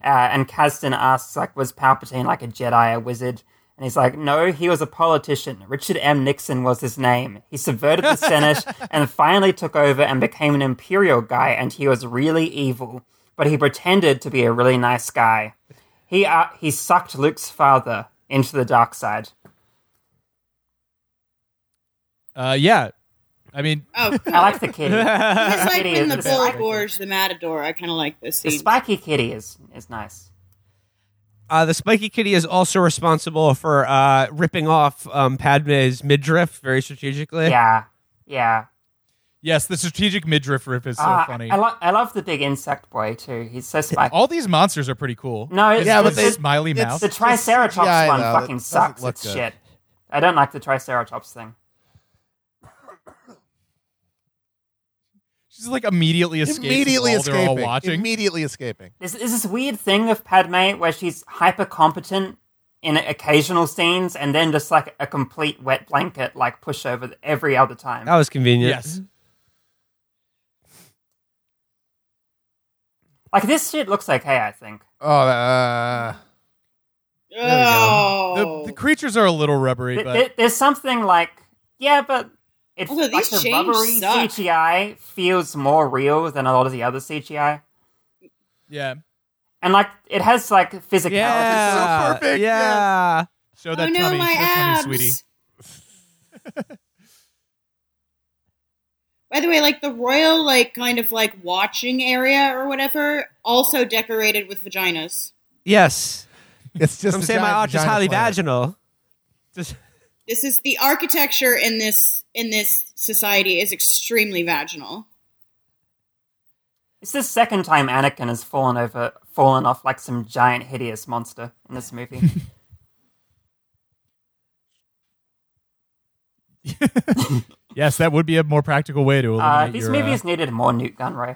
uh, and Kasdan asks like, was Palpatine like a Jedi, a wizard? And he's like, no, he was a politician. Richard M. Nixon was his name. He subverted the Senate *laughs* and finally took over and became an imperial guy, and he was really evil. But he pretended to be a really nice guy. He uh, he sucked Luke's father into the dark side. Uh, yeah, I mean, Oh, *laughs* I like the kitty. *laughs* It's like kitty when is the the bull best. gorged the matador. I kind of like this The spiky kitty is is nice. Uh, the spiky kitty is also responsible for uh, ripping off um, Padme's midriff very strategically. Yeah, yeah. yes, the strategic midriff rip is so Ah, funny. I, lo- I love the big insect boy too. He's so spiky. All these monsters are pretty cool. No, it's, Yeah, but it's, they- it's- smiley it's mouth. the Triceratops CGI one though. fucking It sucks. It's good. shit. I don't like the Triceratops thing. She's like immediately escaping. Immediately while they're all escaping. watching. Immediately escaping. There's, there's this weird thing of Padme where she's hyper competent in occasional scenes and then just like a complete wet blanket, like pushover every other time. That was convenient. yes. *laughs* Like this shit looks okay, I think. Oh, uh, oh, The, the creatures are a little rubbery, Th- but th- there's something like yeah, but it's Although like the rubbery suck. CGI feels more real than a lot of the other CGI, yeah. and like it has like physicality. Yeah. So perfect, Yeah. Show oh that no, tummy, my show abs. tummy, sweetie. *laughs* By the way, like the royal, like kind of like watching area or whatever, also decorated with vaginas. Yes. it's just I'm saying my giant arch is highly planet. vaginal. Just This is the architecture in this in this society is extremely vaginal. It's the second time Anakin has fallen over, fallen off like some giant hideous monster in this movie. *laughs* *laughs* Yes, that would be a more practical way to eliminate uh, these your, movies needed more Nute Gunray. Uh,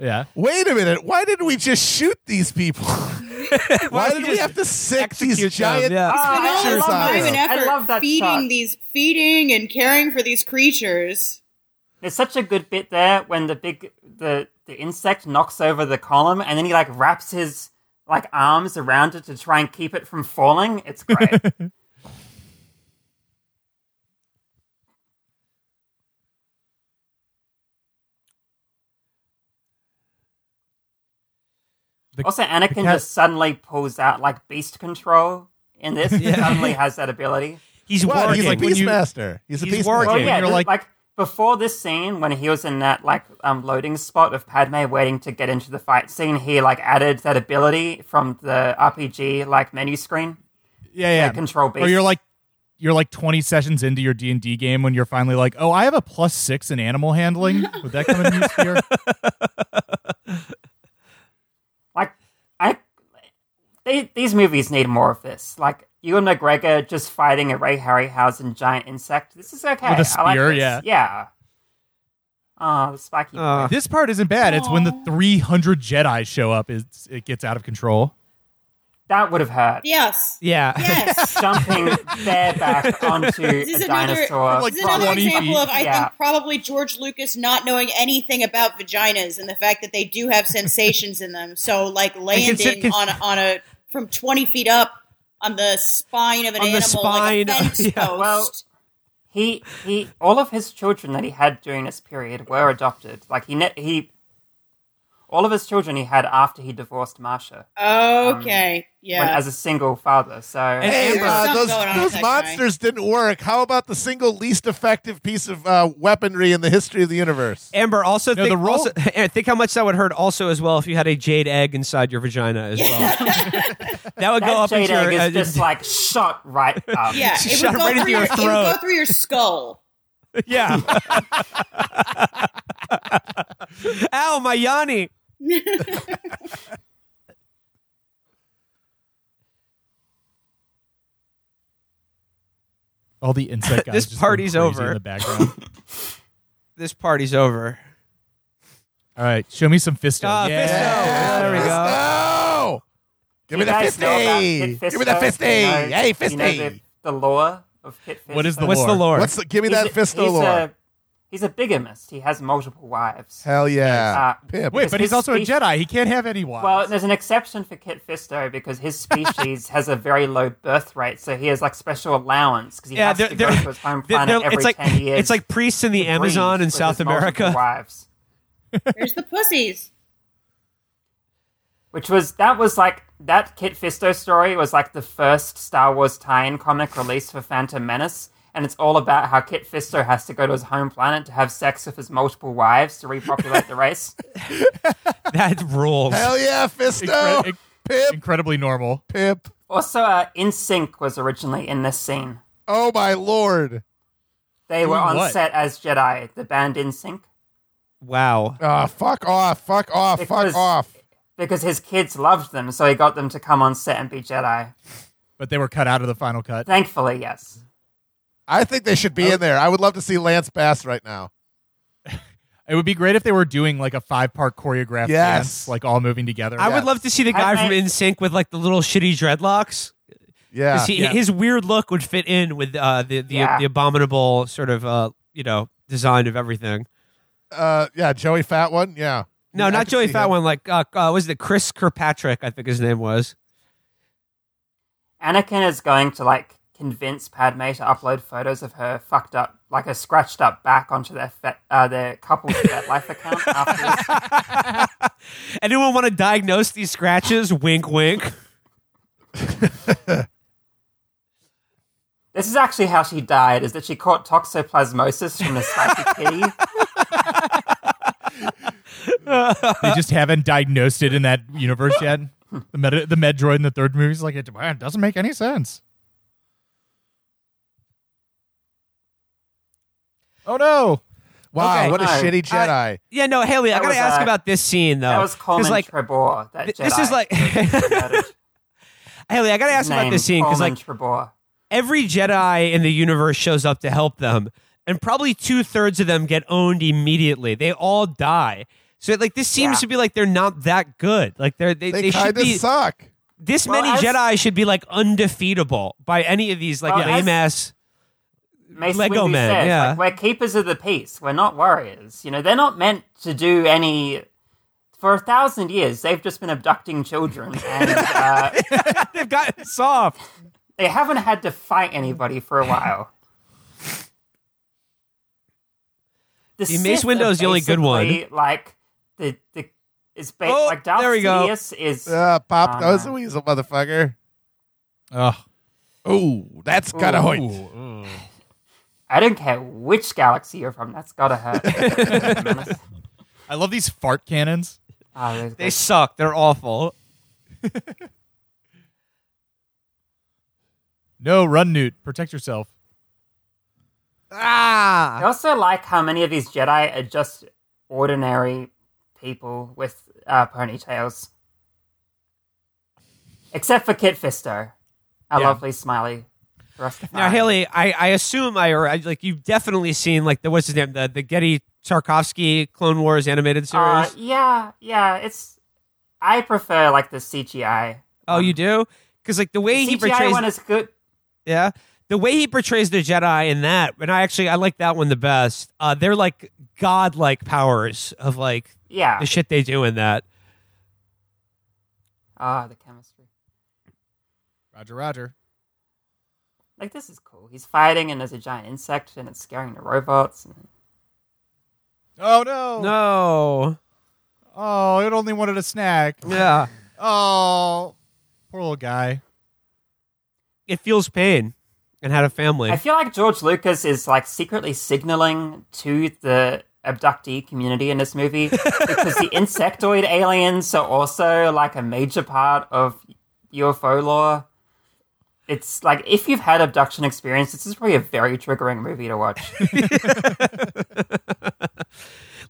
yeah. Wait a minute. Why didn't we just shoot these people? *laughs* Why don't did we we have to sick these them? giant Yeah. Ah, Spend all I this love time that. and I effort love that feeding shot. these feeding and caring for these creatures. There's such a good bit there when the big the the insect knocks over the column and then he like wraps his like arms around it to try and keep it from falling. It's great. *laughs* The- also, Anakin cat- just suddenly pulls out like beast control in this. *laughs* He suddenly has that ability. he's What? working. He's a like when you- beastmaster. He's a He's beastmaster. working. Well, yeah, you're like- like, before this scene when he was in that like um, loading spot of Padme waiting to get into the fight scene, he like added that ability from the RPG like menu screen. Yeah, yeah. control Or you're like you're like 20 sessions into your D&D game when you're finally like, "Oh, I have a plus 6 in animal handling." *laughs* Would that come in use here? *laughs* Like, I they, these movies need more of this. Like Ewan McGregor just fighting a Ray Harryhausen giant insect. This is okay. With a I like spear, this. yeah. yeah. Oh, the spiky. Uh, This part isn't bad. It's when the 300 Jedi show up is it gets out of control. that would have hurt. Yes. yeah. Yes. *laughs* Jumping bareback *laughs* onto This is a another, dinosaur. Like this is another example feet. of, I Yeah. think, probably George Lucas not knowing anything about vaginas and the fact that they do have *laughs* sensations in them. So, like, landing cons- on, a, on a, from 20 feet up on the spine of an On the animal, spine, like a *laughs* fence yeah. post. Well, he he all of his children that he had during this period were adopted. Like he ne- he all of his children he had after he divorced Marcia okay. yeah. when, as a single father. So Hey, There's uh, those, those with that guy. monsters didn't work. How about the single least effective piece of uh, weaponry in the history of the universe? Amber, also No, think, the role- also *laughs* think how much that would hurt also as well if you had a jade egg inside your vagina as well. *laughs* *laughs* that would go up jade into your egg is uh, just like shot right up. yeah, it shot would, go right into through your your, it would throat. go through your skull. yeah. Ow, my Yanni. *laughs* All the insect guys. This just party's crazy over. in the background. *laughs* This party's over. All right, show me some Fisto. Ah, yeah. Fisto. There we go. No! Give me the guys fisty! Give me the Fisto? fisty! You know- hey, you fisty! know the, the lore of Kit Fisto? What is the What's the lore? What's the, give me He's that a- fisto he's lore. A, he's a bigamist. He has multiple wives. Hell yeah. Uh, Pimp. Wait, but he's his also a Jedi. He can't have any wives. Well, there's an exception for Kit Fisto because his *laughs* species has a very low birth rate, so he has like special allowance because he Yeah, has they're, to go they're, to his home they're- planet every it's like ten years. it's like priests in the Amazon breed in South his multiple America. Wives, *laughs* There's the pussies. which was that was like that Kit Fisto story was like the first Star Wars tie-in comic released for Phantom Menace, and it's all about how Kit Fisto has to go to his home planet to have sex with his multiple wives to repopulate the race. *laughs* That rules. Hell yeah, Fisto. Incre- Pip, Incredibly normal. pip. Also, uh, NSYNC was originally in this scene. Oh my lord. They were on what? set as Jedi, the band NSYNC, Wow. Ah, fuck off, fuck off, Because- fuck off. because his kids loved them, so he got them to come on set and be Jedi. But they were cut out of the final cut. Thankfully, yes. I think they should be in there. I would love to see Lance Bass right now. *laughs* It would be great if they were doing like a five part choreographed Yes. dance, like all moving together. I would love to see the guy I- from In Sync with like the little shitty dreadlocks. Yeah. 'Cause he, Yeah. His weird look would fit in with uh, the the, Yeah. the abominable sort of uh, you know design of everything. Uh, yeah, Joey Fatone. Yeah. No, Yeah, not Joey Fat him. One. Like uh, uh, was it Chris Kirkpatrick? I think his name was. Anakin is going to like convince Padme to upload photos of her fucked up, like a scratched up back onto their fet, uh, their couple's FetLife account. After this. *laughs* Anyone want to diagnose these scratches? Wink, wink. this is actually how she died: is that she caught toxoplasmosis from a spiky kitty. *laughs* they just haven't diagnosed it in that universe yet. The med- the med droid in the third movie is like it, it doesn't make any sense. Oh no! Wow, Okay. what a No. shitty Jedi. Yeah, no, Haley, I That gotta was, ask uh, about this scene though. That was 'Cause, Coleman like Trebor. That th- Jedi. this is like- *laughs* Haley, I gotta ask about Name, this scene because Coleman like Trebor. every Jedi in the universe shows up to help them, and probably two thirds of them get owned immediately. They all die. So like this seems Yeah. to be like they're not that good. Like they're they, They, they, should kind of be suck. this Well, many as- Jedi should be like undefeatable by any of these like Well, lame as- ass. Mace Lego Windu Man, says, yeah. like, we're keepers of the peace. We're not warriors. You know, they're not meant to do any. For a thousand years, they've just been abducting children, *laughs* and uh, *laughs* They've gotten soft. they haven't had to fight anybody for a while. The See, Mace Sith Windu is the only good one. Like the the is ba- Oh, like Darth there we go. Sidious is Uh, pop Oh, those no. weasel, motherfucker. Ugh. Ooh, that's gotta Ooh. hoit. I don't care which galaxy you're from. That's gotta hurt. *laughs* I love these fart cannons. Oh, there's- They suck. They're awful. *laughs* No, run, Newt. Protect yourself. Ah. I also like how many of these Jedi are just ordinary people with uh, ponytails. Except for Kit Fisto, a Yeah. lovely smiley Rastafari. Now, Haley, I, I assume I or I- like you've definitely seen like the what's his name the the Genndy Tartakovsky Clone Wars animated Uh, series. yeah, yeah, it's. I prefer like the CGI. oh, you do? Because like the way The he CGI portrays, one is good. yeah, the way he portrays the Jedi in that, and I actually I like that one the best. Uh, they're like godlike powers of like Yeah. the shit they do in that. Ah, the chemistry. Roger, Roger. Like this is cool. He's fighting and there's a giant insect and it's scaring the robots. And... Oh no! No, Oh, it only wanted a snack. yeah, Oh, poor little guy. it feels pain and had a family. I feel like George Lucas is like secretly signaling to the abductee community in this movie *laughs* because the insectoid aliens are also like a major part of UFO lore. It's like if you've had abduction experience, this is probably a very triggering movie to watch. *laughs*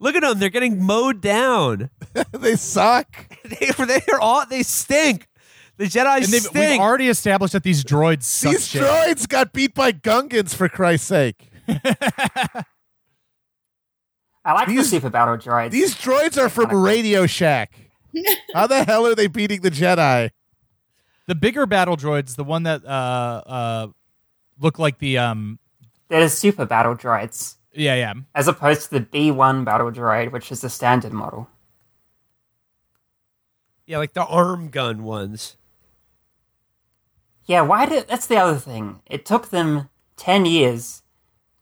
Look at them; they're getting mowed down. *laughs* they suck. *laughs* they they're all they stink. The Jedi And they've, stink. we've already established that these droids suck These shit. droids got beat by Gungans for Christ's sake. I like These- the super battle droids. These droids are from Radio Shack. How the hell are they beating the Jedi? The bigger battle droids, the one that uh uh look like the um They're the super battle droids, yeah yeah as opposed to the B1 battle droid, which is the standard model. yeah, like the arm gun ones. Yeah, why did that's the other thing. It took them ten years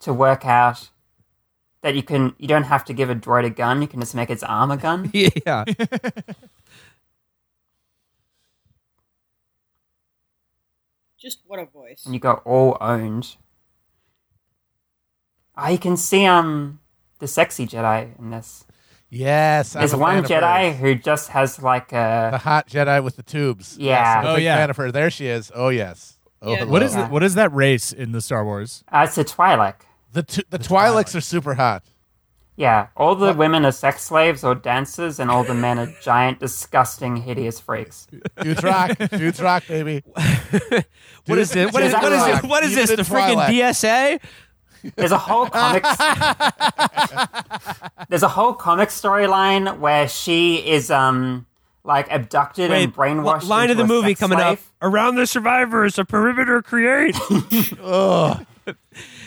to work out that you can you don't have to give a droid a gun, you can just make its arm a gun. *laughs* Yeah. *laughs* Just what a voice. and you got all owned. Oh, you can see um the sexy Jedi in this. Yes, I'm There's a one fan Jedi hers. who just has like a the hot Jedi with the tubes. Yeah. Yes, Oh, yeah. fan of her. There she is. Oh yes. Oh, Yeah. What is Yeah. the, what is that race in the Star Wars? uh, it's a Twi'lek. the t- the Twi'leks are super hot. Yeah, all the women are sex slaves or dancers, and all the men are *laughs* giant, disgusting, hideous freaks. Dudes rock, dudes rock, baby. *laughs* What is it? What is, what is it? What is this? The freaking DSA? There's a whole comic. *laughs* there's a whole comic storyline where she is um like abducted and brainwashed. li- line of the a movie sex coming up. Around the survivors, a perimeter create.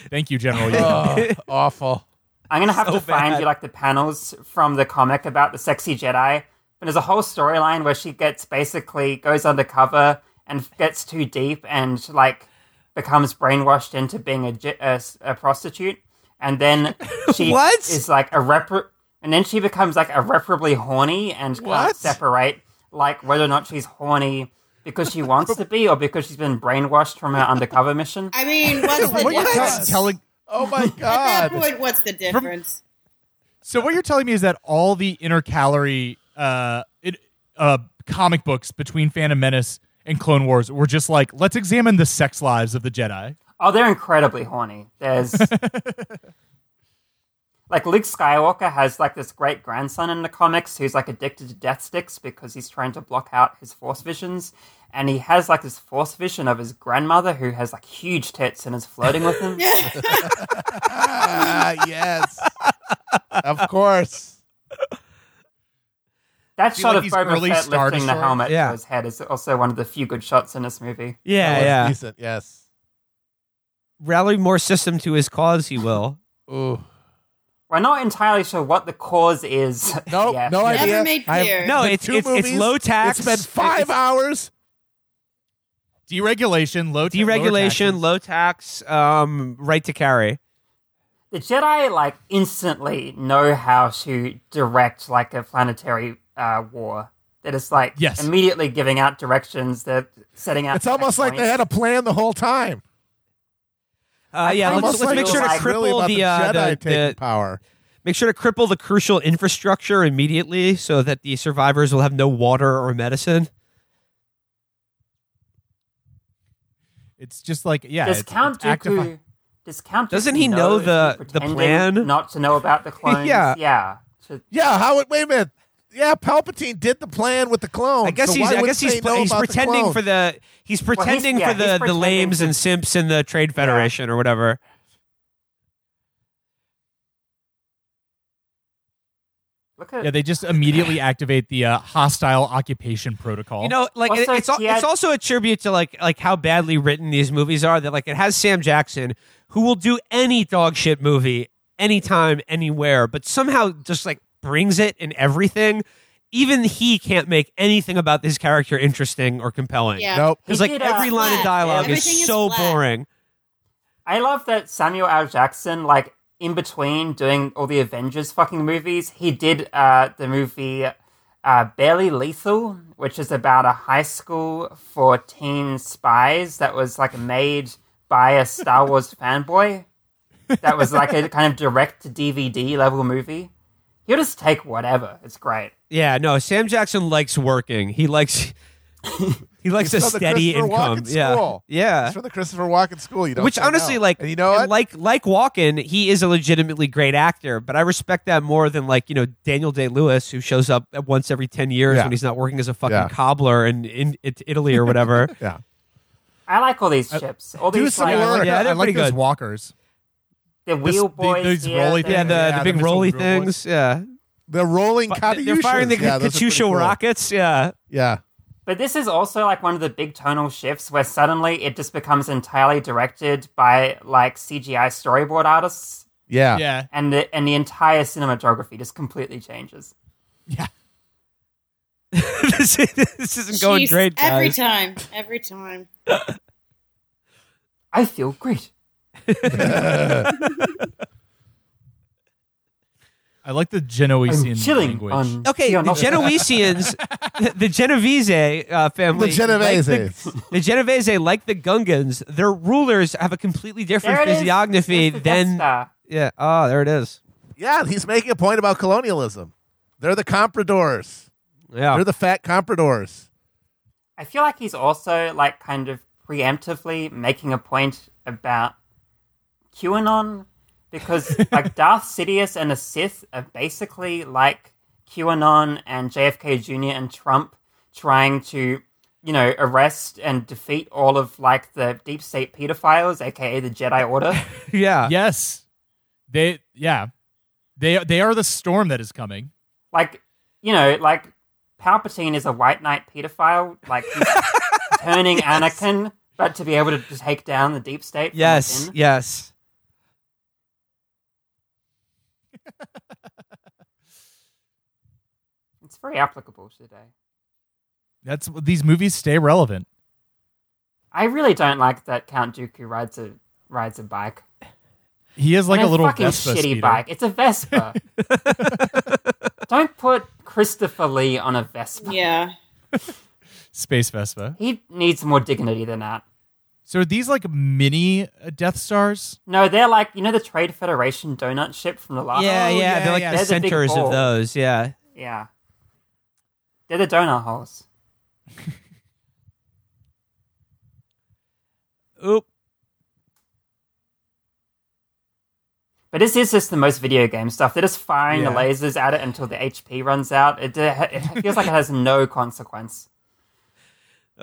Thank you, General. Oh, awful. I'm gonna have So to find bad. you like the panels from the comic about the sexy Jedi. But there's a whole storyline where she gets basically goes undercover and gets too deep and like becomes brainwashed into being a, a, a prostitute, and then *laughs* she What? is like irrepar- and then she becomes like irreparably horny and can't What? separate like whether or not she's horny because she wants to be or because she's been brainwashed from her undercover mission. I mean, what's *laughs* the What you're difference? tell- telling Oh my god! *laughs* At that god. point, what's the difference? So what you're telling me is that all the intercalary uh, it, uh, comic books between Phantom Menace and Clone Wars were just like, let's examine the sex lives of the Jedi. Oh, they're incredibly horny. There's *laughs* like Luke Skywalker has like this great grandson in the comics who's like addicted to death sticks because he's trying to block out his force visions. And he has like this force vision of his grandmother who has like huge tits and is flirting with him. Ah, *laughs* yes. of course. That shot like of these Boba Fett Star lifting the helmet Yeah. to his head is also one of the few good shots in this movie. Yeah, That yeah. Decent. Yes. Rally more system to his cause, he will. Ooh. We're not entirely sure what the cause is. No, yet. no Never idea. made I've- No, been it's two it's, it's low tax. It's been five it's hours. Deregulation, low ta- deregulation, taxes. low tax, um, right to carry. the Jedi like instantly know how to direct like a planetary uh, war. They're like Yes. immediately giving out directions. They're setting out. It's almost like they had a plan the whole time. Uh, yeah, let's, of let's make feel sure to like really cripple about the, the, uh, Jedi the, taking the power. make sure to cripple the crucial infrastructure immediately, so that the survivors will have no water or medicine. It's just like yeah. Does it's, Count it's active- Dooku? Does Count Doesn't Dooku he know if the- the plan? Not to know about the *laughs* clones. Yeah. yeah. So- Yeah. How? Wait a minute. Yeah, Palpatine did the plan with the clones. I guess so he's. I guess he's. they know he's about the pretending for the. He's pretending yeah, for the he's the lames to- and simps in the Trade Federation or whatever. Look at Yeah, they just immediately *laughs* activate the uh, hostile occupation protocol. You know, like it- it's al- had- it's also a tribute to like like how badly written these movies are. That like it has Sam Jackson, who will do any dog shit movie anytime, anywhere, but somehow just like brings it in everything. Even he can't make anything about this character interesting or compelling. Yeah. Nope. because like uh, every line of dialogue Everything is is so flat. boring. I love that Samuel L. Jackson, like in between doing all the Avengers fucking movies, he did uh, the movie uh, Barely Lethal, which is about a high school for teen spies that was like made by a Star Wars *laughs* fanboy. That was like a kind of direct to DVD level movie. He'll just take whatever. It's great. Yeah, no, Sam Jackson likes working. He likes *laughs* he likes a It's from the steady Christopher income. Walken Yeah, school. yeah. It's from the Christopher Walken school. You know, Which honestly, like, and you know and what? like like Walken, he is a legitimately great actor, but I respect that more than like you know Daniel Day Lewis, who shows up once every ten years Yeah. when he's not working as a fucking Yeah. cobbler in, in, it- Italy or whatever. *laughs* yeah. I like all these ships. All do these some yeah, I work. like, Yeah, they're I like pretty those good. walkers. the This- wheel the- boys. here, rolly yeah, the Yeah, the the big missile rolly drill boys. things. Yeah, The rolling But Katyushas. they're firing the yeah, those are Katyusha rockets. Yeah, Yeah. But this is also like one of the big tonal shifts where suddenly it just becomes entirely directed by like CGI storyboard artists, Yeah. Yeah, and the and the entire cinematography just completely changes. yeah. *laughs* this, this isn't going Jeez, great, guys. Every time. Every time. *laughs* I feel great. *laughs* I like the Genoese chilling language. on Okay, the Geonosis. Genoesians, *laughs* the Genovese uh, family, The Genovese. like the, the Genovese, like the Gungans, their rulers have a completely different There it is. physiognomy There's the Death than Yeah. Oh, there it is. Yeah, he's making a point about colonialism. They're the compradors. Yeah. They're the fat compradors. I feel like he's also like kind of preemptively making a point about QAnon because like *laughs* Darth Sidious and the Sith are basically like QAnon and JFK Jr. and Trump trying to, you know, arrest and defeat all of like the deep state pedophiles, aka the Jedi Order. *laughs* yeah. *laughs* Yes, they. Yeah, they. They are the storm that is coming. like, you know, like Palpatine is a white knight pedophile, like he's turning Anakin, but to be able to take down the deep state. Yes. within. Yes. *laughs* It's very applicable today. That's these movies stay relevant. I really don't like that Count Dooku rides a rides a bike. He is like And a little fucking Vespa shitty speeder. bike. It's a Vespa. *laughs* don't put Christopher Lee on a Vespa. Yeah. space Vespa. He needs more dignity than that. So are these like mini uh, Death Stars? No, they're like you know the Trade Federation donut ship from the last. yeah, Oh, yeah. yeah, They're like yeah. the They're the centers of those. Yeah. yeah. They're the donut holes. *laughs* Oop. But this is just the most video game stuff. They're just firing the lasers at it until the HP runs out. It, it feels like it has no consequence. *laughs*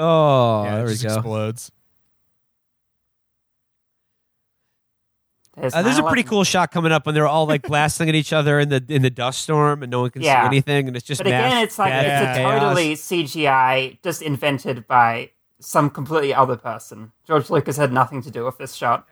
Oh, yeah, there it we just go. explodes. Uh, there's a pretty cool shot coming up when they're all like blasting at each other in the in the dust storm and no one can see anything and it's just But again, it's like Yeah. it's a totally CGI, just invented by some completely other person. George Lucas had nothing to do with this shot.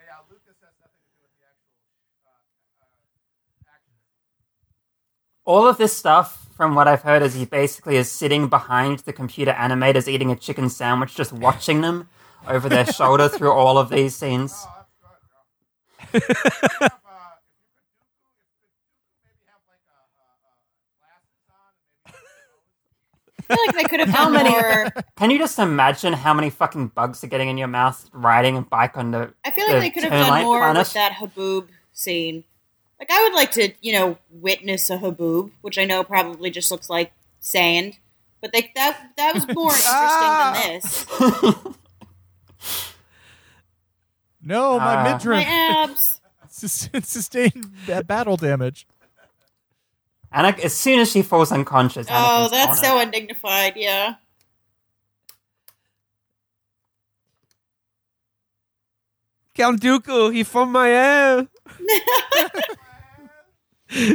All of this stuff, from what I've heard, is he basically is sitting behind the computer animators eating a chicken sandwich, just watching them over their shoulder through all of these scenes. I feel like they could have done many- more. Can you just imagine how many fucking bugs are getting in your mouth riding a bike on the? I feel like the they could have done more planet? with that haboob scene. Like I would like to, you know, witness a haboob, which I know probably just looks like sand, but they, that that was more interesting than *laughs* this. No, my Ah. My abs. *laughs* sus- sustained ba- battle damage. Anak- as soon as she falls unconscious, Oh, Anakin's that's on so it. undignified. Yeah. Count Dooku, he from my ass.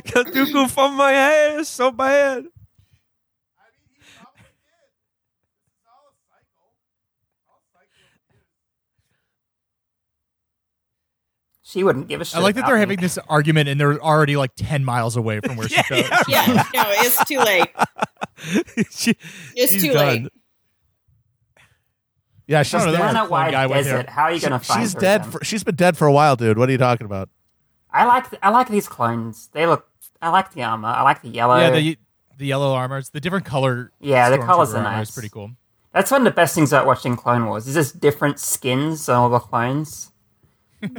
Count Dooku from my ass so bad. She wouldn't give a shit. I like that they're me. having this argument and they're already like ten miles away from where *laughs* she goes. Yeah. No, it's too late. *laughs* She- It's she's too done. late. Yeah, she's No, no, dead. that We're a was a guy wide with desert. her. How are you going to find She's her dead. again? For, she's been dead for a while, dude. What are you talking about? I like I like these clones. They look. I like the armor. I like the yellow. yeah, the the yellow armors, the different color. Yeah, the colours are nice. Is pretty cool. That's one of the best things about watching Clone Wars. Is just different skins on all the clones. *laughs*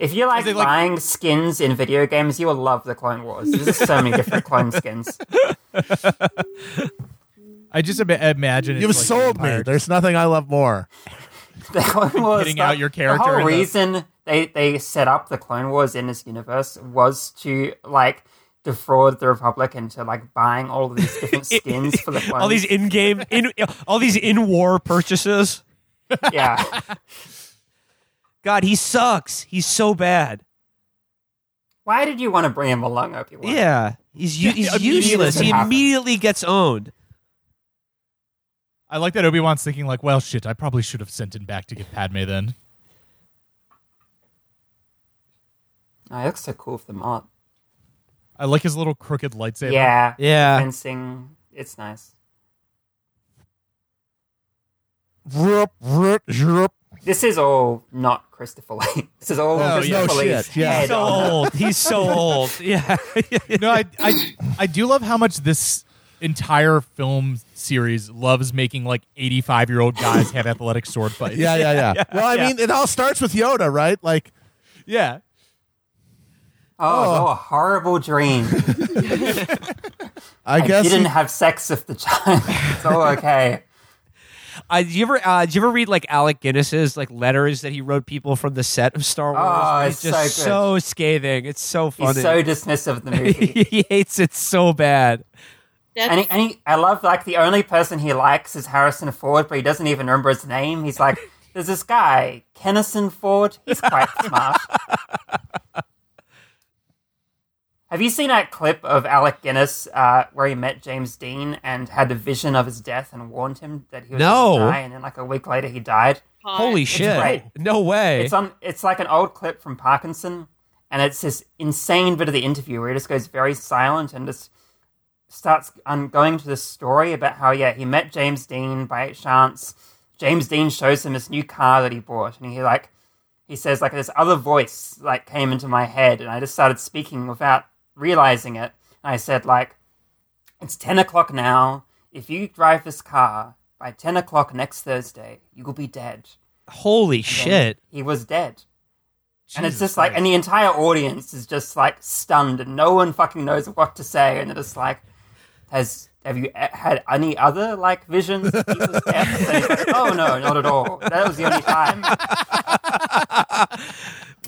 if you like, like- buying skins in video games, you will love the Clone Wars. There's so many different clone skins. *laughs* I just ima- imagine You've like sold me. There's nothing I love more. *laughs* The Clone Wars Getting the- out your character The in whole the- reason they they set up the Clone Wars in this universe was to like defraud the Republic into like buying all of these different *laughs* skins for the clones. all these in-game, in all these in-war purchases. yeah. God, he sucks. He's so bad. Why did you want to bring him along, Obi Wan? Yeah, he's u- he's *laughs* useless. He immediately gets owned. I like that Obi Wan's thinking like, well, shit, I probably should have sent him back to get Padme then. Oh, he looks so cool with the mod. I like his little crooked lightsaber. Yeah. Yeah. Fencing. It's nice. Rup, rup, rup. This is all not Christopher Lee. *laughs* This is all Oh, Christopher no Lee's shit, yeah. head so old. He's so *laughs* old. Yeah. *laughs* no, I, I I do love how much this entire film series loves making like 85 year old guys have athletic sword fights. Yeah, yeah, yeah. Well, I Yeah. mean, it all starts with Yoda, right? Like, yeah. Oh, oh, a horrible dream. I guess you didn't he- have sex with the child. it's all okay. Uh, did you ever uh, did you ever read like Alec Guinness's like letters that he wrote people from the set of Star Wars? Oh, It's it's just so so, scathing. It's so funny. He's so dismissive of the *laughs* movie. he hates it so bad. And, he, and he, I love like the only person he likes is Harrison Ford, but he doesn't even remember his name. He's like, there's this guy, Kennison Ford. He's quite *laughs* smart. Have you seen that clip of Alec Guinness uh, where he met James Dean and had a vision of his death and warned him that he was No. going to die, and then like a week later he died? hot. Holy shit! great. No way. It's on. It's like an old clip from Parkinson, and it's this insane bit of the interview where he just goes very silent and just starts um, going to this story about how yeah he met James Dean by chance. James Dean shows him this new car that he bought, and he like he says like this other voice like came into my head, and I just started speaking without realizing it. And I said like, "It's ten o'clock now. If you drive this car." By 10 o'clock next Thursday, you will be dead. Holy And shit! He was dead. and it's Jesus just like, Christ. and the entire audience is just like stunned, and no one fucking knows what to say. And it's like, has have you had any other like visions of people's deaths? Like, oh no, not at all. That was the only time. *laughs*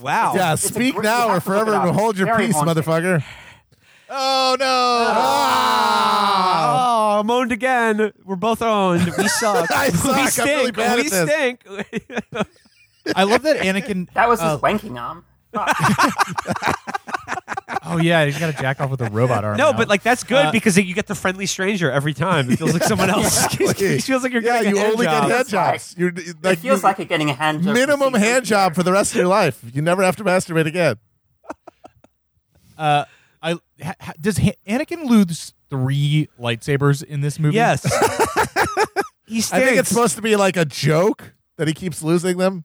Wow. yeah, a speak great- now or have to look it forever hold your Very peace, haunting. motherfucker. Oh no! Ah! Oh, moaned again. We're both owned. We *laughs* suck. I suck. We I'm stink. really bad we at this. stink. *laughs* I love that Anakin. That was his uh, wanking arm. Fuck. oh yeah, he's got a jack off with a robot arm. no, now. but like that's good Uh, because you get the friendly stranger every time. It feels like someone *laughs* else. *laughs* it feels like you're yeah, getting you a hand only job. get hand It's like- jobs. You're it feels you- like you're getting a hand job. minimum hand job zero. for the rest of your life. You never have to masturbate again. uh, I ha, ha- does ha- Anakin lose three lightsabers in this movie? Yes. *laughs* he. I think it's supposed to be like a joke that he keeps losing them.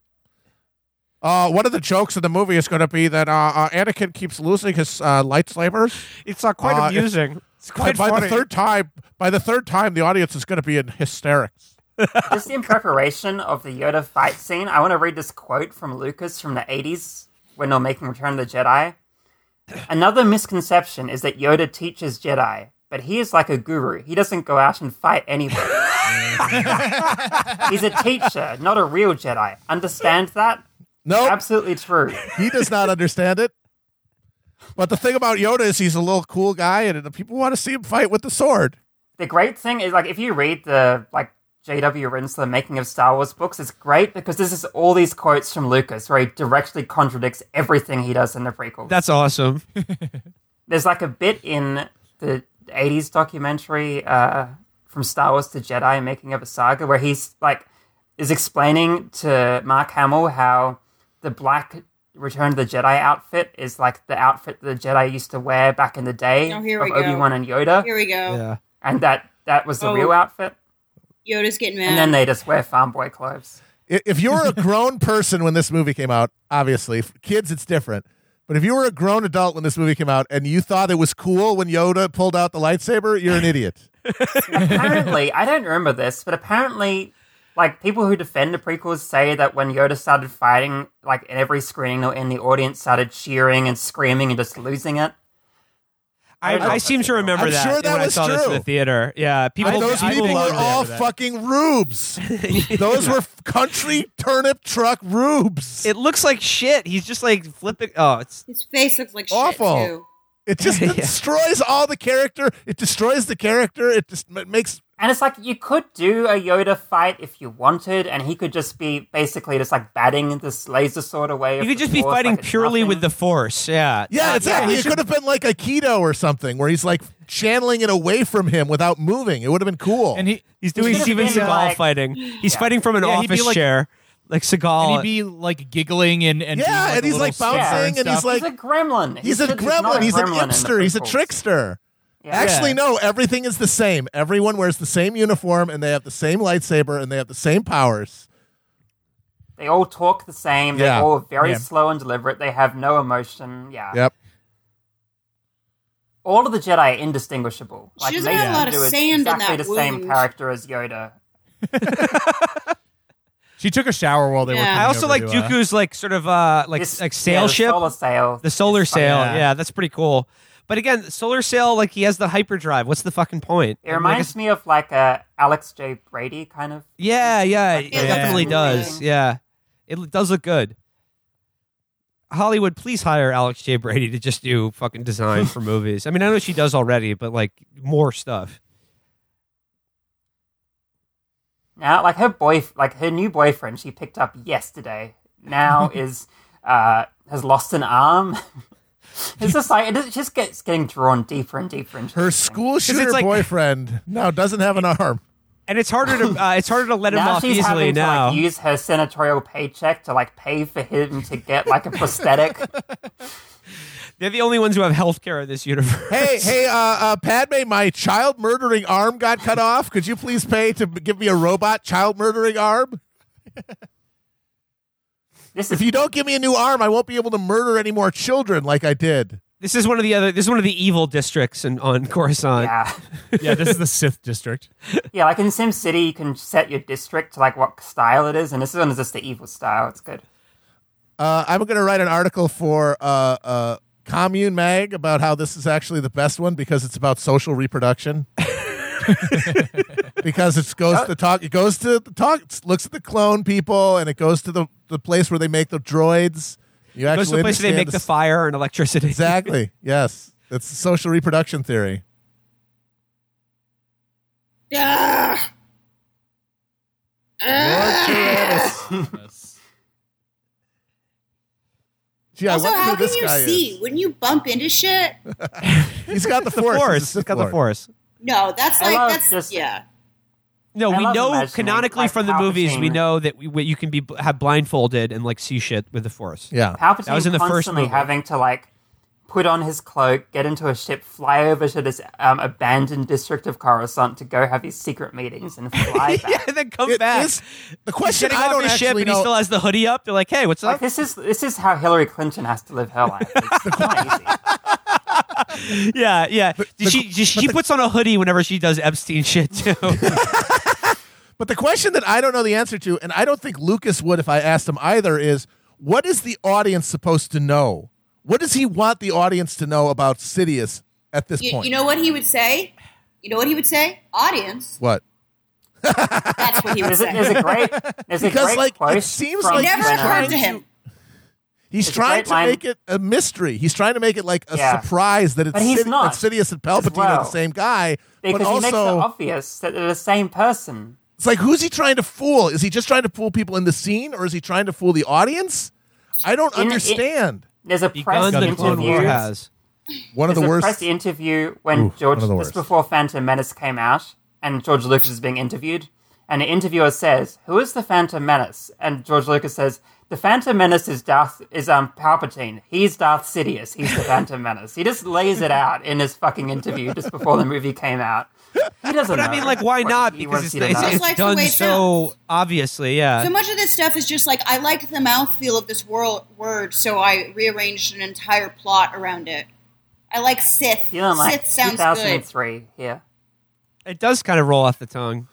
Uh, one of the jokes in the movie is going to be that uh, uh, Anakin keeps losing his uh, lightsabers. It's not quite Uh, amusing. It's By, quite by funny. the third time, by the third time, the audience is going to be in hysterics. *laughs* Just in preparation of the Yoda fight scene, I want to read this quote from Lucas from the 80s when they're making Return of the Jedi. Another misconception is that Yoda teaches Jedi, but he is like a guru. He doesn't go out and fight anybody. *laughs* He's a teacher, not a real Jedi. Understand that? No, Absolutely true. he does not understand it. But the thing about Yoda is he's a little cool guy, and the people want to see him fight with the sword. The great thing is, like, if you read the, like, J.W. Rinzler Making of Star Wars books, it's great because this is all these quotes from Lucas where he directly contradicts everything he does in the prequels. That's awesome. *laughs* there's like a bit in the 80s documentary uh, from Star Wars to Jedi making of a saga where he's like is explaining to Mark Hamill how the black Return of the Jedi outfit is like the outfit the Jedi used to wear back in the day Oh, here of we go. Obi-Wan and Yoda Here we go. Yeah. and that that was the Oh. real outfit Yoda's getting mad. and then they just wear farm boy clothes. If you were a grown person when this movie came out, obviously, f- kids, it's different. But if you were a grown adult when this movie came out and you thought it was cool when Yoda pulled out the lightsaber, you're an idiot. *laughs* apparently, I don't remember this, but apparently, like people who defend the prequels say that when Yoda started fighting, like in every screening, or in the audience started cheering and screaming and just losing it. I, don't I seem to remember I'm that, sure that when I was saw this in the theater. Yeah, people. And those people people were all fucking rubes. *laughs* those were country turnip truck rubes. It, It looks like shit. He's just like flipping. Oh, it's His face looks like Awful. shit too. It just *laughs* Yeah. destroys all the character. It destroys the character. It just makes. And it's like you could do a Yoda fight if you wanted, and he could just be basically just like batting this laser sword away. you could just be fighting purely with the Force. Yeah. Yeah, uh, exactly. he it should- could have been like Aikido or something where he's like channeling it away from him without moving. It would have been cool. and he He's doing should've Steven Seagal like- fighting. He's Yeah. fighting from an Yeah, office like- chair, like Seagal. and he'd be like giggling and and Yeah, like, and he's, like, bouncing, and he's like- he's a gremlin. he's a not gremlin. He's a gremlin in the hipster. He's a prequels. trickster. Yeah. Actually, no, everything is the same. Everyone wears the same uniform and they have the same lightsaber and they have the same powers. They all talk the same. Yeah. They're all very Yeah. slow and deliberate. They have no emotion. Yeah. Yep. All of the Jedi are indistinguishable. She doesn't have Mace a lot of Windu is sand in exactly that the same wound. character as Yoda. *laughs* She took a shower while they were. Yeah. coming I also over like to, uh, Dooku's like sort of uh like This- like yeah, sail the ship, solar sail. the solar It's funny. sail. Yeah. Yeah. that's pretty cool. But again, solar sail like he has the hyperdrive. What's the fucking point? It reminds me of like a Alex J. Brady kind of. Yeah, yeah, it Yeah. definitely does. Yeah, it does look good. Hollywood, please hire Alex J. Brady to just do fucking design for *laughs* movies. I mean, I know she does already, but like more stuff. Now, like her boy, like her new boyfriend, she picked up yesterday. Now *laughs* is uh has lost an arm. *laughs* it's just like it just gets getting drawn deeper and deeper into Her school shooter like- boyfriend now doesn't have an arm. And it's harder to *laughs* uh, it's harder to let him Now off she's easily having to now. like use her senatorial paycheck to like pay for him to get like a prosthetic. *laughs* They're the only ones who have health care in this universe. Hey, *laughs* hey, uh, uh, Padme, my child murdering arm got cut off. Could you please pay to give me a robot child murdering arm? This If is you don't give me a new arm, I won't be able to murder any more children like I did. This is one of the other. This is one of the evil districts in, on Coruscant. yeah, *laughs* yeah, this is the Sith district. yeah. Like in Sim City, you can set your district to like what style it is, and this one is just the evil style. It's good. Uh, I'm going to write an article for uh, uh, Commune Mag about how this is actually the best one because it's about social reproduction. *laughs* *laughs* because it goes to talk. It goes to the talk. looks at the clone people, and it goes to the, the place where they make the droids. You Goes to actually the place where they make the s- fire and electricity. Exactly. *laughs* Yes, it's social reproduction theory. Ah. *laughs* Gee, I Also, wonder how can you see? is. Wouldn't you bump into shit? He's got the the force. He's a force. Sith It's got the force. No, that's I like that's just- yeah. No, I we know canonically like, from the movies. We know that we, you can be have blindfolded and like see shit with the force. Yeah. Palpatine That was in the first constantly movie. having to like put on his cloak, get into a ship, fly over to this um, abandoned district of Coruscant to go have his secret meetings and *laughs* fly back. yeah, and then come It back. is- the He's question getting I off don't his ship actually and he still has the hoodie up. They're like, "Hey, what's Like up?" this is this is how Hillary Clinton has to live her life. It's *laughs* not easy. *laughs* yeah, yeah. Did she did she puts on a hoodie whenever she does Epstein shit too. *laughs* But the question that I don't know the answer to, and I don't think Lucas would if I asked him either, is what is the audience supposed to know? What does he want the audience to know about Sidious at this You, point? you know what he would say? You know what he would say? Audience. what? That's what he would There's a, say. there's a great there's a Because, great like, it seems like Never he's when, trying occurred to him. He's It's trying to line. make it a mystery. He's trying to make it like a Yeah. surprise that it's Sid- not, that Sidious and Palpatine are the same guy. because but he makes it also, obvious that they're the same person. it's like who's he trying to fool? Is he just trying to fool people in the scene, or is he trying to fool the audience? I don't In- in- understand. There's a press gunned the Clone War interview. has. One of There's the a worst. press interview when Ooh, George one of the just before Phantom Menace came out, and George Lucas is being interviewed, and the interviewer says, "Who is the Phantom Menace?" And George Lucas says, "The Phantom Menace is Darth is um Palpatine. He's Darth Sidious. He's the Phantom Menace." He just lays it out in his fucking interview just before the movie came out. He doesn't. But I mean, like, why not? Because wants it's, it's, it's like done so sounds. obviously. Yeah. So much of this stuff is just like I like the mouthfeel of this world word, so I rearranged an entire plot around it. I like Sith. You know, like Sith sounds good. 2003 here. It does kind of roll off the tongue.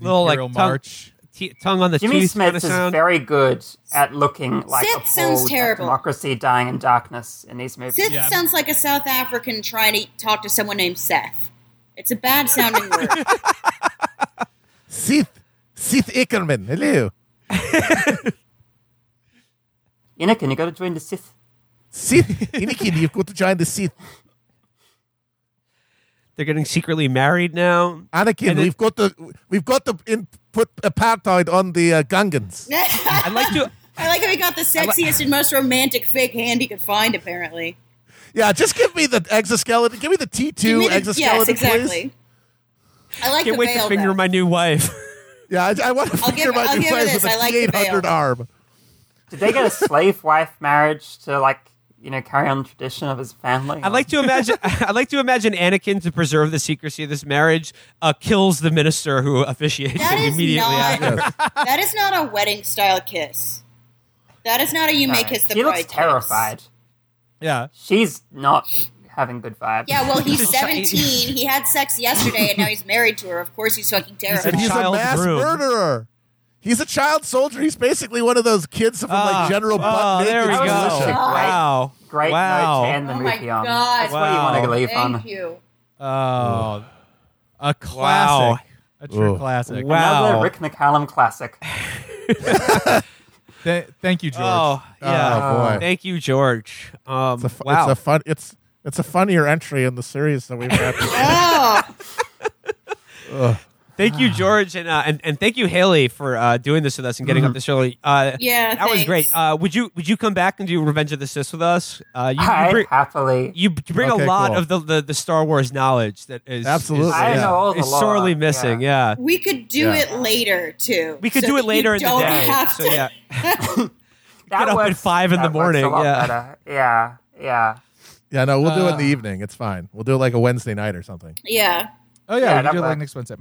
Little like Imperial tongue, March. T- tongue on the Jimmy tooth kind Smith of is sound. very good at looking like Sith a sounds terrible. democracy dying in darkness in these movies. Sith Yeah. sounds like a South African trying to talk to someone named Seth. It's a bad sounding word. *laughs* Sith, Sith Ickerman. Hello, *laughs* Ina, can you go to join the Sith? Sith. Anakin, you've got to join the Sith. They're getting secretly married now. Anakin, And it- we've got to we've got to in, put apartheid on the uh, Gungans. *laughs* I'd like to. I like how he got the sexiest and most romantic fake hand he could find, apparently. Yeah, just give me the exoskeleton. Give me the T two exoskeleton, yes, exactly. please. I like Can't the wait veil, to finger though. my new wife. *laughs* Yeah, I, I want to I'll figure give- my I'll new give her ways with a I like T the eight hundred arm. Did they get a slave wife marriage to like you know carry on the tradition of his family? I'd like to imagine. *laughs* *laughs* I'd like to imagine Anakin to preserve the secrecy of this marriage uh, kills the minister who officiates That it is immediately not. after. *laughs* that is not a wedding style kiss. That is not a you may Right. kiss the she bride. looks kiss. terrified. Yeah. She's not having good vibes. Yeah, well, he's He's a chi- 17. He had sex yesterday, and now he's married to her. Of course, he's fucking And terrified. he's a child mass groom. murderer. He's a child soldier. He's basically one of those kids from Ah, like General oh, Butt there we Naked's go. position. Great- Wow. Great wow. note to end the Oh my movie on. God. That's what you want to Wow. leave Thank on. you. Oh, a classic, a true Ooh. classic. Wow. Another Rick McCallum classic. *laughs* Th- thank you, George. Oh, yeah. Oh, boy. Thank you, George. Um, It's a, fu- wow. it's a fun. It's it's a funnier entry in the series than we've had. Oh, *laughs* Thank you, George, and uh, and and thank you, Haley, for uh, doing this with us and getting up this early. Uh, Yeah, that was great. Uh, would you would you come back and do Revenge of the Sith with us? Uh, you, you I bring, happily. you bring Okay, a lot cool. of the, the, the Star Wars knowledge that is Absolutely, is, I yeah. know all the is lore, sorely missing. Yeah. we could do Yeah. it later too. we could so do it later you in the don't day. have So yeah, *laughs* *laughs* That Get up at five in the that works a morning, yeah. Yeah, yeah. yeah, no, we'll do it in Uh, the evening. It's fine. We'll do it like a Wednesday night or something. Yeah, Oh yeah, Yeah, we can do it like next Wednesday.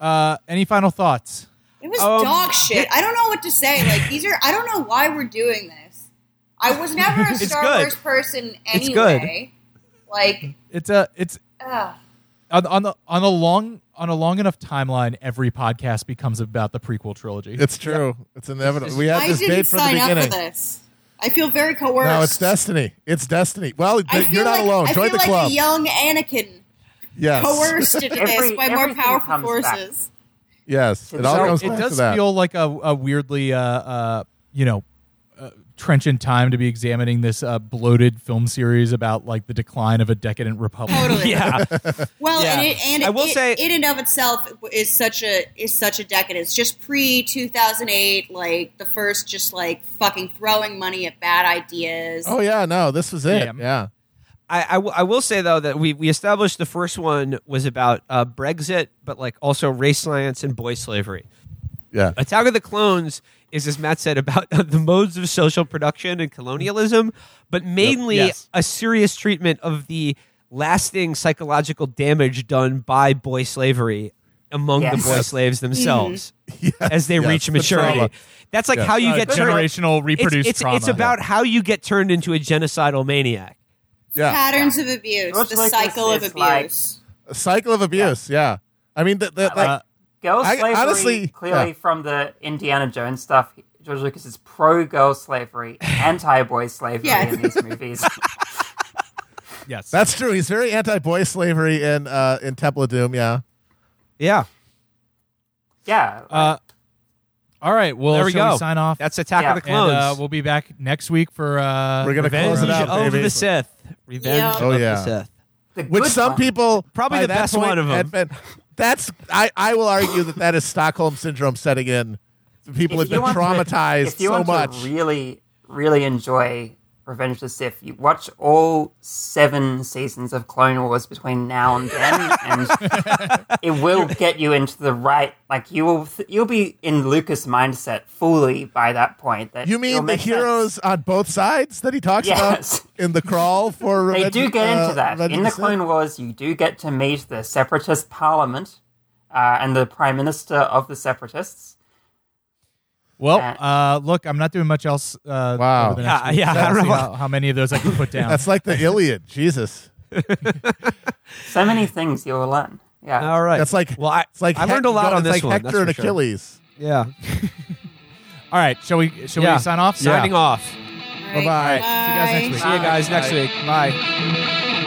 Uh, any final thoughts? it was Um, dog shit. I don't know what to say. Like these are. I don't know why we're doing this. I was never a *laughs* Star good. Wars person It's good. anyway. Like, It's a it's ugh. on, on the on a long on a long enough timeline. Every podcast becomes about the prequel trilogy. It's true. It's inevitable. We had I this date from the sign up for beginning. this. I feel very coerced. No, it's destiny. It's destiny. Well, you're not like, alone. I Join feel the like club. a young Anakin yes. coerced *laughs* into Every- this by more everything powerful comes back. forces. yes. It all So comes it back does to that. feel like a, a weirdly uh, uh, you know uh, trenchant time to be examining this uh, bloated film series about like the decline of a decadent republic. Totally. *laughs* yeah. *laughs* Well, Yeah. and, it, and I will it, say- in and of itself is such a is such a decadence. Just pre two thousand eight, like the first, just like fucking throwing money at bad ideas. oh yeah, no, this was it. Yeah. Yeah. I, I, w- I will say though that we, we established the first one was about uh, Brexit, but like also race science and boy slavery. Yeah. Attack of the Clones is, as Matt said, about *laughs* the modes of social production and colonialism, but mainly Yes. a serious treatment of the lasting psychological damage done by boy slavery among Yes. the boy slaves themselves *laughs* *laughs* as they Yes, reach maturity. trauma. That's like Yeah. how you Uh, get turned. generational reproduced it's, it's, trauma. it's about how you get turned into a genocidal maniac. Yeah. Patterns of abuse, Much the like cycle this of is like- abuse. A cycle of abuse. Yeah. I mean, the, the, Uh, Girl I- slavery, honestly, clearly yeah. from the Indiana Jones stuff, George Lucas is pro girl slavery, *laughs* anti boy slavery Yeah. in these movies. *laughs* yes. that's true. He's very anti-boy slavery in uh, in Temple of Doom. Yeah. Yeah, yeah. uh, all right. Well, there we shall go. sign off. That's Attack Yeah. of the and Clones. uh, we'll be back next week for uh, We're gonna Revenge close it out, of baby. the Sith. Revenge Yeah. Oh, of yeah. the Sith. the Which good some one. people Probably by the that best point one of 'em. had been- that's I, I will argue that that is Stockholm syndrome setting in. People have If you been want to- traumatized if you so want much. to really, really enjoy Revenge of the Sith, you watch all seven seasons of Clone Wars between now and then, *laughs* and it will get you into the right. Like you will, you'll be in Lucas mindset fully by that point. That you mean the make sense. heroes on both sides that he talks Yes. about in the crawl for They do get uh, into that Revenge in the Sith? Clone Wars. You do get to meet the Separatist Parliament uh, and the Prime Minister of the Separatists. Well, Uh, uh, look, I'm not doing much else. Uh, Wow. over the next Yeah, week. yeah, So I don't know. how, how many of those I can put *laughs* down. That's like the Iliad. Jesus. *laughs* So many things you'll learn. Yeah. All right. That's like well, I, it's like I learned a lot on this like one. Hector that's and for sure. Achilles. Yeah. *laughs* All right, shall we? Shall Yeah. we sign off? Signing off. All right, Bye-bye. See you guys next week. See you guys next Bye. week. Bye.